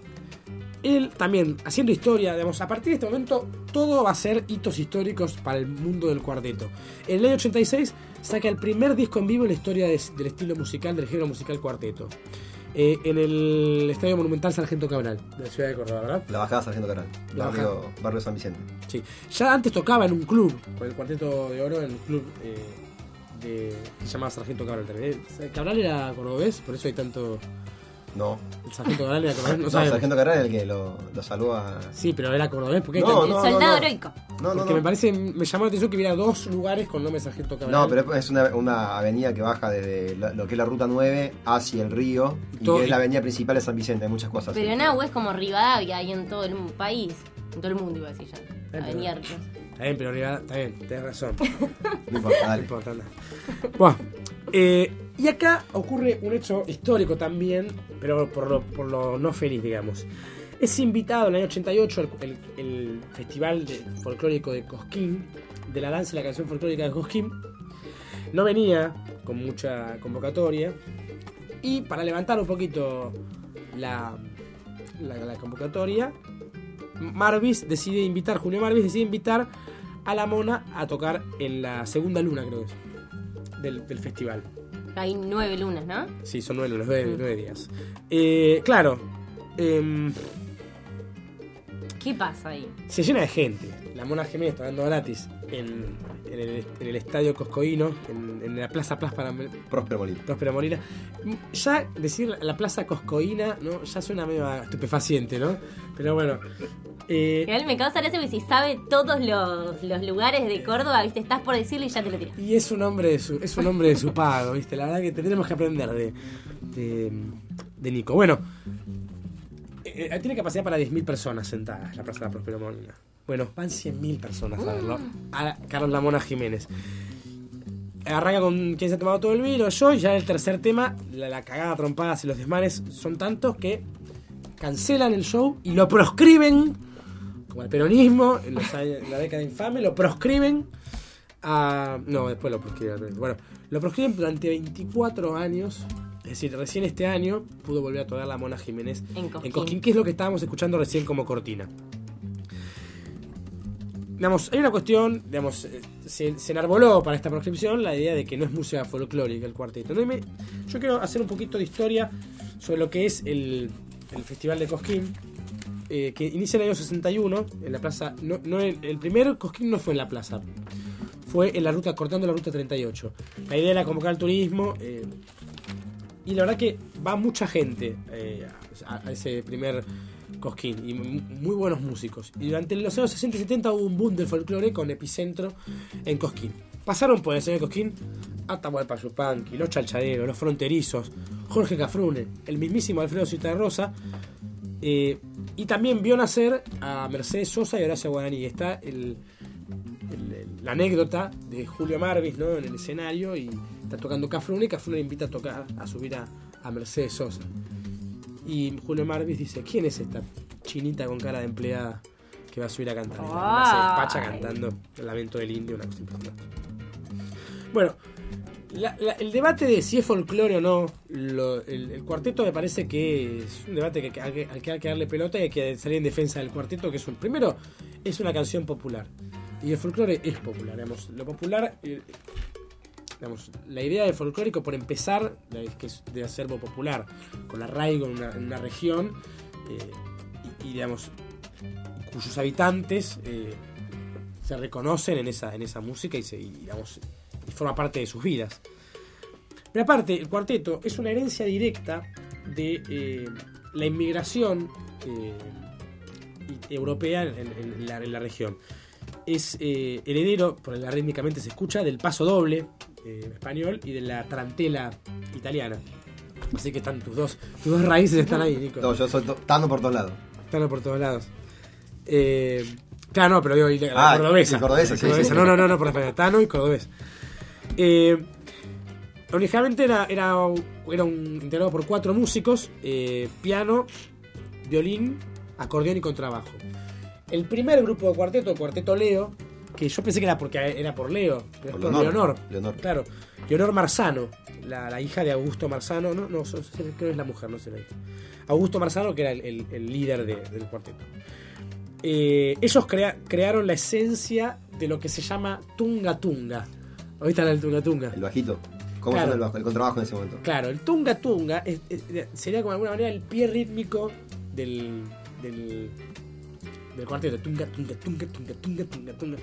él también haciendo historia, digamos, a partir de este momento todo va a ser hitos históricos para el mundo del cuarteto. En el año 86 saca el primer disco en vivo en la historia de- del estilo musical, del género musical cuarteto. Eh, en el Estadio Monumental Sargento Cabral, de la ciudad de Córdoba, ¿verdad? La bajada Sargento. La Barrio, barrio San Vicente. Sí. Ya antes tocaba en un club, con el Cuarteto de Oro, en un club eh, de, que se llamaba Sargento Cabral también. Eh, Cabral era cordobés, por eso hay tanto... No. El Sargento Cabral era cordobés, no, No, sabemos. Sargento Carrera es el que lo, lo salvó a. Sí, pero era cordobés, porque hay No, tanto- no, no, Soldado no. heroico. No, no, Porque no. me parece, me llamó la atención que hubiera dos lugares con nombre Sargento Cabral. No, pero es una, una avenida que baja desde lo que es la ruta 9 hacia el río y Todo- que es la avenida principal de San Vicente, hay muchas cosas. Pero en agua es como Rivadavia y en todo el país. En todo el mundo iba a decir ya. Avenida Ríos. Está bien, pero arriba, está bien, tenés razón. <laughs> No importa, No dale. importa, anda. Bueno, eh, y acá ocurre un hecho histórico también, pero por lo, no feliz, digamos. Es invitado en el año 88 el, el- Festival de- Folclórico de Cosquín, de la danza y la canción folclórica de Cosquín. No venía con mucha convocatoria. Y para levantar un poquito la, convocatoria, Marvis decide invitar, Julio Marvis decide invitar a la mona a tocar en la segunda luna, creo que es, del festival. Hay nueve lunas, ¿no? Sí, son nueve lunas, nueve, nueve días. Eh, claro, em, ¿Qué pasa ahí? se llena de gente. La Mona Jiménez tocando gratis en, en el, en el estadio Coscoíno, en, en la Plaza Plaza Próspero Molina. Próspero Molina. Ya decir la, la Plaza Coscoína, ¿no? Ya suena medio estupefaciente, ¿no? Pero bueno. eh, Igual me causa gracia porque si sabe todos los, los lugares de Córdoba, viste, estás por decirlo y ya te lo tiras. Y es un hombre de su, es un hombre de su pago, ¿viste? La verdad que tendremos que aprender de, de, de Nico. Bueno, eh, eh, tiene capacidad para 10.000 personas sentadas la Plaza de la Próspero Molina. Bueno, van 100.000 personas a verlo. A Carlos Lamona Jiménez. Arranca con quien se ha tomado todo el vino, yo, y ya el tercer tema, la, la cagada, trompadas y los desmanes son tantos que cancelan el show y lo proscriben, como el peronismo, en, los años- en la década infame, lo proscriben a... No, después lo proscriben. Bueno, lo proscriben durante 24 años. Es decir, recién este año pudo volver a tocar la Mona Jiménez En Cosquín. en que es lo que estábamos escuchando recién como cortina. Digamos, hay una cuestión, digamos, eh, se, se enarboló para esta proscripción la idea de que no es música folclórica el cuarteto. ¿no? Yo quiero hacer un poquito de historia sobre lo que es el, el Festival de Cosquín, eh, que inicia en el año 61 en la plaza. No, no el, primer Cosquín no fue en la plaza, fue en la ruta, cortando la ruta 38. La idea era convocar al turismo. eh, y la verdad que va mucha gente a ese primer Cosquín y mu- muy buenos músicos. Y durante los años 60 y 70 hubo un boom del folclore con epicentro en Cosquín. Pasaron por el señor Cosquín Atahualpa Yupanqui, Los Chalchaderos, Los Fronterizos, Jorge Cafrune, el mismísimo Alfredo Cita de Rosa. eh, y también vio nacer a Mercedes Sosa y Horacio Guaraní. Está el- la anécdota de Julio Marvis ¿no? en el escenario y está tocando Cafrune y Cafrune le invita a tocar, a subir a, a Mercedes Sosa. Y Julio Marvis dice, ¿quién es esta chinita con cara de empleada que va a subir a cantar? Y la- la se despacha Ay. cantando El lamento del indio, una cosa impresionante. Bueno, la- la- el debate de si es folclore o no, lo- el, el cuarteto me parece que es un debate que, hay que- al que hay que darle pelota y hay que salir en defensa del cuarteto, que es un... Primero, es una canción popular. Y el folclore es popular, digamos. Lo popular... digamos, la idea del folclórico, por empezar, de- que es de acervo popular, con arraigo en una, en una región, eh, y, digamos, cuyos habitantes eh, se reconocen en esa, en esa música y, se, digamos, forma parte de sus vidas. Pero aparte, el cuarteto es una herencia directa de eh, la inmigración europea en, la, en la región. Es heredero, por la rítmicamente se escucha, del paso doble eh, español y de la tarantela italiana. Así que están tus dos, tus dos raíces están ahí, Nico. No, yo soy tano por todos lados. Están por todos lados. Eh, claro, no, pero digo, y la Ah, cordobesa. y cordobesa, sí, cordobesa. sí. No, no, no, no, por español. Tano y cordobés. Eh, originalmente era, era, era un, integrado por cuatro músicos: eh, piano, violín, acordeón y contrabajo. El primer grupo de cuarteto, el cuarteto Leo, que yo pensé que era porque era por Leo, pero Por es por Leonor. Leonor. Leonor. Claro, Leonor Marzano, la, la hija de Augusto Marzano, no, no, creo que es la mujer, no sé la hija. Augusto Marzano, que era el, el- el líder de- del cuarteto. Eh, ellos crea- crearon la esencia de lo que se llama tunga tunga. Ahorita el tunga tunga. El bajito. ¿Cómo Claro. el bajo? El contrabajo en ese momento. Claro, el tunga tunga es- es- sería como de alguna manera el pie rítmico del, del, del cuarteto. Tunga tunga tunga tunga tunga tunga tunga.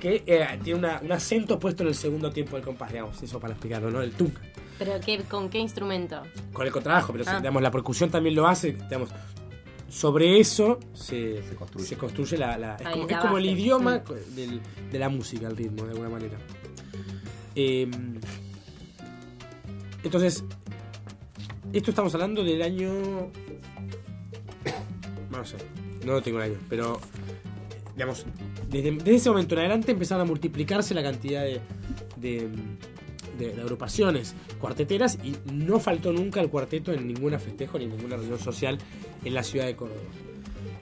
que eh, tiene una- un acento puesto en el segundo tiempo del compás, digamos, eso para explicarlo, ¿no? El tunca. ¿Pero qué, con qué instrumento? Con el contrabajo, pero Ah. digamos, la percusión también lo hace, digamos, sobre eso se, se construye, la, la- es, Ahí, como, la es como el idioma Mm. del- de la música, el ritmo, de alguna manera. Eh, entonces, esto estamos hablando del año... <coughs> No sé, no lo tengo el año, pero digamos, desde, desde ese momento en adelante empezaron a multiplicarse la cantidad de, de, de- de agrupaciones cuarteteras y no faltó nunca el cuarteto en ninguna festejo ni ninguna reunión social en la ciudad de Córdoba.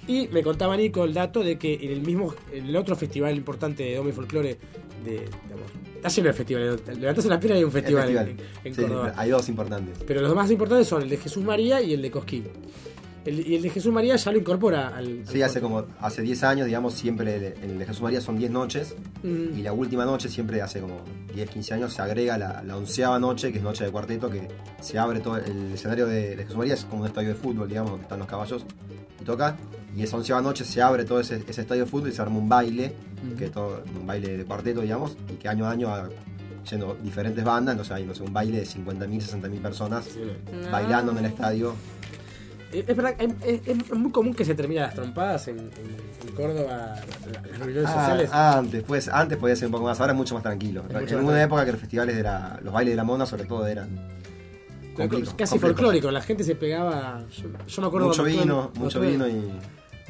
Y me contaba Nico el dato de que en el mismo, en el otro festival importante de Dome y Folclore, de, digamos, está lleno de festivales, levantarse la piedra y hay un festival, festival. en, en Sí, Córdoba. hay dos importantes. Pero los más importantes son el de Jesús María y el de Cosquín. El- y el de Jesús María ya lo incorpora al. Sí, hace como hace 10 años, digamos, siempre el, el de Jesús María son 10 noches Mm. y la última noche, siempre hace como 10, 15 años, se agrega la, la onceava noche, que es noche de cuarteto, que se abre todo el escenario de, de Jesús María, es como un estadio de fútbol, digamos, donde están los caballos y toca. Y esa onceava noche se abre todo ese, ese estadio de fútbol y se arma un baile, que es todo un baile de cuarteto, digamos, y que año a año va yendo diferentes bandas, entonces hay no sé, un baile de 50.000, 60.000 personas No. bailando en el estadio. Es verdad, es, es- muy común que se terminen las trompadas en, en- en Córdoba, la- las reuniones Ah, sociales. antes, pues, antes podía ser un poco más, ahora es mucho más tranquilo. Mucho en más una tranquilo. época que los festivales de la, los bailes de la mona sobre todo eran casi folclórico, la gente se pegaba. Yo, yo me acuerdo Mucho vino, mucho vino y,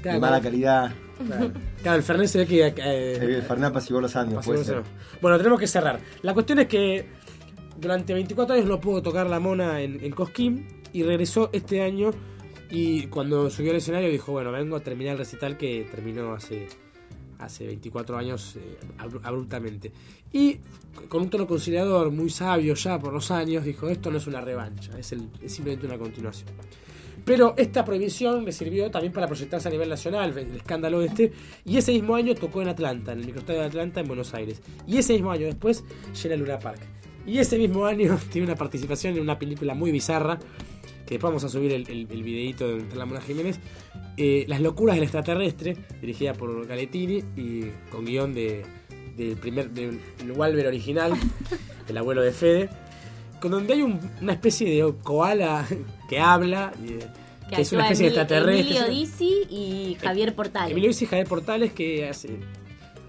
Claro, y mala claro. calidad. Claro. Claro, el Fernet se ve que. eh, El Fernet pasivó los años, puede ser. Bueno, tenemos que cerrar. La cuestión es que durante 24 años no pudo tocar la mona en, en Cosquín y regresó este año. Y cuando subió al escenario dijo: Bueno, vengo a terminar el recital que terminó hace, hace 24 años eh, abru- abruptamente. Y con un tono conciliador muy sabio ya por los años, dijo: Esto no es una revancha, es, el- es simplemente una continuación. Pero esta prohibición le sirvió también para proyectarse a nivel nacional, el escándalo este, y ese mismo año tocó en Atlanta, en el microestadio de Atlanta, en Buenos Aires. Y ese mismo año después llena Luna Park. Y ese mismo año <laughs> tiene una participación en una película muy bizarra, que después vamos a subir el, el, el videíto de la Mona Jiménez, eh, Las locuras del extraterrestre, dirigida por Galetini y con guion de, del primer, del Walver original, <laughs> el abuelo de Fede con donde hay un- una especie de koala que habla, y, eh, Que, que es una especie de extraterrestre. Emilio Dizzi y Javier Portal. Emilio Dizzi y Javier Portales que hace.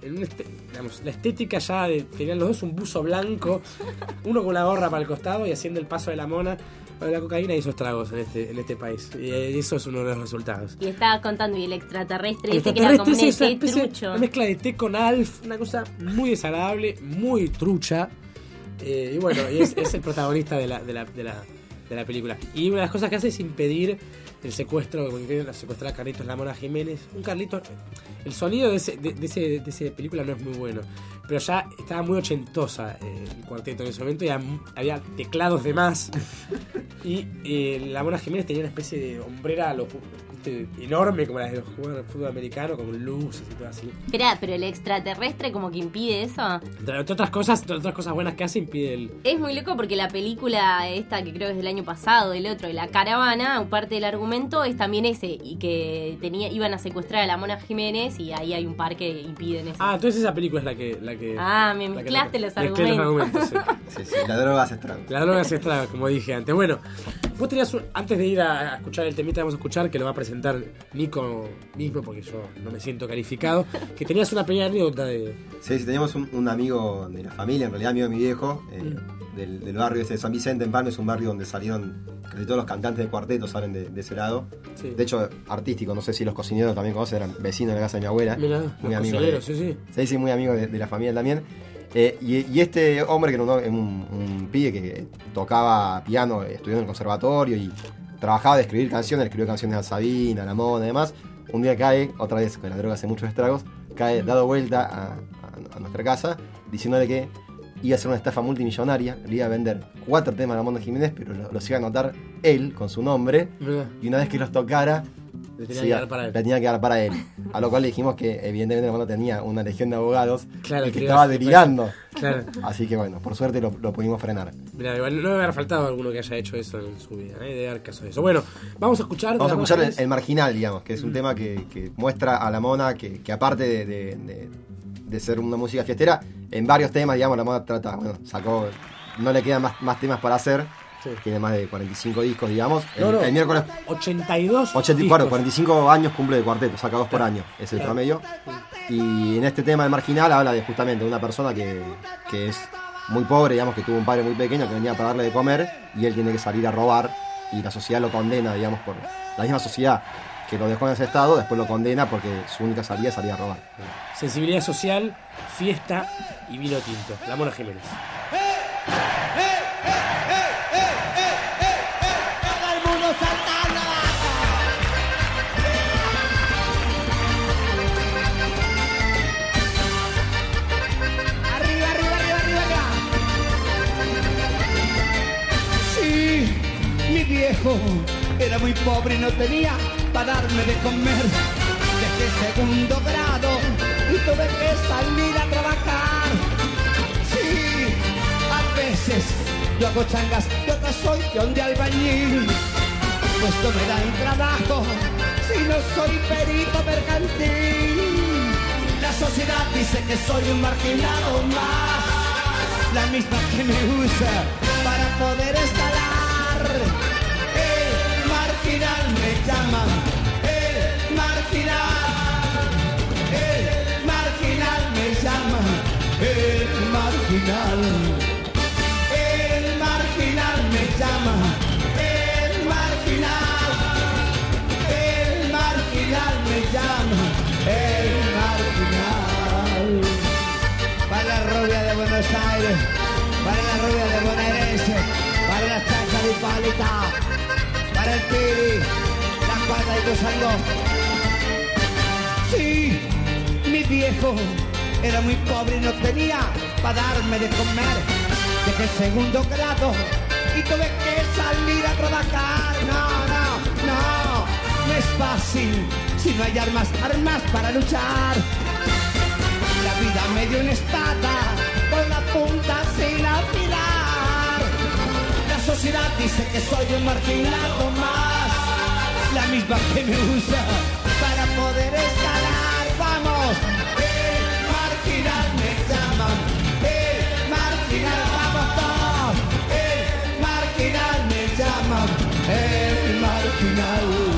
en un este- digamos, la estética ya de, tenían los dos un buzo blanco, <laughs> uno con la gorra para el costado y haciendo el paso de la mona. La cocaína hizo estragos en este, en este país. Y eh, eso es uno de los resultados. Y estaba contando, y el extraterrestre El dice que era como es una trucho. Una mezcla de té con Alf, una cosa muy desagradable, muy trucha. Eh, y bueno, y es, es el protagonista de la, de, la, de, la, de la película. Y una de las cosas que hace es impedir el secuestro, quieren secuestrar a Carlitos La Mona Jiménez. Un Carlitos. El sonido de ese, de, de ese, de ese película no es muy bueno. Pero ya estaba muy ochentosa eh, el cuarteto en ese momento y había, teclados de más. <laughs> Y eh, La Mona Jiménez tenía una especie de hombrera a lo- este, enorme como las de los jugadores de fútbol americano, con luces y todo así. Esperá, pero el extraterrestre como que impide eso. Entre otras cosas, entre otras cosas buenas que hace, impide el. Es muy loco porque la película esta que creo que es del año pasado, el otro, de La Caravana, parte del argumento es también ese, y que tenía, iban a secuestrar a la Mona Jiménez y ahí hay un par que impiden eso. Ah, entonces esa película es la que. La que Ah, me la que- mezclaste los mezclé argumentos. sí. <laughs> Sí, sí, la droga hace estragos. La droga se estraga, como dije antes. Bueno, vos tenías un- antes de ir a, a escuchar el temita que vamos a escuchar, que lo va a presentar Nico mismo, porque yo no me siento calificado, que tenías una pequeña anécdota de. Sí, sí, teníamos un, un amigo de la familia, en realidad amigo de mi viejo, eh, del, del barrio ese de San Vicente en Palma, es un barrio donde salieron casi todos los cantantes de cuarteto salen de, de ese lado. Sí. De hecho, artístico, no sé si los cocineros también conocen, eran vecinos de la casa de mi abuela. Mirá, muy amigos sí, sí. Sí, sí, muy amigo de, de la familia también. Eh, y, y este hombre, que era un, un, un pibe que tocaba piano, estudió en el conservatorio y trabajaba de escribir canciones, escribió canciones a Sabina, a la Mona y demás. Un día cae, otra vez con la droga hace muchos estragos, cae dado vuelta a, a- a nuestra casa diciéndole que iba a hacer una estafa multimillonaria, le iba a vender cuatro temas a la Mona Jiménez, pero lo- los iba a anotar él con su nombre y una vez que los tocara Le tenía que dar para él. la tenía que dar para él. A lo cual le dijimos que evidentemente la Mona tenía una legión de abogados Claro, y que estaba delirando. Claro. Así que bueno, por suerte lo, lo pudimos frenar. Mira, igual no debe haber faltado alguno que haya hecho eso en su vida, ¿eh? debe haber caso de eso. Bueno, vamos a escuchar. Vamos a escuchar el, Mona el marginal, digamos, que es un Mm. tema que, que muestra a la mona que, que aparte de, de- de- de ser una música fiestera, en varios temas, digamos, la moda trata, bueno, sacó, no le quedan más, más temas para hacer, tiene más de 45 discos, digamos. El, No, no, el miércoles 82 80, discos. bueno, 45 años cumple de cuarteto, saca dos por Claro. año, es el Claro. promedio. Y en este tema de marginal habla de justamente de una persona que, que es muy pobre, digamos, que tuvo un padre muy pequeño que venía para darle de comer y él tiene que salir a robar y la sociedad lo condena, digamos, por la misma sociedad que lo dejó en ese estado, después lo condena porque su única salida es salir a robar. Sensibilidad social, fiesta y vino tinto. La Mona Jiménez. Todo era muy pobre y no tenía para darme de comer. Dejé segundo grado y tuve que salir a trabajar. Sí, a veces yo hago changas y otras soy de albañil. Pues no me dan trabajo si no soy perito mercantil. La sociedad dice que soy un marginado más, la misma que me usa para poder escalar. Marginal me llama, el marginal, el marginal me llama, el marginal. El marginal me llama, el marginal, el marginal me llama, el marginal. Para la rubia de Buenos Aires, para la rubia de bonaerense, para la chacha de Hipólita, para el Piri, Sí, mi viejo era muy pobre y no tenía para darme de comer. Dejé segundo grado y tuve que salir a trabajar. No, no, no, no es fácil si no hay armas, armas para luchar. La vida me dio una espada con la punta sin afilar. La sociedad dice que soy un marginado más, la misma que me usa para poder escalar. Vamos, el marginal me llama, el marginal, vamos todos, el marginal me llama, el marginal.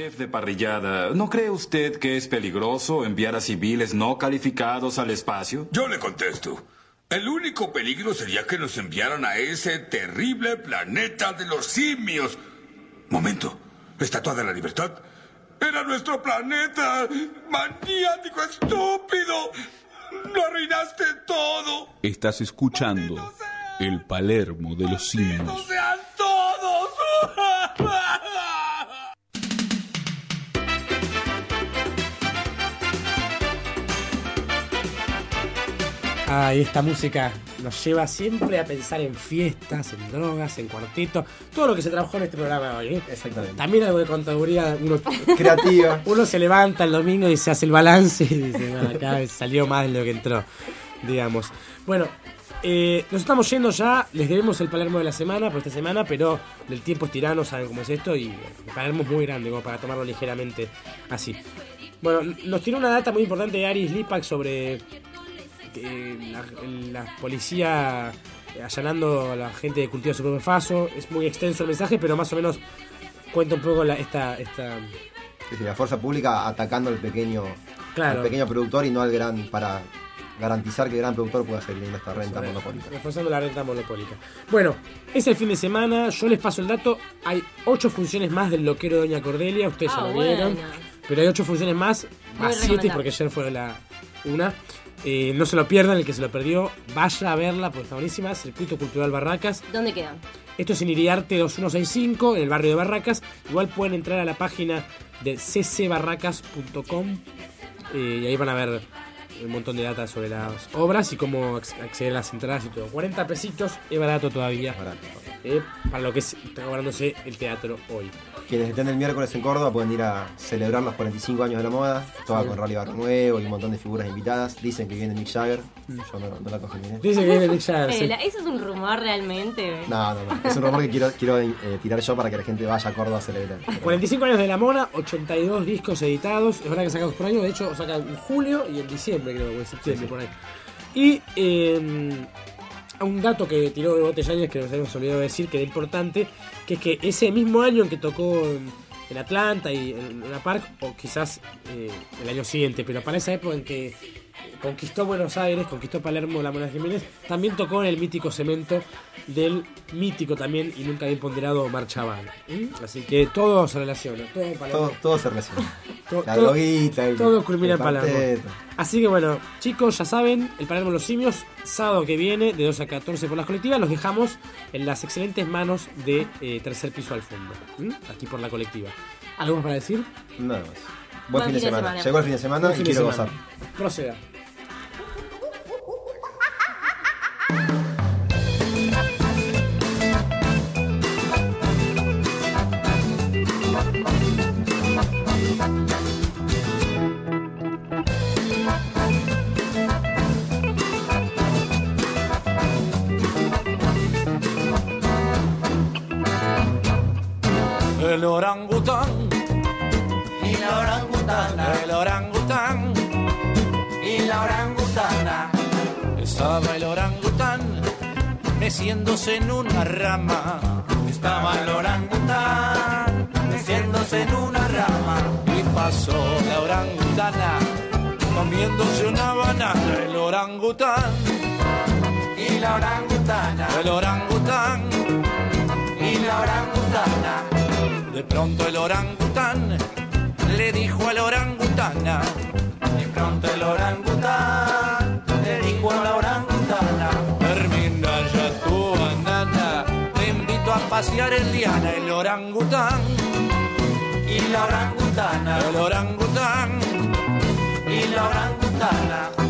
Chef de parrillada, ¿no cree usted que es peligroso enviar a civiles no calificados al espacio? Yo le contesto. El único peligro sería que nos enviaran a ese terrible planeta de los simios. Momento. ¿Estatua de la libertad? ¡Era nuestro planeta! ¡Maniático estúpido! ¡Lo arruinaste todo! Estás escuchando el Palermo de los simios. ¡Sean todos! <laughs> Ah, y esta música nos lleva siempre a pensar en fiestas, en drogas, en cuarteto, todo lo que se trabajó en este programa hoy. ¿eh? Exactamente. También algo de contaduría uno, <laughs> Creativa. Uno se levanta el domingo y se hace el balance y dice, bueno, acá salió más de lo que entró, digamos. Bueno, eh, nos estamos yendo ya, les debemos el Palermo de la semana por esta semana, pero el tiempo es tirano, saben cómo es esto, y el Palermo es muy grande como para tomarlo ligeramente así. Bueno, nos tiró una data muy importante de Aris Lipak sobre eh, la, la policía allanando a la gente de cultivo de superfaso. Es muy extenso el mensaje, pero más o menos cuenta un poco la, esta, esta Es decir, la fuerza pública atacando al pequeño, Claro. al pequeño productor y no al gran, para garantizar que el gran productor pueda seguir esta renta monopólica. reforzando la renta monopólica. Bueno, es el fin de semana, yo les paso el dato. Hay ocho funciones más del loquero de Doña Cordelia, ustedes Ah, ya lo vieron. bueno. Pero hay ocho funciones más, más siete porque ayer fue la una. Eh, no se lo pierdan, el que se lo perdió, vaya a verla porque está buenísima. Circuito Cultural Barracas. ¿Dónde quedan? Esto es en Iriarte 2165, en el barrio de Barracas. Igual pueden entrar a la página de ccbarracas.com eh, y ahí van a ver un montón de data sobre las obras y cómo ac- acceder a las entradas y todo. 40 pesitos, es barato todavía. eh, para lo que es- está cobrándose el teatro hoy. Quienes estén el miércoles en Córdoba pueden ir a celebrar los 45 años de la moda. Toda Sí. con Rally Barro Nuevo y un montón de figuras invitadas. Dicen que viene Mick Jagger. Yo no, no la confirmé. Dice que Jagger, sí. Eh, la- Eso es un rumor realmente. No, no, no. Es un rumor que quiero, quiero eh, tirar yo para que la gente vaya a Córdoba a celebrar. 45 años de la mona, 82 discos editados. Es verdad que sacamos por año, de hecho sacan en julio y en diciembre, creo, o en septiembre, por ahí. Y eh, un dato que tiró de Botellanes que nos habíamos olvidado de decir, que era importante, que es que ese mismo año en que tocó en, en Atlanta y en Luna Park, o quizás eh, el año siguiente, pero para esa época en que conquistó Buenos Aires, conquistó Palermo, la Mona Jiménez, también tocó en el mítico cemento del mítico también y nunca bien ponderado Marchaban. Así que todo se relaciona, todo Palermo. Todo, todo se relaciona. <laughs> La todo- droguita, el- todo culmina en Palermo. Así que bueno, chicos, ya saben, el Palermo de los Simios, sábado que viene, de 2 a 14 por las colectivas, los dejamos en las excelentes manos de eh, Tercer Piso al Fondo, aquí por la colectiva. ¿Algo más para decir? Nada más. Buen, fin de semana. Llegó el fin de semana Buen y quiero semana. gozar. Proceda. El orangután. Y la orangutana, El orangután. Y la orangutana. Estaba el orangután meciéndose en una rama. Estaba el orangután. Meciéndose en una rama. Y pasó la orangutana. Comiéndose una banana. El orangután. Y la orangutana, El orangután. Y la orangutana. De pronto el orangután le dijo a la orangutana. De pronto el orangután le dijo a la orangutana. Pasear en liana El orangután Y la orangutana, El orangután y la orangutana.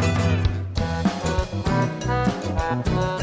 Thank you.